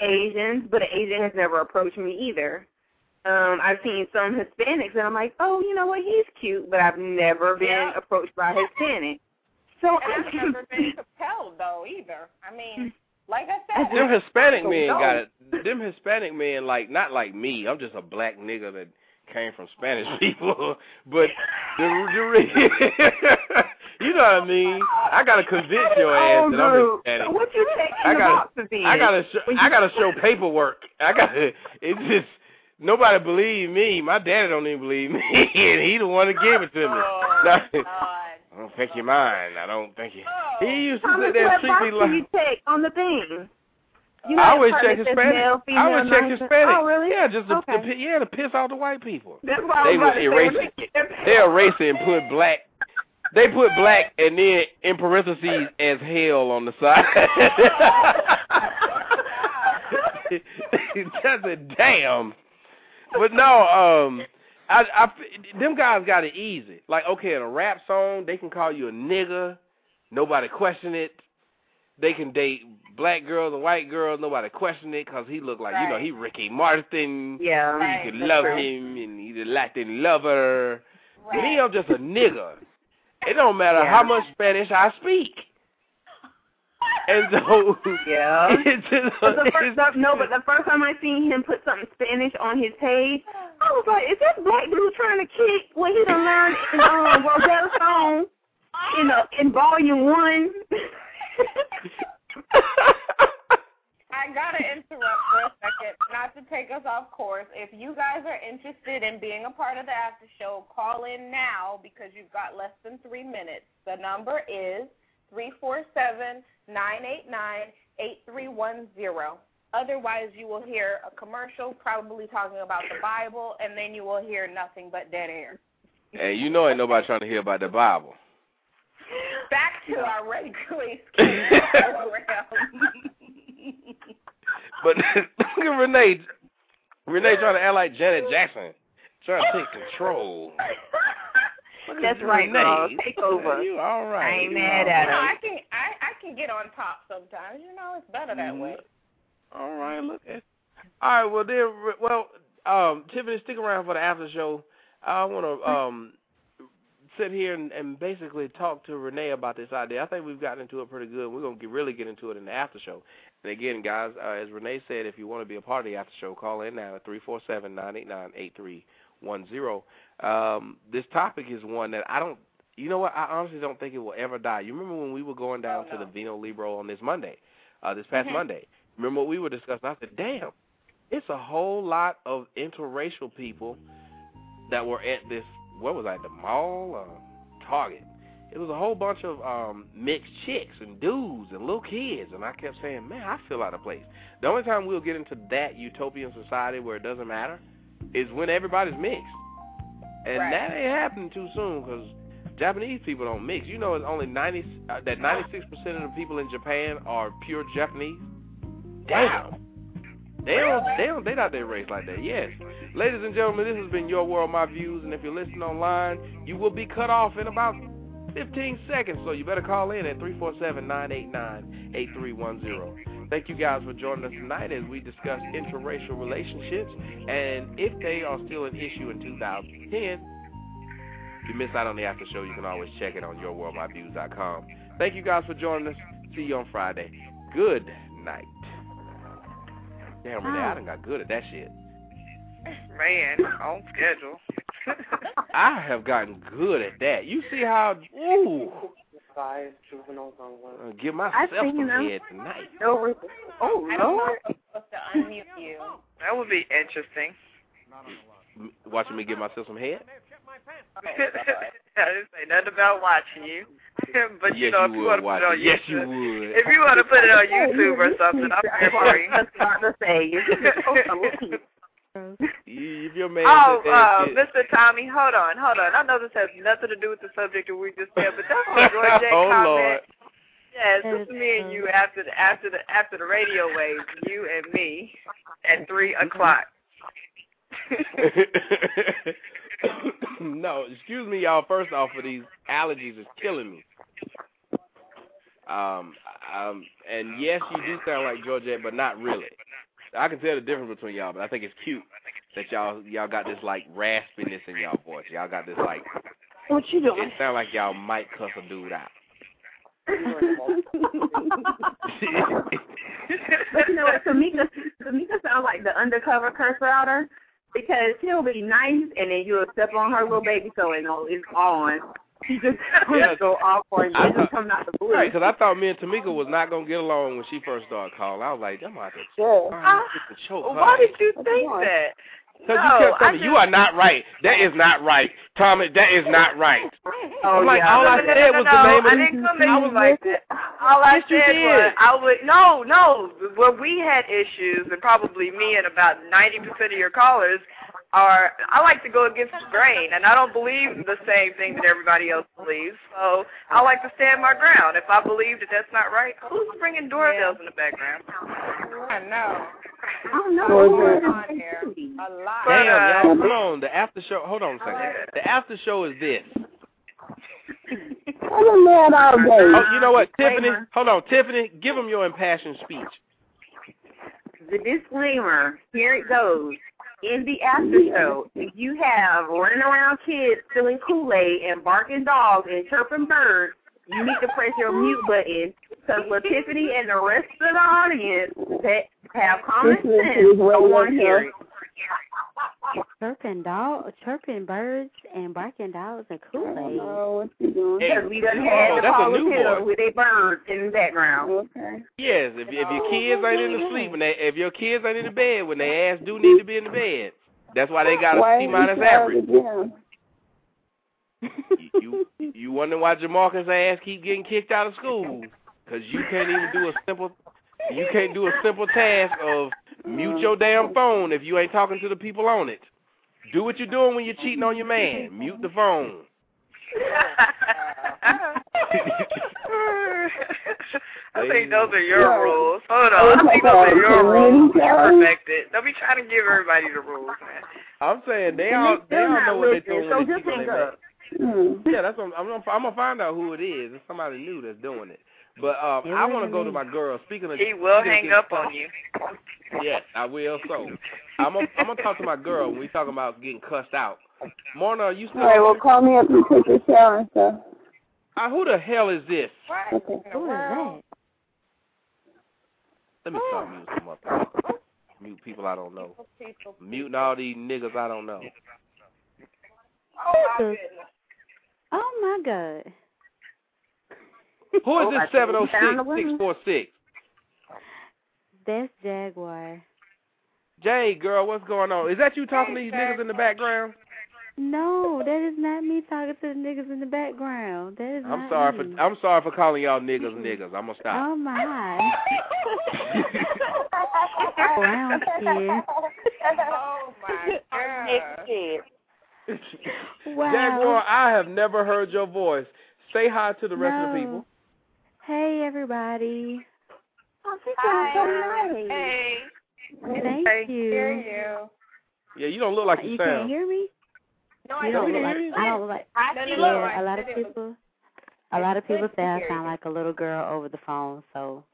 Asians, but an Asian has never approached me either. Um, I've seen some Hispanics, and I'm like, oh, you know what, he's cute, but I've never been Yeah. approached by a Hispanic. So And I've never been compelled though either. I mean, like I said, Them Hispanic men don't got it. Them Hispanic men, like not like me. I'm just a black nigga that came from Spanish people. But the, the re- you know what I mean. I gotta convince your ass oh, that I'm Oh, Hispanic. what you taking I the gotta, boxes? I gotta, show, I gotta show paperwork. I gotta. It's just nobody believe me. My daddy don't even believe me, and he the one that gave it to me. Oh, I don't think you mind. I don't think you. He used to Thomas, sit there and what box like. you take on the thing? You know I always check Hispanic. Male, I always check? Hispanic. Oh, really? Yeah, just to, okay. to yeah to piss off the white people. That's I They was would about to erase say. it. They erase it and put black. They put black and then in parentheses as hell on the side. That's a damn. But no, um, I, I, them guys got it easy. Like, okay, in a rap song, they can call you a nigga, nobody question it. They can date black girls and white girls, nobody question it because he look like, you know, he Ricky Martin. Yeah, you could love him, and he's a Latin lover. Me, I'm just a nigga. It don't matter how much Spanish I speak. And so, Yeah. it's just, But the first, the, no, but the first time I seen him put something Spanish on his page, I was like, "Is this black dude trying to kick what he done learned in um, Rosetta Stone in uh, in volume one?" I gotta interrupt for a second, not to take us off course. If you guys are interested in being a part of the after show, call in now because you've got less than three minutes. The number is three four seven nine eight nine eight three one zero. Otherwise, you will hear a commercial probably talking about the Bible, and then you will hear nothing but dead air. and you know ain't nobody trying to hear about the Bible. Back to our regularly scheduled program. But look at Renee. Renee trying to act like Janet Jackson, trying to take control. That's right, Renee. girl. Take over. You all right? I ain't You mad all at You know, her. I can I I can get on top sometimes. You know, it's better that way. All right, look at. All right, well then, well, um, Tiffany, stick around for the after show. I want to um sit here and, and basically talk to Renee about this idea. I think we've gotten into it pretty good. We're gonna get, really get into it in the after show. And again, guys, uh, as Renee said, if you want to be a part of the after show, call in now at three four seven nine eight nine eight three one zero. Um, this topic is one that I don't. You know what? I honestly don't think it will ever die. You remember when we were going down to the Vino Libro on this Monday, uh, this past Mhm. Monday? Remember what we were discussing? I said, "Damn, it's a whole lot of interracial people that were at this. What was I? The mall, uh, Target. It was a whole bunch of um mixed chicks and dudes and little kids, and I kept saying, "Man, I feel out of place." The only time we'll get into that utopian society where it doesn't matter is when everybody's mixed, and Right. that ain't happening too soon because Japanese people don't mix. You know, it's only ninety uh, that ninety six percent of the people in Japan are pure Japanese. Damn. They don't, they don't, they not their race like that. Yes, ladies and gentlemen, this has been your world, my views, and if you're listening online, you will be cut off in about 15 seconds. So you better call in at 347-989-8310. Thank you guys for joining us tonight as we discuss interracial relationships and if they are still an issue in 2010. If you miss out on the after show, you can always check it on yourworldmyviews.com. Thank you guys for joining us. See you on Friday. Good night. Damn, Renee, I done got good at that shit. Man, on schedule. I have gotten good at that. You see how? Ooh. Five juveniles on one. Give myself seen some head tonight. Oh, oh I don't Lord. I'm supposed to unmute you. That would be interesting. Watching me give myself some head? I didn't say nothing about watching you. but you yes, know, you if you would want to put watch it on it. Yes, you would. if you want to put it on YouTube or something, I'm there for you. That's what to say. If your man Oh, uh, that Mr. Tommy, hold on, hold on. I know this has nothing to do with the subject that we just said, but that's what Roy J oh comment. Lord. Yes, this is me and you after the after the after the radio waves, you and me at three o'clock. no, excuse me, y'all. First off, for these allergies is killing me. Um, um, and yes, you do sound like Georgette, but not really. I can tell the difference between y'all, but I think it's cute that y'all y'all got this like raspiness in y'all voice. Y'all got this like. What you doing? It sound like y'all might cuss a dude out. but you know what? Tameka, Tameka sounds like the undercover curse router because she'll be nice and then you'll step on her little baby toe and oh, it's on. She just Yeah. go off it. I just come out the blue. Right, because I thought me and Tameka was not gonna get along when she first started calling. I was like, I'm to Yeah. the choke. Why did you think that? Because No, you kept telling I me, you are not right. That is not right. Tommy, that is not right. Oh, I'm like, yeah. all no, I no, no, said no, was no, the name of the- didn't come I was you like that. All I Yes, said did. was I would no, no. Well, we had issues, and probably me and about ninety percent of your callers are. I like to go against the grain, and I don't believe the same thing that everybody else believes. So I like to stand my ground. If I believe that that's not right, who's bringing doorbells in the background? I know. I don't know. Going on here. A lot. Damn, uh, y'all, come on. The after show. Hold on a second. The after show is this. I'm a man all day. Oh, you know what, Tiffany? Hold on, Tiffany. Give them your impassioned speech. The disclaimer, here it goes. In the after show, if you have running around kids stealing Kool-Aid and barking dogs and chirping birds, you need to press your mute button because with Tiffany and the rest of the audience that have common sense don't want to hear it. Chirping dogs, chirping birds and barking dogs and Kool-Aid. Oh, what you doing? Hey, Because we done oh, had the that's a call new killer boy. with their birds in the background. Okay. Yes, if if your oh, kids ain't in the sleep when they if your kids ain't in the bed when they ass do need to be in the bed, that's why they got a C minus average. You you wonder why Jamarcus ass keep getting kicked out of school? Because you can't even do a simple you can't do a simple task of mute your damn phone if you ain't talking to the people on it. Do what you're doing when you're cheating on your man. Mute the phone. I think those are your rules. Hold on. I think those are your oh rules. You're perfected. Don't be trying to give everybody the rules, man. I'm saying they all they all know what they're doing. So when they just cheat on hang up. Hmm. Yeah, that's what I'm, I'm gonna I'm gonna find out who it is. It's somebody new that's doing it. But um, I want to go to my girl. Speaking of, He will hang getting- up on you. Yes, I will. So I'm gonna I'm gonna talk to my girl when we talking about getting cussed out. Mona, are you still? All right, well, call me up and take your shower and stuff. Uh, who the hell is this? Okay. Who is that? Let me start muting some up. Mute people I don't know. Muting all these niggas I don't know. Oh my Oh, god. Who is Oh, this think seven we oh found the six winner. six four six? That's Jaguar. Jay, girl, what's going on? Is that you talking to these niggas in the background? No, that is not me talking to the niggas in the background. That is I'm not sorry me. for I'm sorry for calling y'all niggas niggas. I'm gonna stop. Oh my. Brown skin. Oh my god. Wow. Jaguar, I have never heard your voice. Say hi to the rest of the people. Hey, everybody. Oh, Hi. Hey. Thank I you. hear you. Yeah, you don't look like uh, you, you sound. can't hear me? No, You I don't don't look hear like I don't look like I didn't yeah, look like a lot of people a lot of people say I sound like a little girl over the phone, so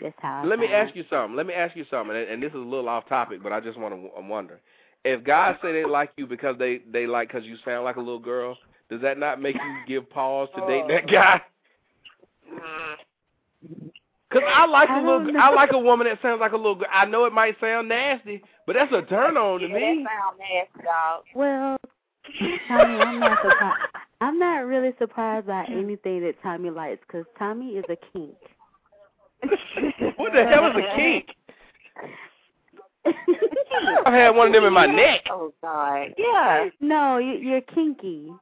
that's how I Let me ask you something. Let me ask you something, and, and this is a little off topic, but I just want to. I'm wondering if guys say they like you because they they like because you sound like a little girl. Does that not make you give pause to date that oh. guy? Cause I like a I little, don't I like a woman that sounds like a little girl. I know it might sound nasty, but that's a turn on to Yeah, me. that sound nasty, dog. Well, Tommy, I'm not surprised. I'm not really surprised by anything that Tommy likes because Tommy is a kink. What the hell is a kink? I had one of them in my neck. Oh God. Yeah. No, you, you're kinky.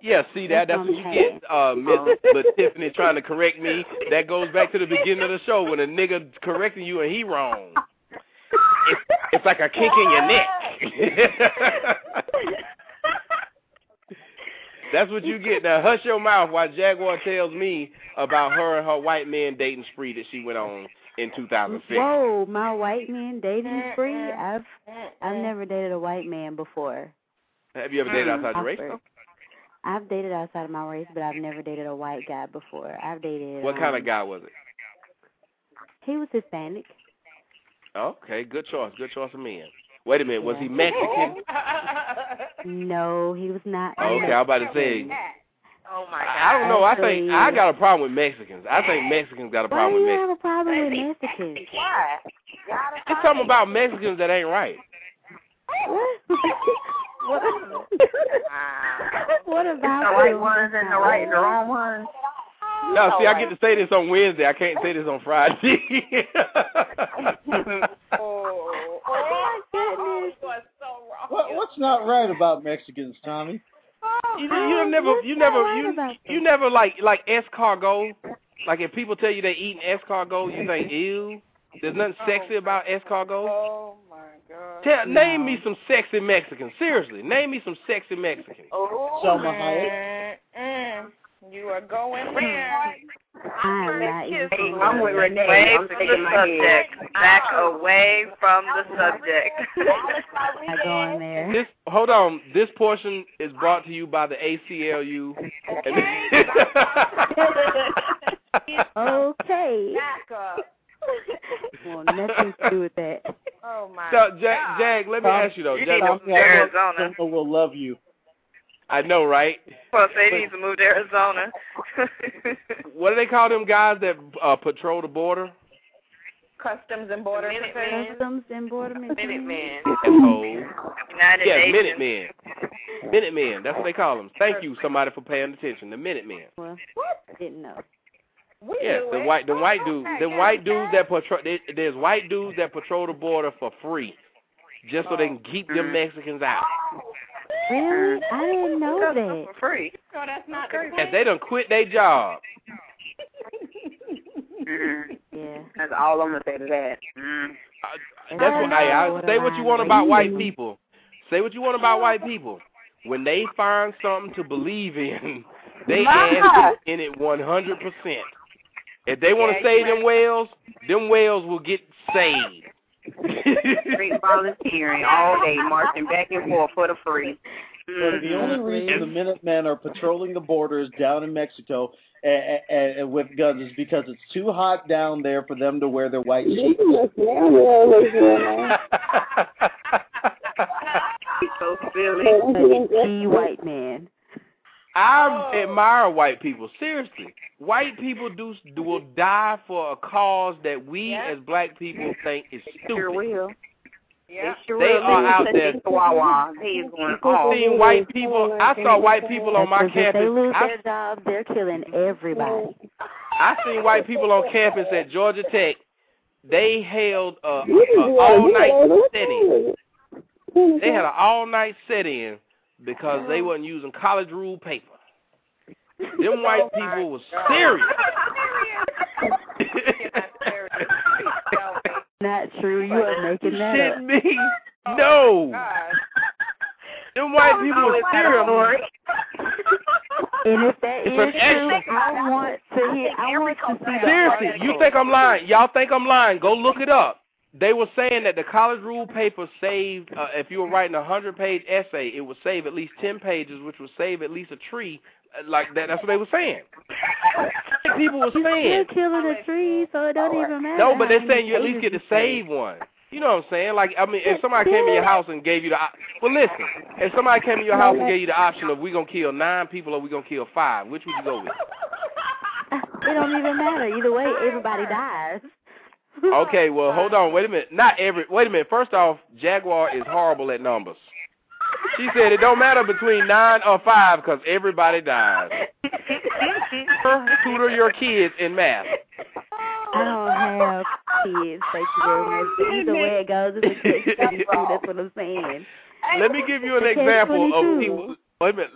Yeah, see that? That's That's what you get, uh, Miss but Tiffany trying to correct me. That goes back to the beginning of the show when a nigga correcting you and he wrong. It's, it's like a kink in your neck. That's what you get. Now hush your mouth while Jaguar tells me about her and her white man dating spree that she went on in 2006. Whoa, my white man dating spree? I've I've never dated a white man before. Have you ever dated outside your race? I've- I've dated outside of my race, but I've never dated a white guy before. I've dated. What kind um, of guy was it? He was Hispanic. Okay, good choice. Good choice of men. Wait a minute, was he Mexican? No, he was not. Okay, I was about to say. Oh my I I don't know. I think I got a problem with Mexicans. I think Mexicans got a Why problem do with you Mexicans. have a problem with Mexicans? Why? There's something about Mexicans that ain't right. what? what about The right them? ones and the right, the wrong ones. No, see, I get to say this on Wednesday. I can't say this on Friday. Oh, oh my oh, goodness. What's so wrong? What, what's not right about Mexicans, Tommy? You, you never, you never, you, you never like like escargot. Like if people tell you they eating escargot, you think ew. There's nothing sexy about escargot. Oh my god. Tell, name me some sexy Mexicans. Seriously, name me some sexy Mexicans. Oh, Salma Hayek. mm, you are going hmm. there. I'm not even. I'm with Renee. Away I'm from taking the my head. subject. Back away from the subject. I go in there. This hold on. This portion is brought to you by the ACLU. Okay. Back up. well, nothing to do with that. Oh my so, Jag, god. Jag, let me ask you though. You Jag, need to Arizona. Will love you. I know, right? Well, say he needs to move to Arizona. What do they call them guys that uh, patrol the border? Customs and Border Protection. Customs and Border Minutemen. Oh, United yeah, Nations. Minutemen. Minutemen. That's what they call them. Thank you, somebody, for paying attention. The Minutemen. Well, what? I didn't know. We Yeah, the it. white, the white dudes, the white dudes that patrol. there- There's white dudes that patrol the border for free, just so they can keep them Mexicans out. Really? I didn't know that. For free. So that's not the If they done quit their job, Mm-hmm. Yeah. That's all I'm gonna say to that. Mm. that's what I, I say. What you want about white people? Say what you want about white people. When they find something to believe in, they ass in it 100 percent. If they want to Yeah, save them whales, them whales will get saved. Straight volunteering all day, marching back and forth for the free. But the mm-hmm. only reason the Minutemen are patrolling the borders down in Mexico and, and, and with guns is because it's too hot down there for them to wear their white sheets. so silly. The white man. I oh. admire white people. Seriously, white people do, do will die for a cause that we as black people think is Sure stupid. will. Yeah. Sure They will. are They out there. they Chihuahua. They going I off. seen white people. I saw white people on my Because if they lose their jobs, they're killing everybody. I seen white people on campus at Georgia Tech. They held a, a all night sit-in. They had an all night sit-in because they wasn't using college rule paper. Them white people was serious. Not true. You are making that Shit up. me? No. Them white people are serious. And if that It's is true, I want to hear. I want to see the Seriously, you think I'm lying? Y'all think I'm lying? Go look it up. They were saying that the college rule paper saved, uh, if you were writing a hundred page essay, it would save at least ten pages, which would save at least a tree. uh, Like that. That's what they were saying. People were saying. You're saying. killing a tree, so it don't even matter. No, but they're saying you at least get to save one. You know what I'm saying? Like, I mean, if somebody came in your house and gave you the, well, listen, if somebody came in your house and gave you the option of we gonna kill nine people or we gonna kill five, which would you go with? It don't even matter. Either way, everybody dies. Okay, well, hold on. Wait a minute. Not every. Wait a minute. First off, Jaguar is horrible at numbers. She said it don't matter between nine or five because everybody dies. Tutor your kids in math. I don't have kids, thank you very much. But either way it goes, it's a two. That's what I'm saying. Let me give you an example of people. Wait a minute.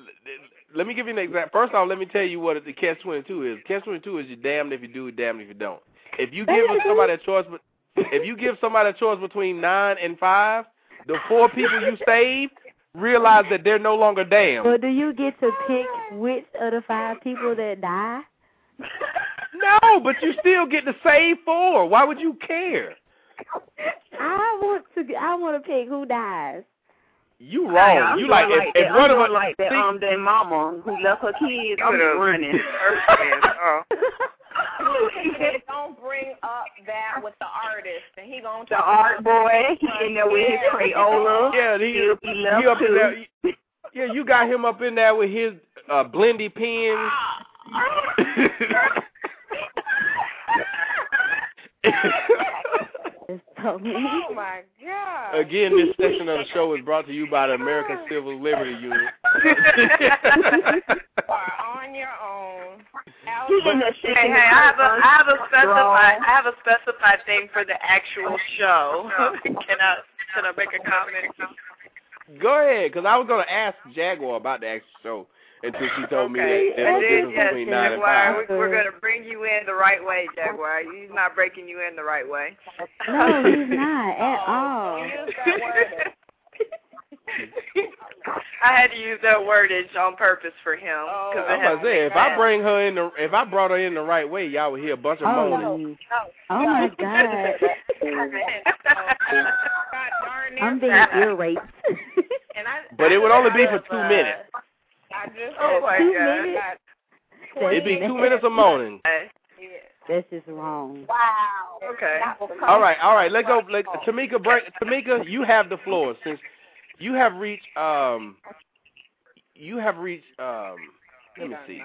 Let me give you an example. First off, let me tell you what the catch twenty two is. Catch twenty two is you're damned if you do, damned if you don't. If you give somebody a choice, but if you give somebody a choice between nine and five, the four people you saved realize that they're no longer damned. But do you get to pick which of the five people that die? No, but you still get to save four. Why would you care? I want to. I want to pick who dies. You Hey, wrong. I'm you doing like, like if, that. if one of doing us like that um that mama who left her kids. I'm Could've- running. oh. Hey, don't bring up that with the artist, and he gonna The art boy, he in there with his Crayola. Yeah, he, He'll be left he up in there. Yeah, you got him up in there with his uh, blendy pens. Oh my god. Again, this section of the show is brought to you by the American Civil Liberty Union. are on your own. Hey, hey, I have a I have a specified I have a specified thing for the actual show. can I can I make a comment? Go ahead, because I was going to ask Jaguar about the actual show until she told me Okay, that there was I a yes, between nine and five. We, we're gonna bring you in the right way, Jaguar. He's not breaking you in the right way. No, he's not at oh, all. I had to use that wordage on purpose for him. Cause it I'm about to say, if I bring her in the, if I brought her in the right way, y'all would hear a bunch of oh, moaning. Oh, oh my God. I'm being ear raped. But it would only be for two minutes. I just Oh my Two god. minutes? It'd be two minutes of moaning. That's just wrong. Wow. Okay. All right, all right. Let go. Let, Tameka, break. Tameka, you have the floor since you have reached. Um, you have reached. Um, let me see.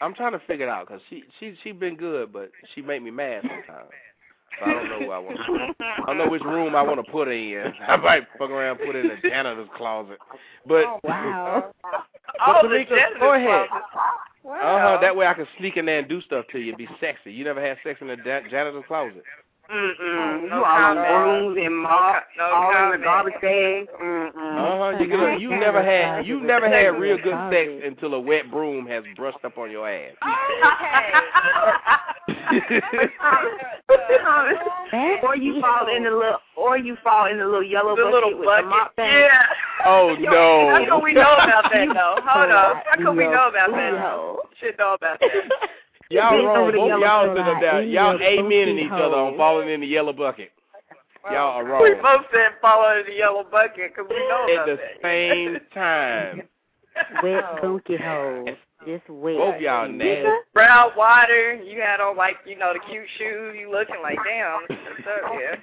I'm trying to figure it out because she she she been good, but she make me mad sometimes. So I don't know who I want. I don't know which room I want to put her in. I might fuck around and put her in the janitor's closet. But Wow. but Oh, the Tameka, janitor's go ahead. closet. Uh huh. That way I can sneak in there and do stuff to you. Be sexy. You never had sex in the janitor's closet. Mm-mm. You all on comment. brooms and mop, No all in the garbage bags. Mm-mm. Uh huh. You could, you never had you never had real good sex until a wet broom has brushed up on your ass. Okay. or you fall in the little, or you fall in the little yellow The bucket little with bucket. the mop thing. Yeah. Oh no. How come we know about that though? Hold on. How come we know about that? No. Should know about that. Y'all Bend wrong. over the Both y'all bucket. sitting down. In Y'all your amening booty each other on hole. falling in the yellow bucket. Y'all are wrong. We both said follow the yellow bucket because we know At the that. same time. Wet bunky hole. Just wet. Both y'all nasty. Brown water. You had on like you know the cute shoes. You looking like damn. What's up, yeah.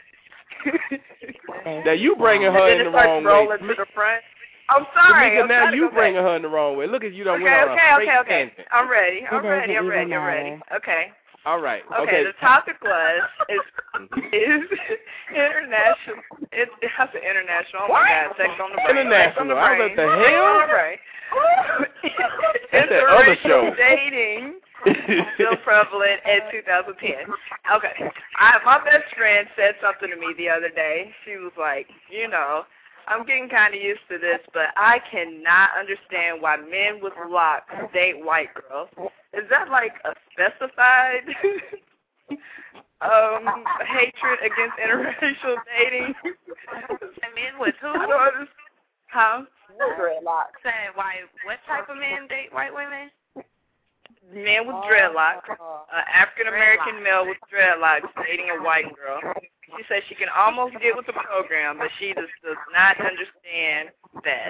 Now you bringing her and in then the it starts wrong way. rolling to the front. I'm sorry. Tameka, I'm now you go bringing back. her in the wrong way. Look at you don't Okay, went on okay, a straight okay, okay. tangent. I'm ready. I'm ready. I'm doesn't ready. I'm ready. Okay. All right. Okay, Okay. the topic was is mm-hmm. is international. It, it has an international. Oh my God, sex on the brain. Sex on the International. I was brain. the hell? on the brain. That's that other show. Dating still prevalent in 2010. Okay, I, my best friend said something to me the other day. She was like, you know, I'm getting kind of used to this, but I cannot understand why men with locks date white girls. Is that like a specified um hatred against interracial dating? Men with who? I don't understand. Huh? Dreadlocks. Saying why? What type of men date white women? Men with dreadlocks. An African American male with dreadlocks dating a white girl. She says she can almost get with the program, but she just does not understand that.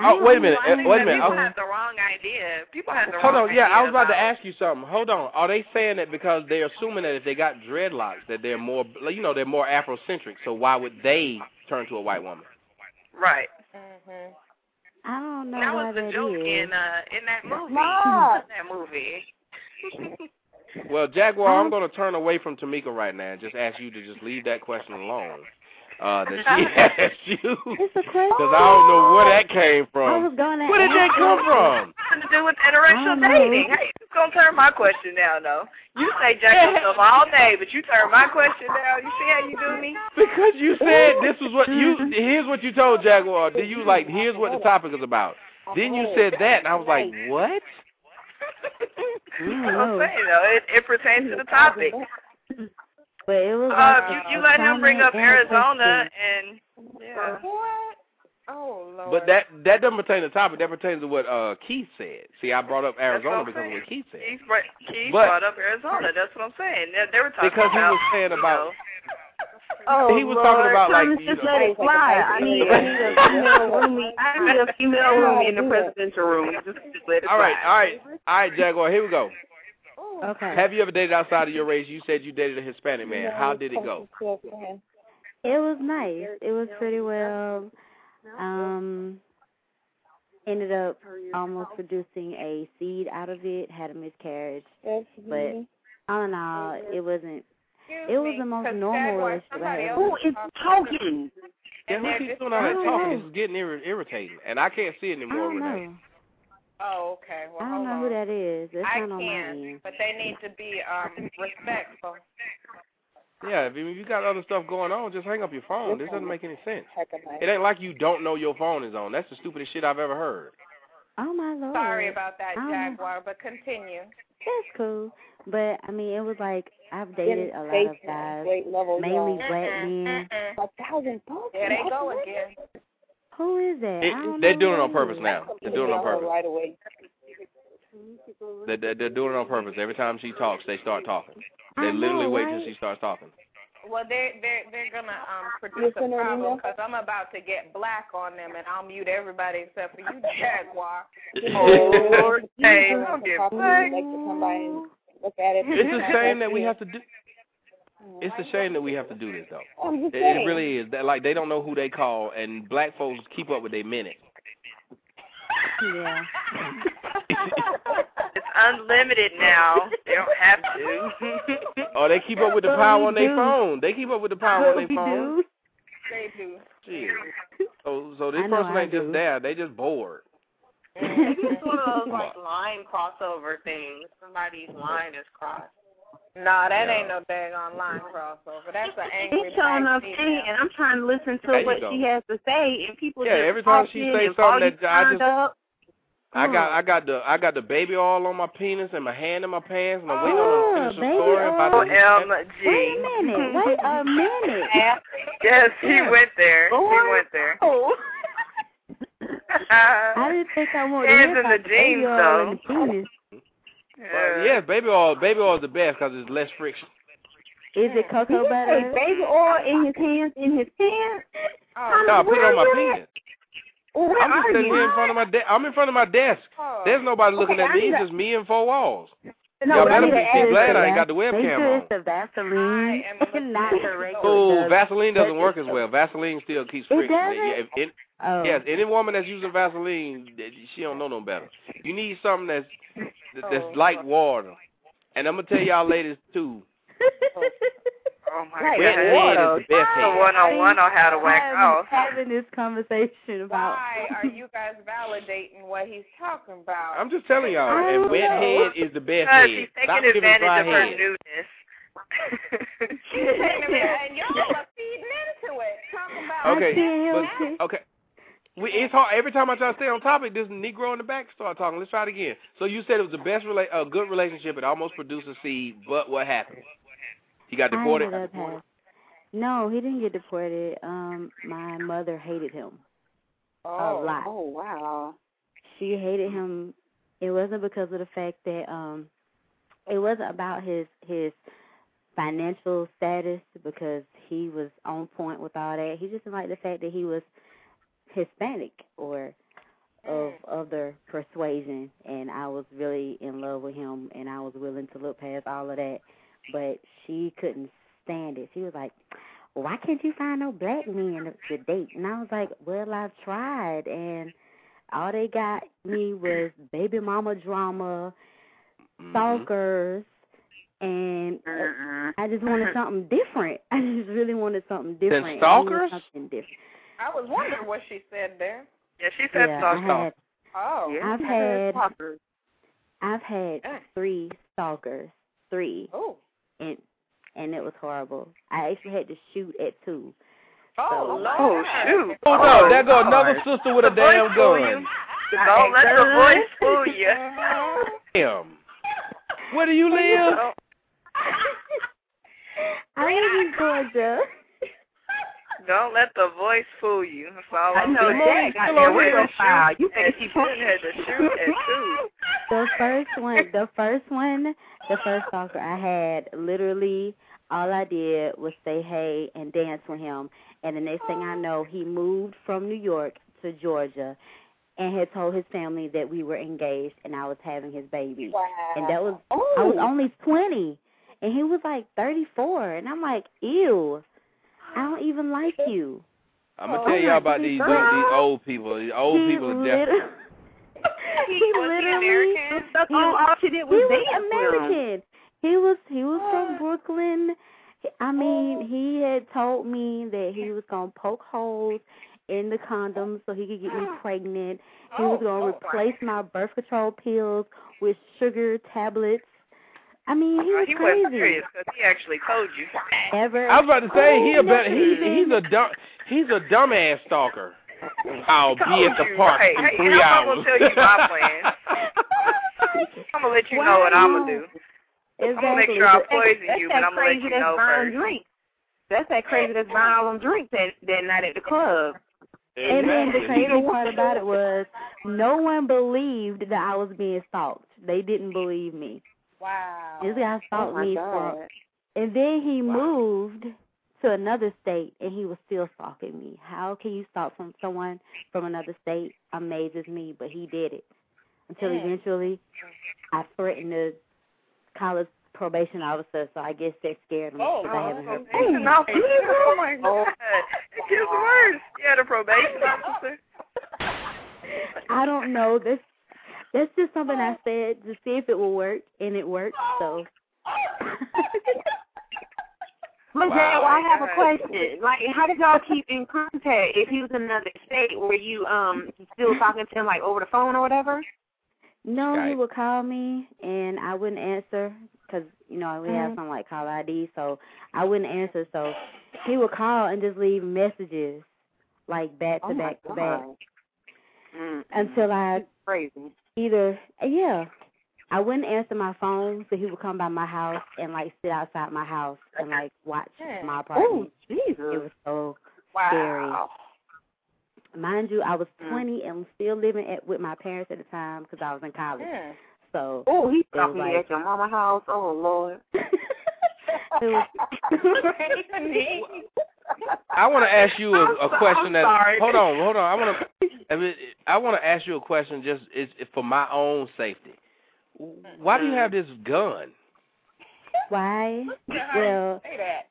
Oh, wait a minute. I think Wait a minute. People Okay. have the wrong idea. People have the Hold wrong on, yeah, idea I was about to ask you something. Hold on. Are they saying that because they're assuming that if they got dreadlocks that they're more, you know, they're more Afrocentric, so why would they turn to a white woman? Right. Mm-hmm. I don't know That was the joke is. in uh in that movie. Mom. That movie. Well, Jaguar, I'm going to turn away from Tameka right now and just ask you to just leave that question alone. Uh, that she asked you. It's a question. Because I don't know where that came from. I from. was gonna Where did that come from? Nothing to do with I interracial don't know. dating. Hey, you just gonna turn my question down though. You say jack yourself all day, but you turn my question down. You see how you do me? Because you said this was what you. Here's what you told Jaguar. Then you like, here's what the topic is about. Then you said that, and I was like, what? I'm saying though, it, it pertains to the topic. But it was Uh, like you you a let him bring up comment and a Arizona and yeah. What? Oh Lord. But that that doesn't pertain to the topic. That pertains to what uh Keith said. See, I brought up Arizona because of what Keith said. Keith, brought- Keith But- brought up Arizona. That's what I'm saying. They, they were talking Because he was saying you about. know, Oh, He was Lord. talking about, like, Thomas, you just know- let it fly. I need, I need a female roomie. I need a female roomie in the presidential room. Just, just let it All right, fly. all right, all right, Jaguar. Here we go. Okay. Have you ever dated outside of your race? You said you dated a Hispanic man. How did it go? It was nice. It was pretty well. Um, ended up almost producing a seed out of it. Had a miscarriage, but all in all, it wasn't. It was the most normal relationship I ever. Who is talking? Yeah, who keeps doing all that talking? It's getting irri- irritating, and I can't see it I anymore, don't know. Oh, okay. Well, I don't know on. who that is. That's I not on my can, end. but they need to be um respectful. Yeah, if you, if you got other stuff going on, just hang up your phone. This doesn't make any sense. It ain't like you don't know your phone is on. That's the stupidest shit I've ever heard. Oh my lord. Sorry about that, I don't. Jaguar, but continue. That's cool. But I mean, it was like I've dated a lot of guys, mainly y'all. black men. A thousand bucks. There they go again. Who is that? It, I don't they're doing it on purpose now. They're doing it on purpose. Right away. They, they, they're doing it on purpose. Every time she talks, they start talking. They literally wait till she starts talking. Well, they're they're they're gonna um produce a problem because I'm about to get black on them, and I'll mute everybody except for you, Jaguar. Oh, hey, You don't get black. Like to come by and look at it. It's a shame that we have to do. It's a shame that we have to do this though. It, it really is. That like they don't know who they call, and black folks keep up with their minutes. Yeah. It's unlimited now. They don't have to. oh, they keep up with the power we on their phone. They keep up with the power on their phone. They do. Shit. So so this person ain't just do. there. They just bored. It's one of those like line crossover things. Somebody's line is crossed. Nah, that Yeah. ain't no dang online crossover. That's an angry It's showing black up female. thing, and I'm trying to listen to There what go. she has to say, and people Yeah, just every time she talking say something that I just- up. I got I got the I got the baby all on my penis and my hand in my pants and I'm waiting on Oh, them to finish the baby story about oil. the oh, OMG. Wait a minute. Wait a minute. Yes, he Yeah. went there. He Lord. went there. Oh. I didn't think I wanted to Hands hear in the about the baby jeans, oil though. and the penis. Well, yes, baby oil baby oil is the best because it's less friction. Is it cocoa Did you say butter? baby oil in his hands, in his pants? Oh, No, I put it on my Where penis. Where I'm just sitting in front of my desk. I'm in front of my desk. oh. There's nobody looking Okay, at me. It's just me and four walls. No, Y'all I better be to be ask glad I you ain't got the webcam on. the Vaseline, not the regular. Oh. Vaseline doesn't work as well. Vaseline still keeps It doesn't? Yeah, if it- Oh. Yes, any woman that's using Vaseline, she don't know no better. You need something that's that's Oh. like water. And I'm gonna tell y'all ladies too. Oh my Right, Wet god. head water. is the best The head. one on one on how to whack I'm off. having this conversation about. Why are you guys validating what he's talking about? I'm just telling y'all, I and don't wet know. head is the best Because head. she's taking giving advantage dry of her head. newness. and y'all are feeding into it, talking about Okay, feel but, okay. okay. We, it's hard every time I try to stay on topic. This Negro in the back start talking. Let's try it again. So you said it was the best, rela- a good relationship. It almost produced a seed, but what happened? He got deported. ended up having, No, he didn't get deported. Um, my mother hated him Oh, a lot. oh wow. She hated him. It wasn't because of the fact that um, it wasn't about his his financial status because he was on point with all that. He just didn't like the fact that he was Hispanic or of other persuasion and I was really in love with him and I was willing to look past all of that. But she couldn't stand it. She was like, Why can't you find no black men to date? And I was like, Well, I've tried and all they got me was baby mama drama, stalkers, and uh, I just wanted something different. I just really wanted something different. I needed stalkers? Something different. I was wondering what she said there. Yeah, she said Yeah, I stalker. had- Oh, I've had stalkers. I've had three stalkers, three, Oh. And and it was horrible. I actually had to shoot at two. Oh, so, Lord. Oh, Hold oh, oh, on, there go another sister with a damn gun. Don't let the voice fool you. Damn. Where do you live? I live in Georgia. Don't let the voice fool you. That's all I I'm know saying. Jack got that Had to profile. You think had she to shoot- had to shoot at two. The first one, the first one, the first stalker I had, literally all I did was say hey and dance with him, and the next thing I know, he moved from New York to Georgia, and had told his family that we were engaged and I was having his baby, Wow. and that was I was oh. only twenty, and he was like thirty four, and I'm like, ew, I don't even like you. I'm gonna Oh tell y'all about these, these these old people. These old He people are lit- definitely. he literally Stuck he, on all she did was he was dance with him. American. He was he was from oh. Brooklyn. I mean, oh. he had told me that he was gonna poke holes in the condoms so he could get me pregnant. He was oh, gonna replace my birth control pills with sugar tablets. I mean, he Oh, was he wasn't crazy. serious because he actually told you. Ever? I was about to say he a Oh, better, he he's a dumb he's a dumbass stalker. I'll be at the park Hey, in hey, three I'm hours. gonna tell you my plan. I'm gonna let you know what I'm gonna do. I'm gonna make sure I poison That's you, that but I'm gonna let crazy you that's know buying first. drinks. That's that crazy that's buying all them drinks that that night at the club. And then the crazy part about it was no one believed that I was being stalked. They didn't believe me. Wow. This guy Oh stalked my me God. and then he moved to another state and he was still stalking me. How can you stalk from someone from another state? Amazes me, but he did it. Until Mm. eventually I threatened to call his probation officer, so I guess that scared him Oh, because I haven't heard probation officer. Oh my god. It gets worse. You had a probation officer. I don't know. That's that's just something I said to see if it will work, and it worked. So But Wow. Well, I have a question. Like, how did y'all keep in contact if he was in another state? Were you um still talking to him like over the phone or whatever? no, he would call me, and I wouldn't answer because you know we have Mhm. some like call ID, so I wouldn't answer. So he would call and just leave messages like back to Oh back to back God. Mm. until I Crazy. either yeah. I wouldn't answer my phone, so he would come by my house and like sit outside my house and like watch my Oh, apartment. Jesus. It was so Wow. Mind you, I was Mm. 20 and still living at with my parents at the time because I was in college. Mm. So Oh, he's it was talking like, at your mama house. Oh Lord. it was I want to ask you a, I'm a so- question I'm that. Hold on, hold on. I want to. I, mean, I want to ask you a question just it's for my own safety. Why do you have this gun? why? Well,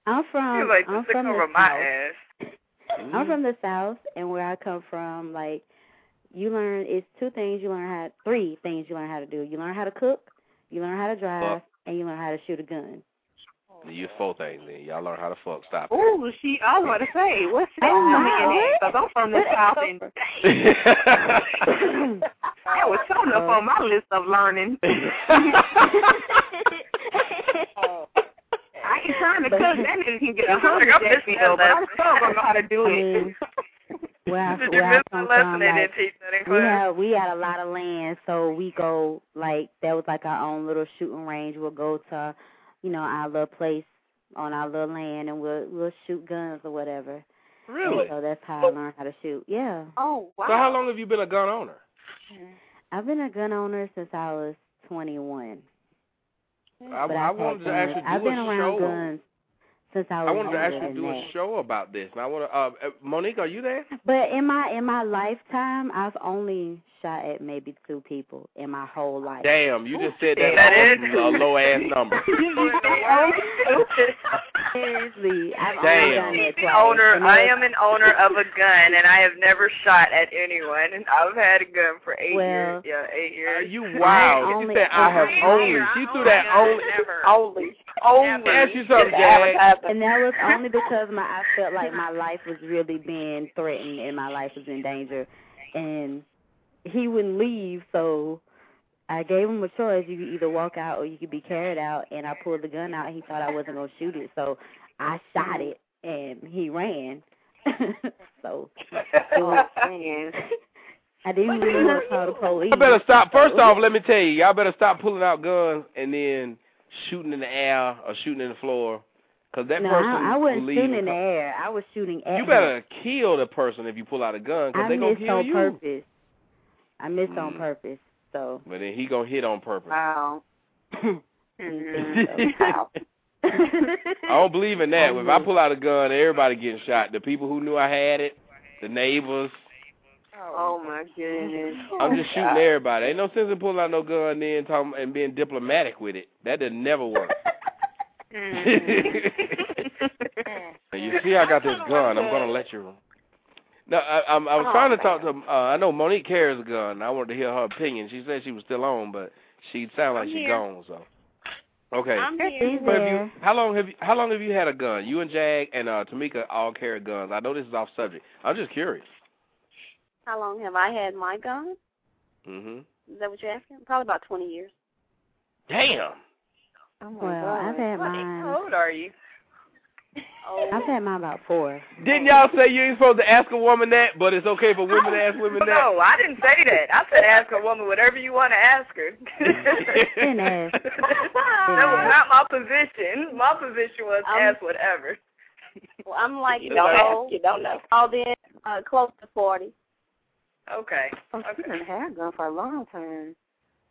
I'm from like I'm from the my south. ass. I'm from the south, and where I come from, like you learn it's two things you learn how three things you learn how to do. You learn how to cook, you learn how to drive, and you learn how to shoot a gun. You four things then. Y'all learn how to fuck. Stop. Oh, she. I was about to say, what's that Oh, coming in what? Because I'm from the south, and that was something up on my list of learning. I ain't trying to cook. That nigga can get a It's like hundred I that missed video, but I'm lesson. still gonna know how to do it. mean, where I, Did you where I miss the lesson from, like, teach that in we class? had we had a lot of land, so we go like that was like our own little shooting range. We'll go to, you know, our little place on our little land, and we'll we'll shoot guns or whatever. Really? And so that's how I learned how to shoot. Yeah. Oh wow. So how long have you been a gun owner? I've been a gun owner since I was 21. I, But I I've wanted to actually do I've been a around show. guns since I was. I wanted to actually than do a that. show about this, and I want to. Uh, uh, Monique, are you there? But in my in my lifetime, I've only shot at maybe two people in my whole life. Damn, you just said that, That on is- a low ass number. Seriously, I've only done that twice. owner. And I am an owner of a gun, and I have never shot at anyone. And I've had a gun for eight Well, years. Yeah, eight years. you wow. She said I have only. She threw that only. Only. Only. Ask you something, Just have it Jag. happen. And that was only because my I felt like my life was really being threatened and my life was in danger, and he wouldn't leave, so I gave him a choice. You could either walk out or you could be carried out. And I pulled the gun out. He thought I wasn't gonna shoot it, so I shot it, and he ran. so it was, I didn't really want to call the police. I better stop. First off, let me tell you, y'all better stop pulling out guns and then shooting in the air or shooting in the floor, because that no, person I, I wasn't shooting in the air. I was shooting at You him. better kill the person if you pull out a gun, because I they gonna missed kill on you. purpose. I missed on Mm. purpose. So But then he gonna hit on purpose. Wow. I don't believe in that. If I pull out a gun, everybody getting shot. The people who knew I had it, the neighbors. Oh my goodness. I'm just shooting everybody. Ain't no sense in pulling out no gun and then talking and being diplomatic with it. That does never work. You see, I got this gun. I'm gonna let you. No, I, I'm, I was Oh, trying to talk to. Uh, I know Monique carries a gun. I wanted to hear her opinion. She said she was still on, but she sounded like I'm she here. gone. So, okay. I'm here. But you, how long have you how long have you had a gun? You and Jag and uh, Tameka all carry guns. I know this is off subject. I'm just curious. How long have I had my gun? Mhm. Is that what you're asking? Probably about 20 years. Damn. Oh my well, God. I've had What? mine. How old are you? I've had mine about four. Didn't y'all say you ain't supposed to ask a woman that, but it's okay for women to ask women that? No, I didn't say that. I said ask a woman whatever you want to ask her. Didn't ask. that was not my position. My position was Um, ask whatever. Well, I'm like You don't so ask, you don't know. All in uh, close to 40. Okay. Oh, she's been had a gun for a long time.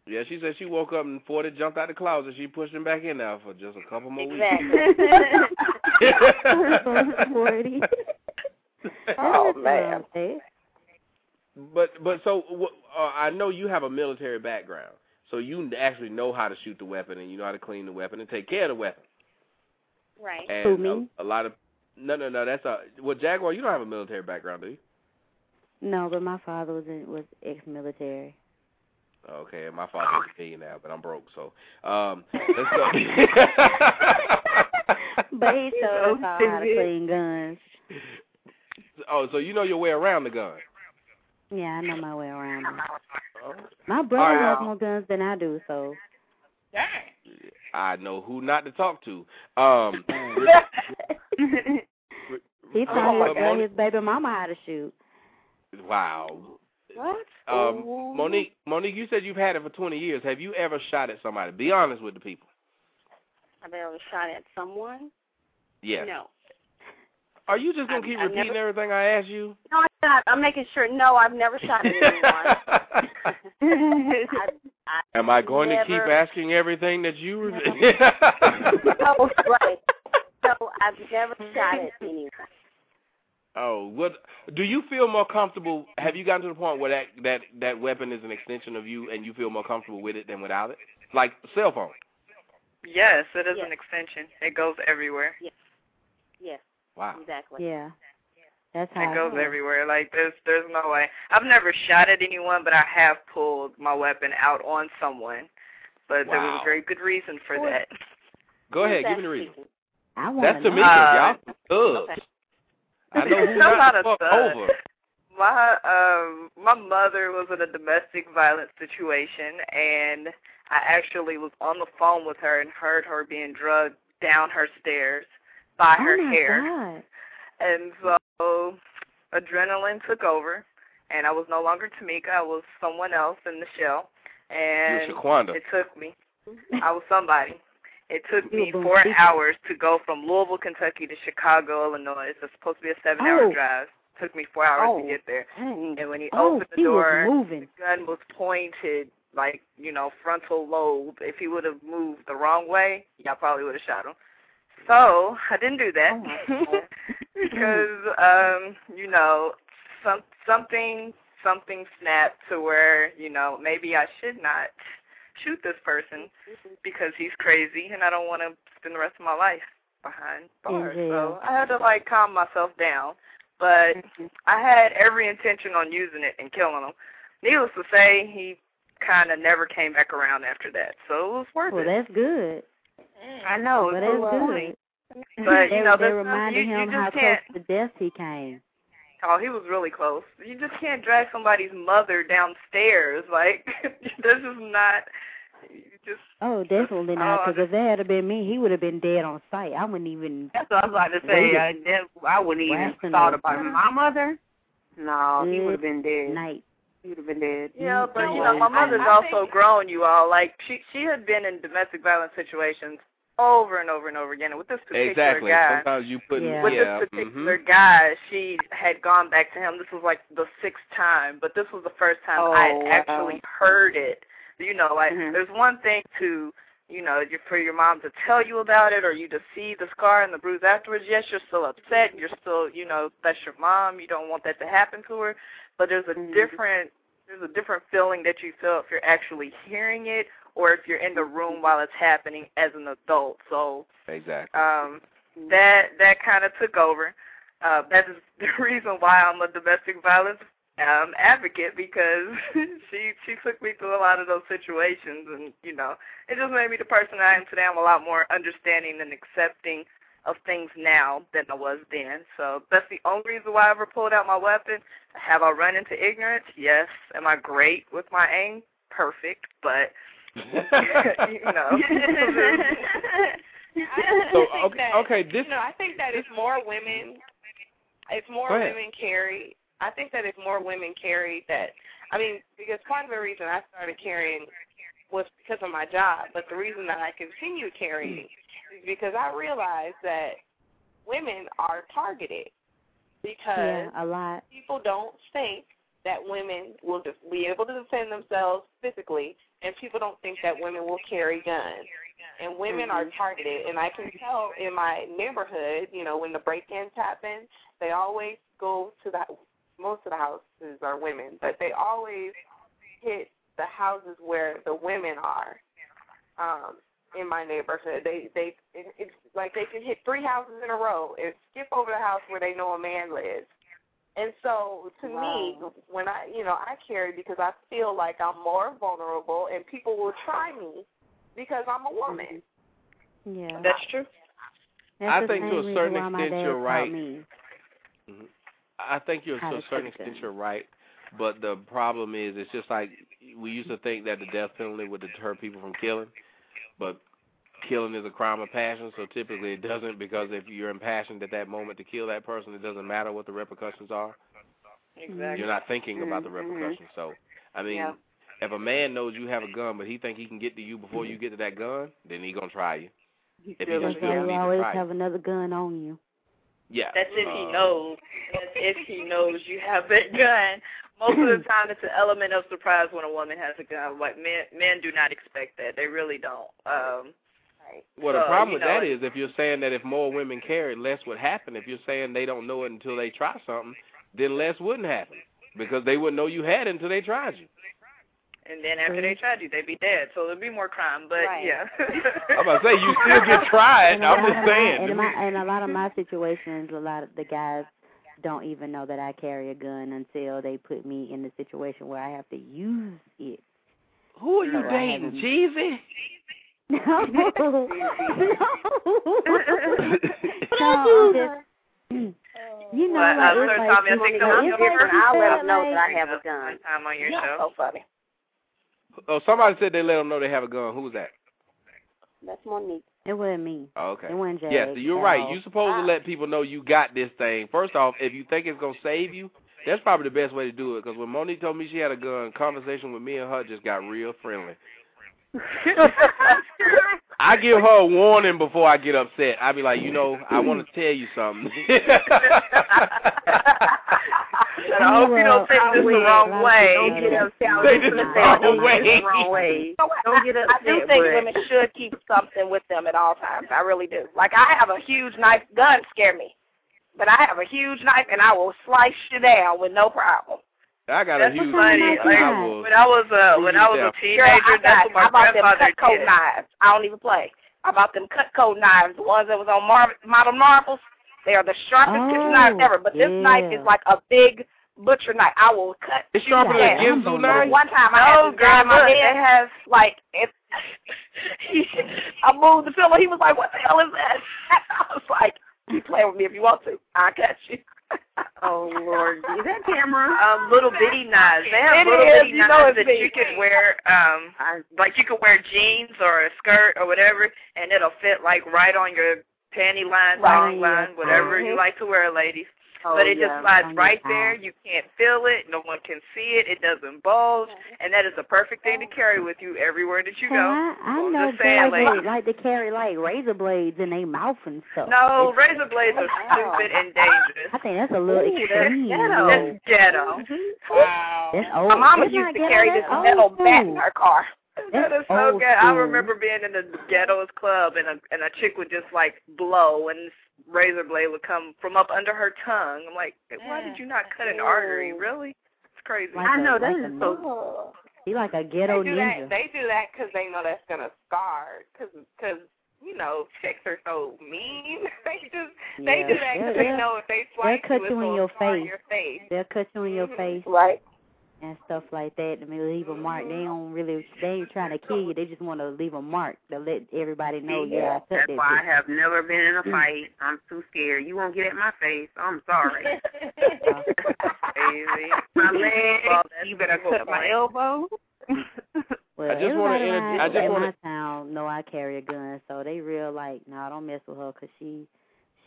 Yeah, she said she woke up and Forty jumped out the closet. She pushed him back in there for just a couple more Forty. weeks. Oh man. But but so wh- uh, I know you have a military background, so you actually know how to shoot the weapon and you know how to clean the weapon and take care of the weapon. Right. And A, a lot of no no no that's a well Jaguar you don't have a military background do you? No, but my father was in, was ex-military. Okay, and my father's a millionaire, but I'm broke, so um let's go. But he showed us all how to clean guns. oh, so you know your way around the gun. Yeah, I know my way around them. Oh. My brother All right. has more guns than I do, so I know who not to talk to. Um he Oh, taught but his, his baby mama how to shoot. Wow. What? Um, Monique, Monique, you said you've had it for 20 years. Have you ever shot at somebody? Be honest with the people. I've I ever shot at someone? Yes. No. Are you just gonna keep I've repeating never- everything I ask you? No, I'm not. I'm making sure. No, I've never shot at anyone. I, I Am I going to keep asking everything that you? No, right. No, I've never shot at anyone. Oh, what? Do you feel more comfortable? Have you gotten to the point where that that that weapon is an extension of you, and you feel more comfortable with it than without it? Like cell phone. Yes, it is Yes. an extension. It goes everywhere. Yes, Wow. exactly. Yeah. That's how It goes I feel. everywhere. Like there's there's no way. I've never shot at anyone, but I have pulled my weapon out on someone. But there was a very good reason for Who is- that. Go ahead, give me the reason. I want That's to Tameka. Uh, Y'all thugs. I know who I'm not not to a fuck thug. over. My um my mother was in a domestic violence situation and I actually was on the phone with her and heard her being drugged down her stairs by oh her my hair. God. And so adrenaline took over and I was no longer Tameka, I was someone else in the shell. And it took me. I was somebody. It took me four hours to go from Louisville, Kentucky to Chicago, Illinois. It's supposed to be a seven-hour Oh. drive. took me four hours Oh. to get there. And when he Oh, opened the he door, the gun was pointed like you know frontal lobe. If he would have moved the wrong way, y'all probably would have shot him. So I didn't do that because um, you know some something something snapped to where you know maybe I should not shoot this person because he's crazy and I don't want to spend the rest of my life behind bars. jail. So mm-hmm. I had to like calm myself down. But mm-hmm. I had every intention on using it and killing him. Needless to say, he kind of never came back around after that. So it was worth Well, it. that's good. I know, But it's that's so good. But you know, they reminded you, you him just how can't. close to death he came. Oh, he was really close. You just can't drag somebody's mother downstairs. Like this is not. Just Oh, definitely not. Oh, Because if that had been me, he would have been dead on sight. I wouldn't even. That's what I was about to say. I, that, I wouldn't even Blasting thought about it. guns. My mother? No, he would have been dead. Night. He would have been dead. Yeah, but you know, my mother's I- I also grown. You all like she she had been in domestic violence situations over and over and over again. And with this particular Exactly. guy, Sometimes you put with yeah. this particular mhm. guy, she had gone back to him. This was like the sixth time, but this was the first time Oh, I had wow. actually heard it. You know, like Mhm. there's one thing to you know, you- for your mom to tell you about it or you to see the scar and the bruise afterwards, yes, you're still upset. You're still, you know, that's your mom. You don't want that to happen to her. But there's a different there's a different feeling that you feel if you're actually hearing it or if you're in the room while it's happening as an adult. So Exactly. um that that kind of took over. Uh, that is the reason why I'm a domestic violence um advocate because she she took me through a lot of those situations and you know it just made me the person I am today. I'm a lot more understanding and accepting of things now than I was then. So that's the only reason why I ever pulled out my weapon. Have I run into ignorance? Yes. Am I great with my aim? Perfect. But you know. I So, think okay- that, okay, this- you know, I think that it's more women. It's more women carry. I think that it's more women carry that. I mean, because part of the reason I started carrying was because of my job, but the reason that I continue carrying is because I realized that women are targeted because Yeah, a lot. people don't think that women will de- be able to defend themselves physically, and people don't think that women will carry guns. And women are targeted, and I can tell in my neighborhood, you know, when the break-ins happen, they always go to the most of the houses are women, but they always hit the houses where the women are. Um, in my neighborhood, they they it, it's like they can hit three houses in a row and skip over the house where they know a man lives. And so to me, when I you know I carry because I feel like I'm more vulnerable and people will try me because I'm a woman. Yeah. That's true. That's I think to a certain extent you're right. Me. Mhm. I think you're How to a certain extent them. you're right, but the problem is it's just like we used to think that the death penalty would deter people from killing, but killing is a crime of passion, so typically it doesn't because if you're impassioned at that moment to kill that person, it doesn't matter what the repercussions are. Exactly. You're not thinking about the Mhm. repercussions. So, I mean, Yeah. if a man knows you have a gun, but he think he can get to you before you get to that gun, then he gonna try you. If he That's just why feels you he need to always try you. have another gun on you. Yeah. That's if he uh, knows. That's if he knows you have that gun. Most of the time, it's an element of surprise when a woman has a gun. Like men, men do not expect that. They really don't. Um, Well, the so, problem with know, that is if you're saying that if more women carried, less would happen. If you're saying they don't know it until they try something, then less wouldn't happen because they wouldn't know you had it until they tried you. And then after they tried you, they'd be dead. So there'd be more crime. But Right. yeah. I'm about to say you still get tried. And a I'm lot just of my- saying. In, my, in a lot of my situations, a lot of the guys don't even know that I carry a gun until they put me in the situation where I have to use it. Who are you So dating, haven't- Jeezy? No, no, no, I'm just, you know, But, like, uh, it's Sir like, Tommy, I think like, someone it's give like her- you I'll let them know like- that I have a gun. Time on your show. So funny. Oh, somebody said they let them know they have a gun. Who was that? That's Monique. It wasn't me. Oh, okay. It wasn't Jay. Yes, you're at right. You're supposed to let people know you got this thing. First off, if you think it's gonna save you, that's probably the best way to do it. Because when Monique told me she had a gun, conversation with me and her just got real friendly. I give her a warning before I get upset. I be like, you know, I want to tell you something. And I hope you don't take this the wrong way. Don't get upset. Take this the wrong Don't way. take wrong way. Don't get upset. I do think but- women should keep something with them at all times. I really do. Like I have a huge knife. Guns scare me, but I have a huge knife and I will slice you down with no problem. I got That's a huge funny. Like, I will- when I was a when I was Yeah. a teenager, Girl, I that's what I my bought them grandfather Cutco did. knives. I don't even play. I bought them Cutco knives, the ones that was on Mar- model marbles. They are the sharpest Oh, kitchen knives ever. But this knife is like a big butcher knife. I will cut. It's sharper than a down. Ginsu knife? One time I No, had oh, this guy in my girl, look, it has- like it. I moved the pillow. He was like, "What the hell is that?" I was like, "You play with me if you want to. I'll catch you." Oh Lord, is that camera? Um, little bitty knives. They have It little is, bitty you knives that big. you can wear. Um, like you can wear jeans or a skirt or whatever, and it'll fit like right on your panty line, Right. thong line, whatever you Mhm. like to wear, ladies. Oh, but it yeah, just slides right there. You can't feel it. No one can see it. It doesn't bulge, and that is the perfect thing to carry with you everywhere that you go. I, I know saying, like to carry like razor blades in their mouth and stuff. No, It's- razor blades are stupid and dangerous. I think that's a little Ooh, extreme. That's ghetto. That's ghetto. Wow. That's old. My mama That's used to carry this metal bat in her car. That is so good. I remember being in the ghetto's club and a and a chick would just like blow and razor blade would come from up under her tongue. I'm like, why did you not cut an artery? Really? It's crazy. Like I a- know that like is a- so. He like a ghetto they do ninja. that. They do that because they know that's gonna scar. Because because you know chicks are so mean. they just they do that because They'll- they know if they slice cut you, you it's in gonna your face. your face. They'll cut you in your Mhm. face Right. And stuff like that to maybe leave a mark. They don't really, they ain't trying to kill you. They just want to leave a mark to let everybody know. Yeah, I cut That's that. why I have never been in a mm. fight. I'm too scared. You won't get at my face. I'm sorry. Crazy. my leg. Well, you better a good cut my elbow. Well, I just wanna everybody inter- I just in wanna- my town know I carry a gun, so they real like, no, nah, don't mess with her, cause she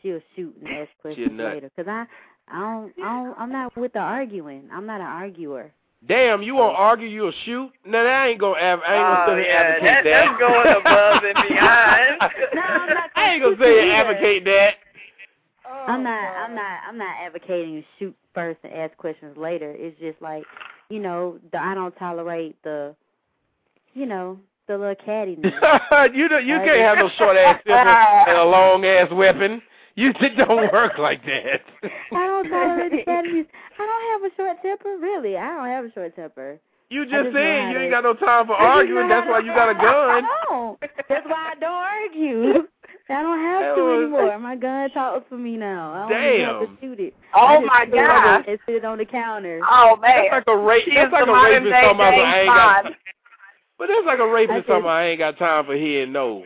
she'll shoot and ask questions later. Cause I I don't I don't I'm not with the arguing. I'm not an arguer. Damn, you won't argue, you'll shoot? No, that ain't gonna av- I ain't gonna Oh, sit here yeah, and that, advocate that. that's going above and beyond. No, I'm not I ain't gonna say either. advocate that. I'm not I'm not I'm not advocating shoot first and ask questions later. It's just like, you know, the I don't tolerate the you know, the little cattiness. you don't, you can't have no short ass temper and a long ass weapon. You it don't work like that. I don't tolerate the cattiness. I don't have a short temper, really. I don't have a short temper. You just just said you ain't got no time for arguing. That's why you got a I gun. I don't. That's why I don't argue. I don't have That to was- anymore. My gun talks for me now. I don't even have Damn. to shoot it. Oh my put it God. And sit it on the counter. Oh man. That's like a rape. She That's like a modern rapist day talking about some, I James ain't got. Bond. But that's like a rapist I talking just- about I ain't got time for hearing no.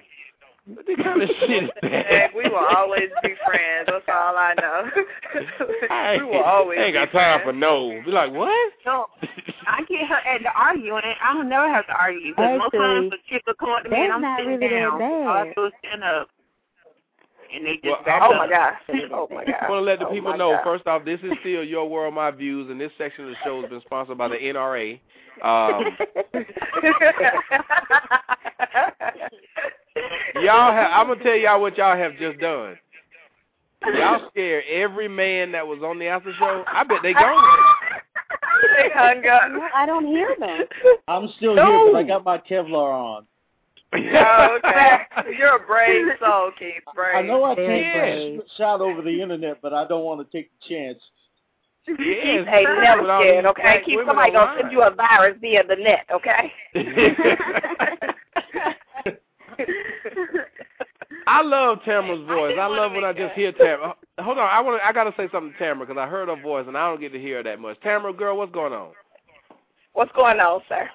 What the kind of shit is that? Heck, we will always be friends. That's all I know. I we will always ain't got be time for friends. no. Be like, what? So I get her at the arguing. I don't never have to argue because most times the chick will come up to me and I'm not sitting really that down. bad. All I do stand up, and they just Well, back I- Oh up. my god. Oh my god. I want to let the Oh people know, God. first off, this is still Your World, My Views, and this section of the show has been sponsored by the NRA. Um, y'all have, I'm going to tell y'all what y'all have just done. Y'all scared every man that was on the after show. I bet they gone. they hung up. I don't hear them. I'm still here, but I got my Kevlar on. Oh, okay. You're a brave soul, Keith. Brave. I know I can't brave. shout over the internet, but I don't want to take the chance. Yes, Hey, never with all scared, okay? black Keep somebody gonna send you a virus via the net, okay? I love Tamara's voice. I love when I just hear Tamara. Hold on, I want to. I gotta say something to Tamara because I heard her voice and I don't get to hear her that much. Tamara, girl, what's going on? What's going on, sir?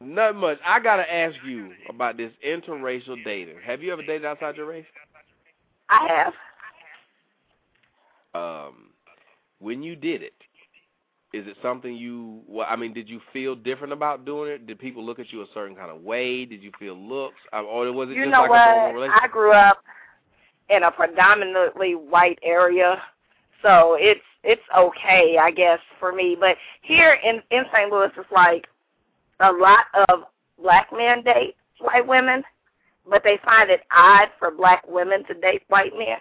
Nothing much. I gotta ask you about this interracial dating. Have you ever dated outside your race? I have. Um, when you did it, is it something you? Well, I mean, did you feel different about doing it? Did people look at you a certain kind of way? Did you feel looks, or was it You just know like a normal what? relationship? I grew up in a predominantly white area, so it's it's okay, I guess, for me. But here in in St. Louis, it's like a lot of black men date, white women, but they find it odd for black women to date white men.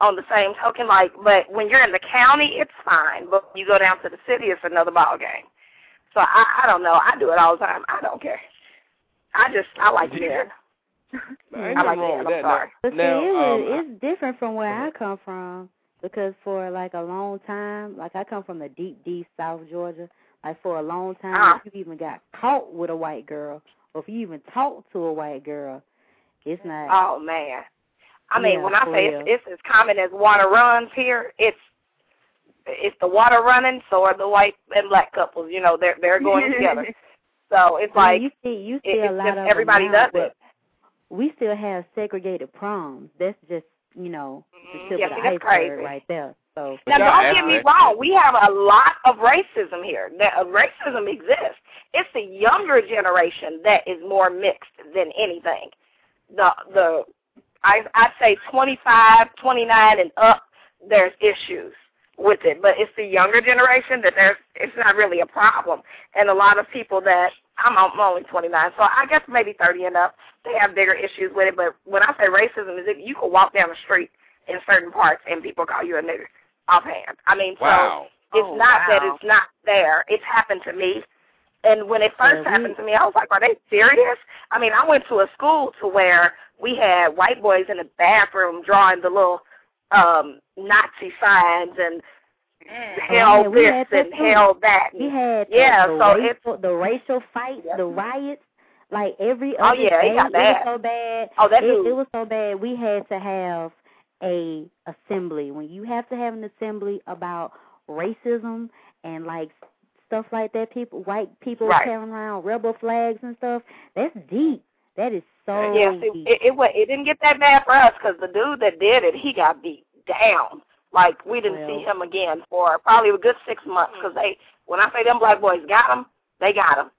On the same token, like, but when you're in the county, it's fine. But when you go down to the city, it's another ball game. So I, I don't know. I do it all the time. I don't care. I just, I like men. Ain't I like nothing wrong men. I'm that. sorry. But see, Now, it um, it's different from where I come from because for like a long time, like I come from the deep, deep South Georgia. Like for a long time, Uh-huh. if you even got caught with a white girl, or if you even talked to a white girl, it's not. Oh man. I mean, Yeah, when I say it's, it's as common as water runs here, it's it's the water running, so are the white and black couples. You know, they're they're going together. So it's I like mean, you see, you it- see a it's lot of everybody does it. We still have segregated proms. That's just you know the tip Mm-hmm. Yeah, of the see, that's iceberg crazy. right there. So Now, don't get me wrong. We have a lot of racism here. That uh, racism exists. It's the younger generation that is more mixed than anything. The the I I say 25, 29 and up. There's issues with it, but it's the younger generation that there's it's not really a problem. And a lot of people that I'm, I'm only 29, so I guess maybe 30 and up, they have bigger issues with it. But when I say racism, is it you can walk down the street in certain parts and people call you a nigger offhand. I mean, Wow. so it's Oh, not that it's not there. It's happened to me. And when it first Yeah, we- happened to me, I was like, are they serious? I mean, I went to a school to where we had white boys in the bathroom drawing the little um Nazi signs and hell yeah, we this had that and too. hell that. we had yeah, the so racial, it's the racial fights, the riots, like every Oh, other day, it day. got was so bad. Oh, that it, it was so bad. We had to have a assembly. When you have to have an assembly about racism and like stuff like that, people, white people Right. carrying around rebel flags and stuff. That's deep. That is so yeah, see, deep. it, it it didn't get that bad for us because the dude that did it, he got beat down. Like we didn't see him again for probably a good six months because they, when I say them black boys got him, they got him.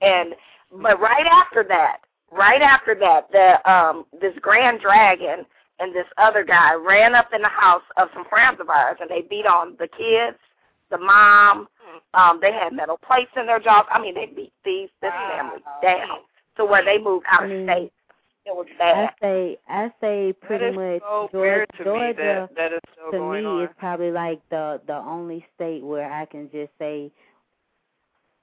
And but right after that, right after that, the um this Grand Dragon and this other guy ran up in the house of some friends of ours and they beat on the kids, the mom. Um, they had metal plates in their jaws. I mean, they beat these this family down to where they moved out of state. It was bad. I bad. say I say pretty is much so Georgia, weird to me Georgia that that is still to me on. is probably like the the only state where I can just say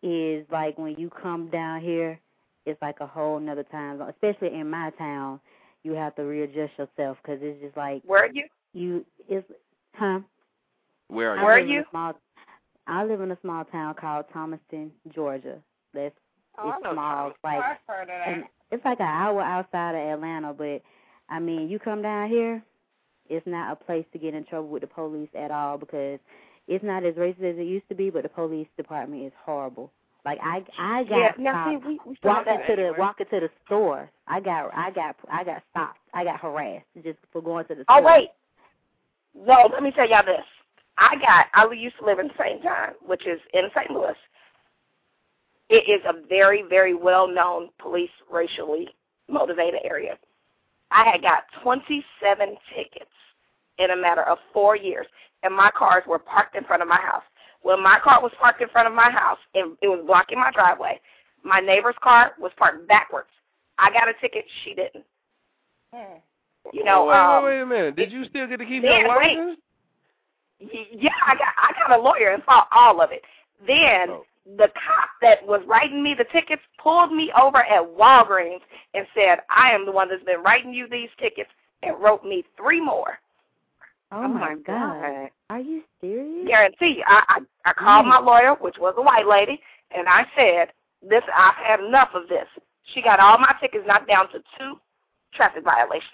is like when you come down here, it's like a whole nother time. zone. Especially in my town, you have to readjust yourself because it's just like Where are you? you it's huh. Where are you? Where are live in a you? Small, I live in a small town called Thomaston, Georgia. That's Oh, it's small. It's like I've heard of that. and it's like an hour outside of Atlanta, but I mean, you come down here, it's not a place to get in trouble with the police at all because it's not as racist as it used to be, but the police department is horrible. Like I, I got yeah, now see, stopped we, we walking to the walking to the store. I got, I got, I got stopped. I got harassed just for going to the Oh store. wait, no. Let me tell y'all this. I got. I used to live in St. John, which is in St. Louis. It is a very, very well-known police racially motivated area. I had got 27 tickets in a matter of four years, and my cars were parked in front of my house. When my car was parked in front of my house, and it was blocking my driveway. My neighbor's car was parked backwards. I got a ticket. She didn't. You know, wait, um, wait, wait a minute. Did you still get to keep then, your license? Y- Yeah, I got I got a lawyer and fought all of it. Then Oh. the cop that was writing me the tickets pulled me over at Walgreens and said, "I am the one that's been writing you these tickets," and wrote me three more. Oh, my god. Are you serious? Guarantee you. I I, I called my lawyer, which was a white lady, and I said, "This I've had enough of this." She got all my tickets knocked down to two traffic violations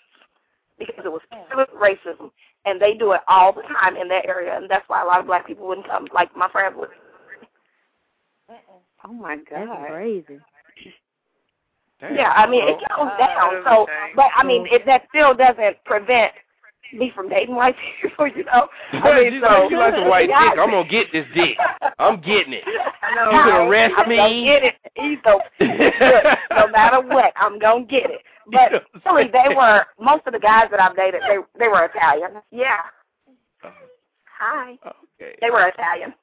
because it was pure racism, and they do it all the time in that area, and that's why a lot of black people wouldn't come, like my friends would. Oh my god, That's god. crazy. Damn, Yeah, I mean it goes uh, down. So, but I mean it, that still doesn't prevent me from dating white people, you know. I mean, you, so like, you like the white dick. I'm gonna get this dick. I'm getting it. I know, You can right? arrest I'm gonna me. get it. Either, no matter what, I'm gonna get it. But really, they were most of the guys that I've dated. They they were Italian. Yeah. Hi. Okay. They were Italian.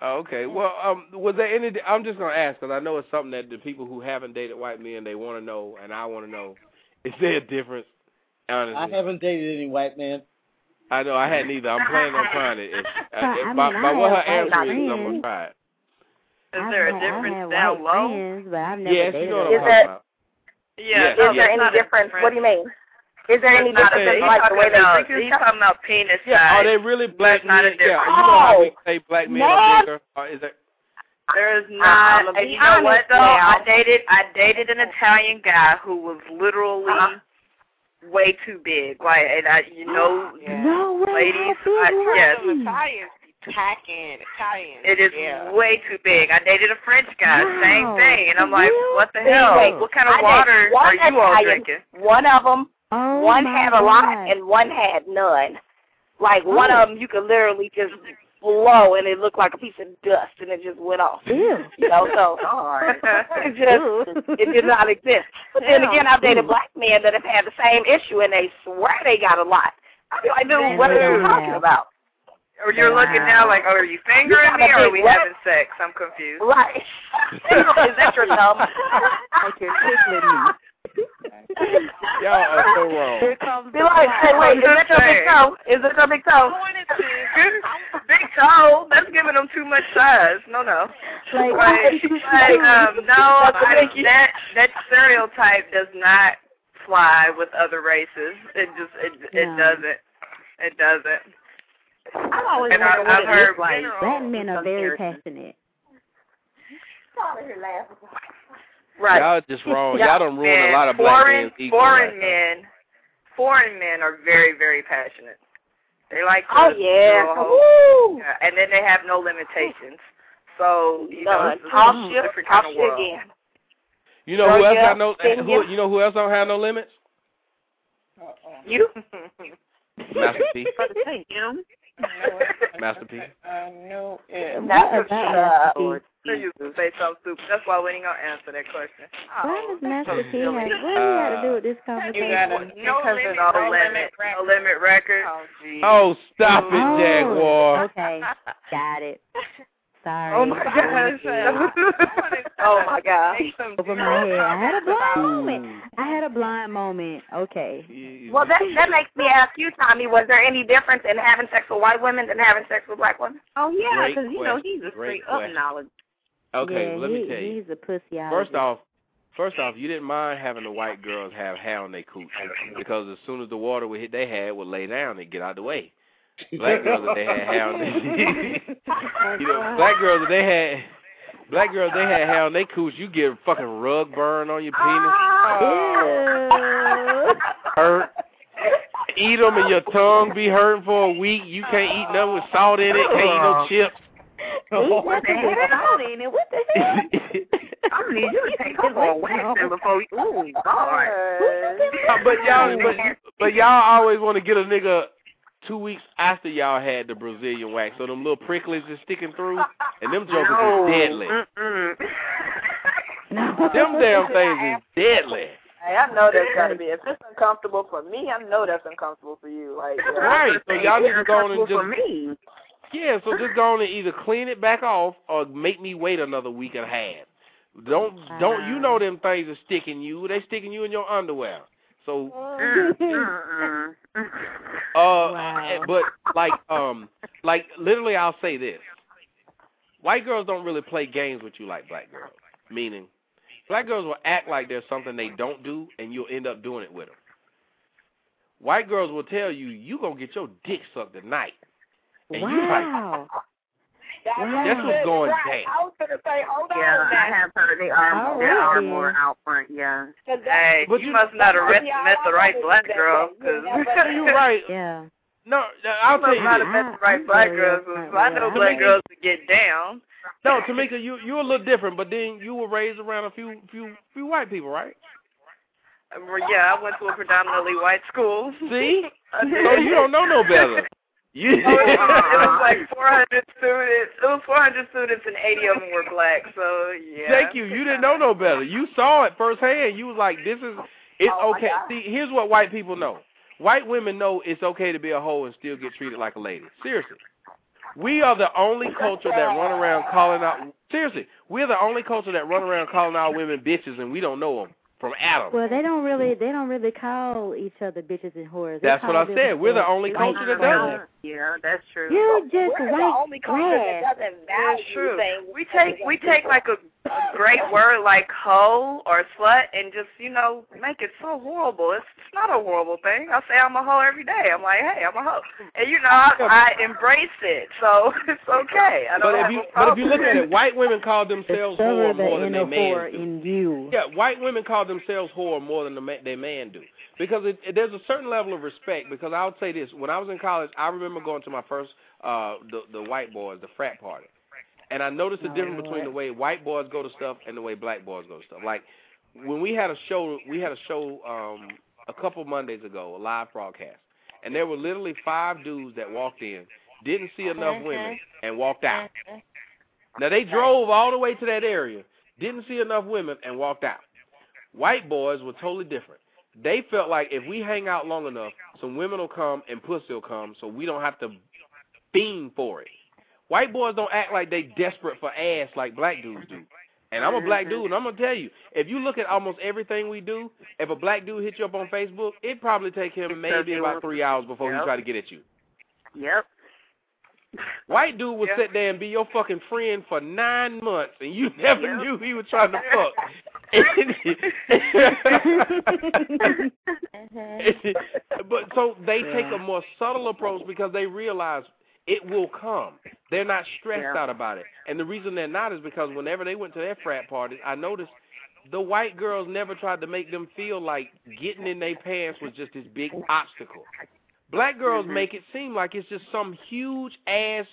Oh, okay. Well, um, was there any? I'm just gonna ask because I know it's something that the people who haven't dated white men they want to know, and I want to know. Is there a difference? Honestly, I haven't dated any white men. I know I hadn't either. I'm planning on trying it. If, I uh, if mean, by, I by what her answer is, I'm gonna try it. Is there a difference I down low? friends, but I've never Yes, dated you know what a I'm white talking about. Yeah. Yes, no. Is there any not difference? What do you mean? Is there any It's not a- difference in like the talking way they about, treat he's you? talking about penis Yeah, size. are they really black There's not a men? Yeah, difference. you know how we Oh, say black men are bigger. Or is that? There's I'm not. gonna And be you know what honest though? now. I dated I dated an Italian guy who was literally Uh-huh. way too big. Like, and I, you know, No way. ladies, I, yes, he? Italians be packing. Italians. it is yeah. way too big. I dated a French guy, same thing, and I'm like, Real? what the hell? wait, what kind of I dated water one are you all Italian, drinking? One of them, Oh one had a lot, God. and one had none. Like one Oh. of them, you could literally just blow, and it looked like a piece of dust, and it just went off. Ew. You know, so it just it did not exist. But then Yeah. again, I've dated black men that have had the same issue, and they swear they got a lot. I be like, dude, what are you Yeah. talking about? Or you're looking now like, oh, are you fingering You me or are we what? having sex? I'm confused. Right. Is that your thumb? Like you're tickling me. Y'all are so wrong. Here comes Be like, hey, wait, is that your big toe? Is it your big toe? Big toe. That's giving them too much size. No, no. Like, Like, like um, no, That's a I, biggie. that that stereotype does not fly with other races. It just it it No. doesn't. It doesn't. I've always And wondered I've- what I've it heard looks like. black men are very passionate. Right. Y'all just wrong. Y'all done ruined Man, a lot of black foreign men's ego foreign right now. men, foreign men are very very passionate. They like to Oh yeah. do a whole- yeah, and then they have no limitations. So you know, Done. it's a Talk different different kind of world. again. You know Throw who else you got no? Who, you. you know who else don't have no limits? You? Master P. For the thing, you? Master P. Uh, no. Yeah. What That's about for Master P? sure. So you can say something stupid. That's why we ain't gonna answer that question. Why does Master P have, what do you got to do with this conversation? You gotta No because limit, no no limit, limit no limit record. Oh, geez. Oh, stop it, Oh, Jaguar. Okay, got it. Sorry. Oh my gosh. Oh my God. Over my head. I had a blind moment. I had a blind moment. Okay. Well, that that makes me ask you, Tommy. Was there any difference in having sex with white women than having sex with black women? Oh yeah, because you know he's a Great straight up knowledge. Okay, yeah, let he, me tell you. He's a pussy. First off, first off, you didn't mind having the white girls have hair on their cooch because as soon as the water would hit their head, would lay down and get out of the way. Black girls that they had hair on their you know, black girls that they had black girls they had hair on their cooch, you get a fucking rug burn on your penis. Hurt. Eat them and your tongue be hurting for a week. You can't eat nothing with salt in it. Can't eat no chips. What the hell? in it. What the hell? I'm gonna need you to take some more waxing before you. Ooh, God. Uh, but y'all, but, but y'all always want to get a nigga two weeks after y'all had the Brazilian wax, so them little pricklies is sticking through, and them jokers no. is deadly. Mm-mm. Them damn things is deadly. Hey, I know that's gotta be. If it's uncomfortable for me, I know that's uncomfortable for you. Like, yeah. Right, so y'all need to go on and Uncomfortable for just me. yeah, so just go on and either clean it back off or make me wait another week and a half. Don't don't you ah. know them things are sticking you? They sticking you in your underwear. So Uh, Wow. but like, um, like literally, I'll say this: white girls don't really play games with you like black girls. Meaning, black girls will act like there's something they don't do, and you'll end up doing it with them. White girls will tell you you gonna get your dick sucked tonight, and you like, Wow. that's what's going down. I was gonna say, hold on. Yeah, I now. have heard they are they are more out front. Yeah. Hey, But you you- must not have met, Yeah, met the right black that, girl, but, you cause know, but- You're right. Yeah. No, I'll you tell must you not this. have met the I- right I'm black very girls. upfront 'cause I know black Tameka- girls that get down. No, Tameka, you you're a little different, but then you were raised around a few few few white people, right? Uh, Yeah, I went to a predominantly white school. See, I so you don't know no better. Oh, it, was, like 400 students. It was 400 students, and 80 of them were black. So yeah. Thank you. You didn't know no better. You saw it firsthand. You was like, "This is it's Oh, okay." See, here's what white people know. White women know it's okay to be a hoe and still get treated like a lady. Seriously. We are the only culture that run around calling out. Seriously, we're the only culture that run around calling our women bitches, and we don't know them from Adam. Well, they don't really they don't really call each other bitches and whores. They That's what I said. We're the only culture that does it. Yeah, that's true. You just We're the only culture that doesn't value things. We take we take like a, a great word like hoe or slut and just you know make it so horrible. It's, it's not a horrible thing. I say I'm a hoe every day. I'm like, hey, I'm a hoe, and you know I, I embrace it, so it's okay. I don't But if you a but if you look at it, white women call themselves Discover whore the more than inner they whore man do. in you. Yeah, white women call themselves whore more than the ma- they man do because it, it, there's a certain level of respect. Because I would say this: when I was in college, I remember going to my first uh the the white boys, the frat party, and I noticed the difference between the way white boys go to stuff and the way black boys go to stuff. Like when we had a show, we had a show um a couple Mondays ago, a live broadcast, and there were literally five dudes that walked in, didn't see enough women, and walked out. Now they drove all the way to that area, didn't see enough women, and walked out. White boys were totally different. They felt like if we hang out long enough, some women will come and pussy will come, so we don't have to beam for it. White boys don't act like they desperate for ass like black dudes do. And I'm a black dude, and I'm gonna tell you, if you look at almost everything we do, if a black dude hit you up on Facebook, it probably take him maybe about three hours before he try to get at you. Yep. White dude would sit there and be your fucking friend for nine months, and you never knew he was trying to fuck. but so they take a more subtle approach because they realize it will come. They're not stressed Yeah. out about it, and the reason they're not is because whenever they went to their frat parties, I noticed the white girls never tried to make them feel like getting in their pants was just this big obstacle. Black girls mm-hmm. make it seem like it's just some huge ass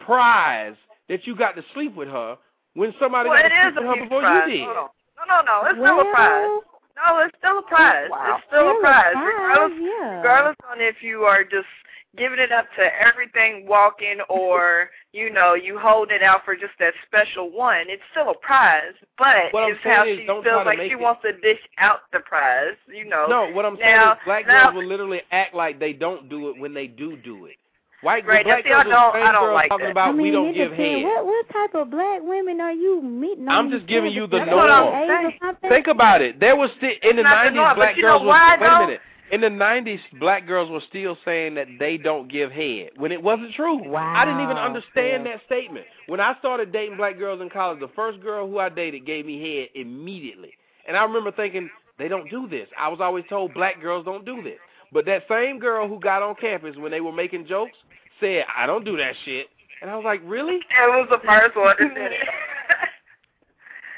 prize that you got to sleep with her when somebody well, got to sleep a with her before prize. you did. No, no, no. It's still a prize. No, it's still a prize. It's still Still a a prize. prize, Regardless, yeah. regardless on if you are just giving it up to everything walking or, you know, you hold it out for just that special one, it's still a prize. But What I'm it's how saying is she don't feels try to like she it- wants to dish out the prize, you know. No, what I'm saying now, is black now, girls will literally act like they don't do it when they do do it. White Right, black now, see, I girls are don't- I don't like talking that. about I mean, we don't it give depends. head. What what type of black women are you meeting? I'm just giving you the services? I'm norm. saying. Or something? Think about it. There was still in the '90s, black girls know were wait a minute. In the '90s, black girls were still saying that they don't give head when it wasn't true. Wow. I didn't even understand yeah. that statement. When I started dating black girls in college, the first girl who I dated gave me head immediately, and I remember thinking they don't do this. I was always told black girls don't do this. But that same girl who got on campus when they were making jokes said, "I don't do that shit," and I was like, "Really?" It was the first one that did it.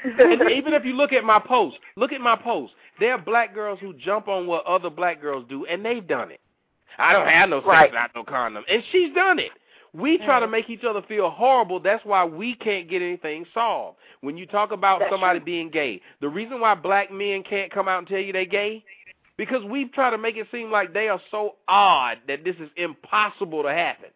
and even if you look at my post, look at my post. There are black girls who jump on what other black girls do, and they've done it. I don't have no sex Right. without no condom, and she's done it. We try to make each other feel horrible. That's why we can't get anything solved. When you talk about That's somebody true. being gay, the reason why black men can't come out and tell you they're gay, because we try to make it seem like they are so odd that this is impossible to happen.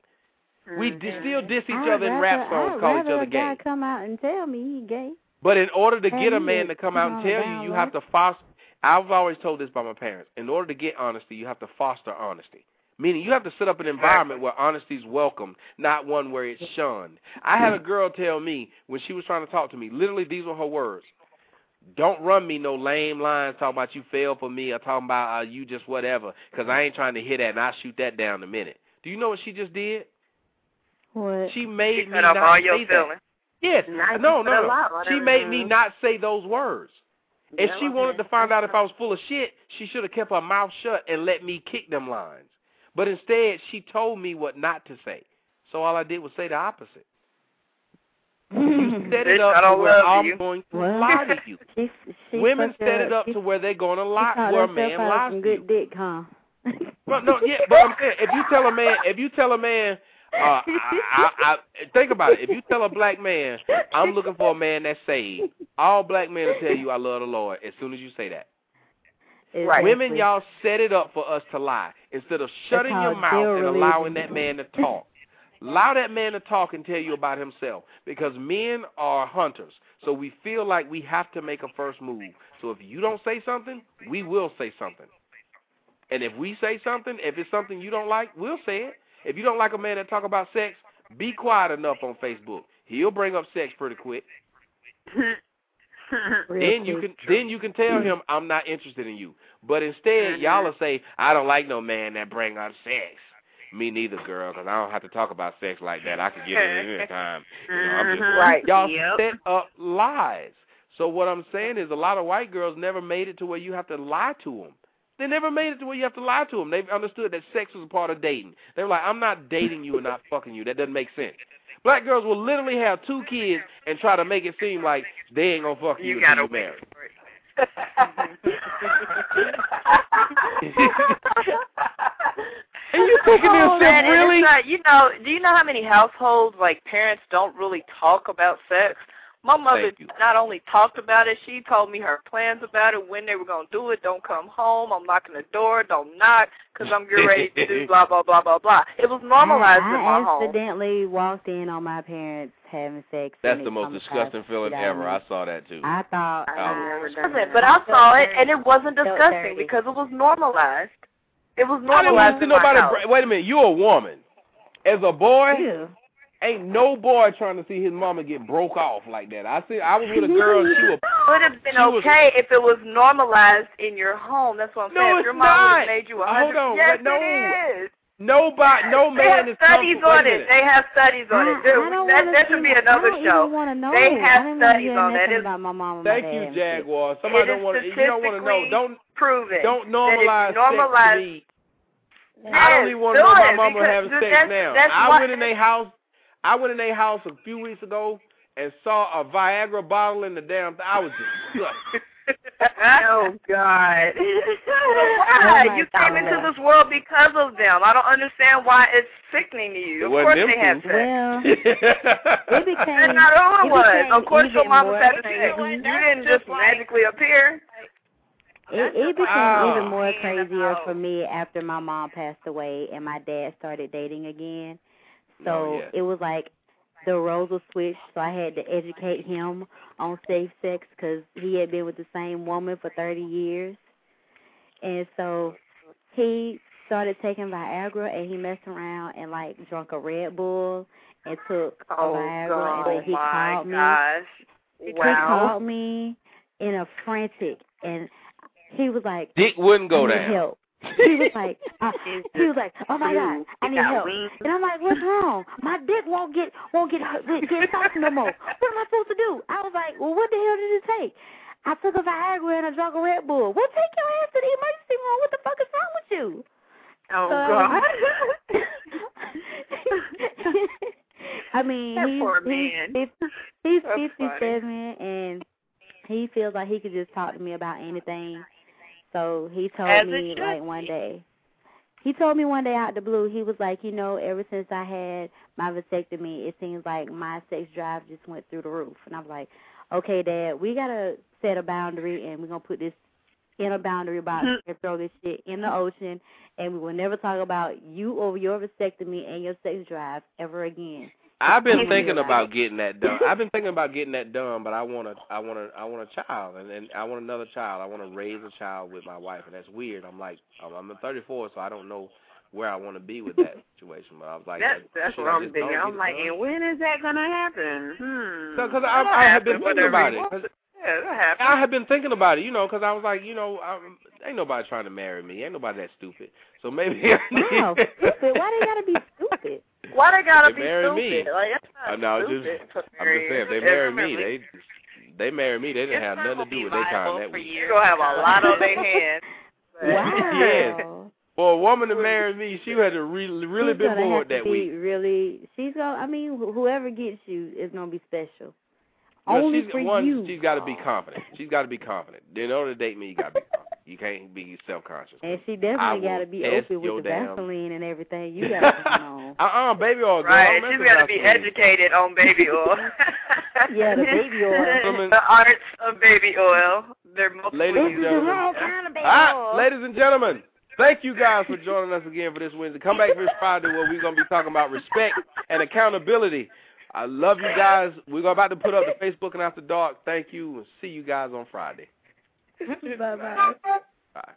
We d- mm-hmm. still diss each other in rap songs, I'd call each other gay. come out and tell me he gay. But in order to Hey, get a man to come out and tell you, you have to foster. I've always told this by my parents. In order to get honesty, you have to foster honesty. Meaning, you have to set up an environment where honesty is welcomed, not one where it's shunned. I had a girl tell me when she was trying to talk to me. Literally, these were her words. Don't run me no lame lines talking about you fell for me or talking about uh, you just whatever, because I ain't trying to hear that and I'll shoot that down in a minute. Do you know what she just did? What? She made She me not say your that. Yes. Now no, no, no. She made me not say those words. If she wanted to find out if I was full of shit, she should have kept her mouth shut and let me kick them lines. But instead, she told me what not to say. So all I did was say the opposite. You set it Bitch, I up to don't where love I'm you. going to Well, lie to you. She, she Women set it up she, to where they're going to she lie, taught where a herself man out lies some to you. good dick, huh? Well, no, yeah, but I'm saying if you tell a man, if you tell a man, Uh, I, I, I think about it. If you tell a black man, I'm looking for a man that's saved, all black men will tell you I love the Lord as soon as you say that. Exactly. Women, y'all set it up for us to lie instead of shutting your mouth and allowing that man to talk. Allow that man to talk and tell you about himself because men are hunters. So we feel like we have to make a first move. So if you don't say something, we will say something. And if we say something, if it's something you don't like, we'll say it. If you don't like a man that talk about sex, be quiet enough on Facebook. He'll bring up sex pretty quick. then you can then you can tell him I'm not interested in you. But instead, mm-hmm. y'all will say I don't like no man that bring up sex. Me neither, girl, because I don't have to talk about sex like that. I could get it any time. You know, I'm just, mm-hmm. Right. Y'all Yep. set up lies. So what I'm saying is a lot of white girls never made it to where you have to lie to them. They never made it to where you have to lie to them. They've understood that sex was a part of dating. They were like, I'm not dating you and not fucking you. That doesn't make sense. Black girls will literally have two kids and try to make it seem like they ain't gonna fuck you, You until gotta you married. And you thinking oh, yourself, man, and it's really? not- you know, do you know how many households like parents don't really talk about sex? My mother not only talked about it, she told me her plans about it, when they were going to do it. Don't come home. I'm knocking the door. Don't knock because I'm getting ready to do blah, blah, blah, blah, blah. It was normalized I, in my home. I home. accidentally walked in on my parents having sex. That's the most disgusting feeling the shit out of ever. I saw that too. I thought I Um, Listen, but I saw it and it wasn't disgusting because it was normalized. It was normalized. I didn't normalized want to see in my nobody. house. Wait a minute, you're a woman. As a boy, ain't no boy trying to see his mama get broke off like that. I see. I was with a girl. She was. would have been She was- okay if it was normalized in your home. That's what I'm No, saying. If it's your mom would not. have made you a hundred. Hold on, yes, no. it is. Nobody, no they man is studies comfortable- wait on it. minute. They have studies on it. Dude, don't that that should be another I show. Even wanna know. They have studies on hear that. It's, about my mom and Thank my you, dad. Jaguar. Somebody it don't want to. You don't want to know. Don't proven. don't that normalize sex to me. I don't even want to know my mama because having sex now. I went in their house. I went in their house a few weeks ago and saw a Viagra bottle in the damn. thing. I was disgusted. oh God! Oh, why? my you came God. into this world because of them. I don't understand why it's sickening to you. It of course they have two. sex. Well, it became. That's not who it it was. Of course, your even mama more had sex. crazy. You didn't just magically appear. It, it became Wow. even more crazier for me after my mom passed away and my dad started dating again. So Oh, yeah. it was like the roles were switched. So I had to educate him on safe sex because he had been with the same woman for 30 years. And so he started taking Viagra and he messed around and like drunk a Red Bull and took a Oh Viagra God! and then he my called me. gosh! He called me in a frantic and he was like, Dick wouldn't go down. help. He was like, uh, he was like, oh my god, I need help. And I'm like, what's wrong? My dick won't get won't get get soft no more. What am I supposed to do? I was like, well, what the hell did it take? I took a Viagra and I drank a Red Bull. Well, take your ass to the emergency room. What the fuck is wrong with you? Oh So- God! I mean, That he's, poor he's, man. fif- he's That's funny. 57 and he feels like he could just talk to me about anything. So he told As me like one day. He told me one day out the blue, he was like, you know, ever since I had my vasectomy, it seems like my sex drive just went through the roof. And I was like, okay, Dad, we got to set a boundary and we're going to put this in a boundary box and throw this shit in the ocean. And we will never talk about you or your vasectomy and your sex drive ever again. I've been thinking about getting that done. I've been thinking about getting that done, but I want to, I want to, I want a child, and, and I want another child. I want to raise a child with my wife, and that's weird. I'm like, I'm, I'm 34, so I don't know where I want to be with that situation. But I was like, That's that's I what I'm thinking. I'm like, done? and when is that gonna happen? Hmm. because I, That'll I have been thinking about it. Want 'cause it. Yeah, that happen. I had been thinking about it, you know, because I was like, you know, I'm, ain't nobody trying to marry me. Ain't nobody that stupid. So maybe. No, stupid. Why they gotta be stupid? Why they gotta They be marry stupid? me. Like that's I not know, stupid. just to I'm just saying, if they marry me, they they marry me. They didn't have nothing to do with their time that week. You're gonna have a lot on their hands. Wow. Yes. For a woman to marry me, she had to really, really She's been bored have to that be week. Really, she's gonna. I mean, wh- whoever gets you is gonna be special. Well, Only she's, for one, you. she's got to be confident. She's got to be confident. In order to date me, you got to be confident. You can't be self-conscious. And she definitely gotta be test open with the damn- Vaseline and everything. You got going on. Uh-uh, baby oil. Girl. Right, I'm she's messing gotta be educated on baby oil. Yeah, the baby oil. The arts of baby oil. They're multiple Ladies and gentlemen. kind of baby Ah, oil. ladies and gentlemen, thank you guys for joining us again for this Wednesday. Come back this Friday where we're going to be talking about respect and accountability. I love you guys. We're about to put up the Facebook and After Dark. Thank you, and see you guys on Friday. Bye bye. Bye.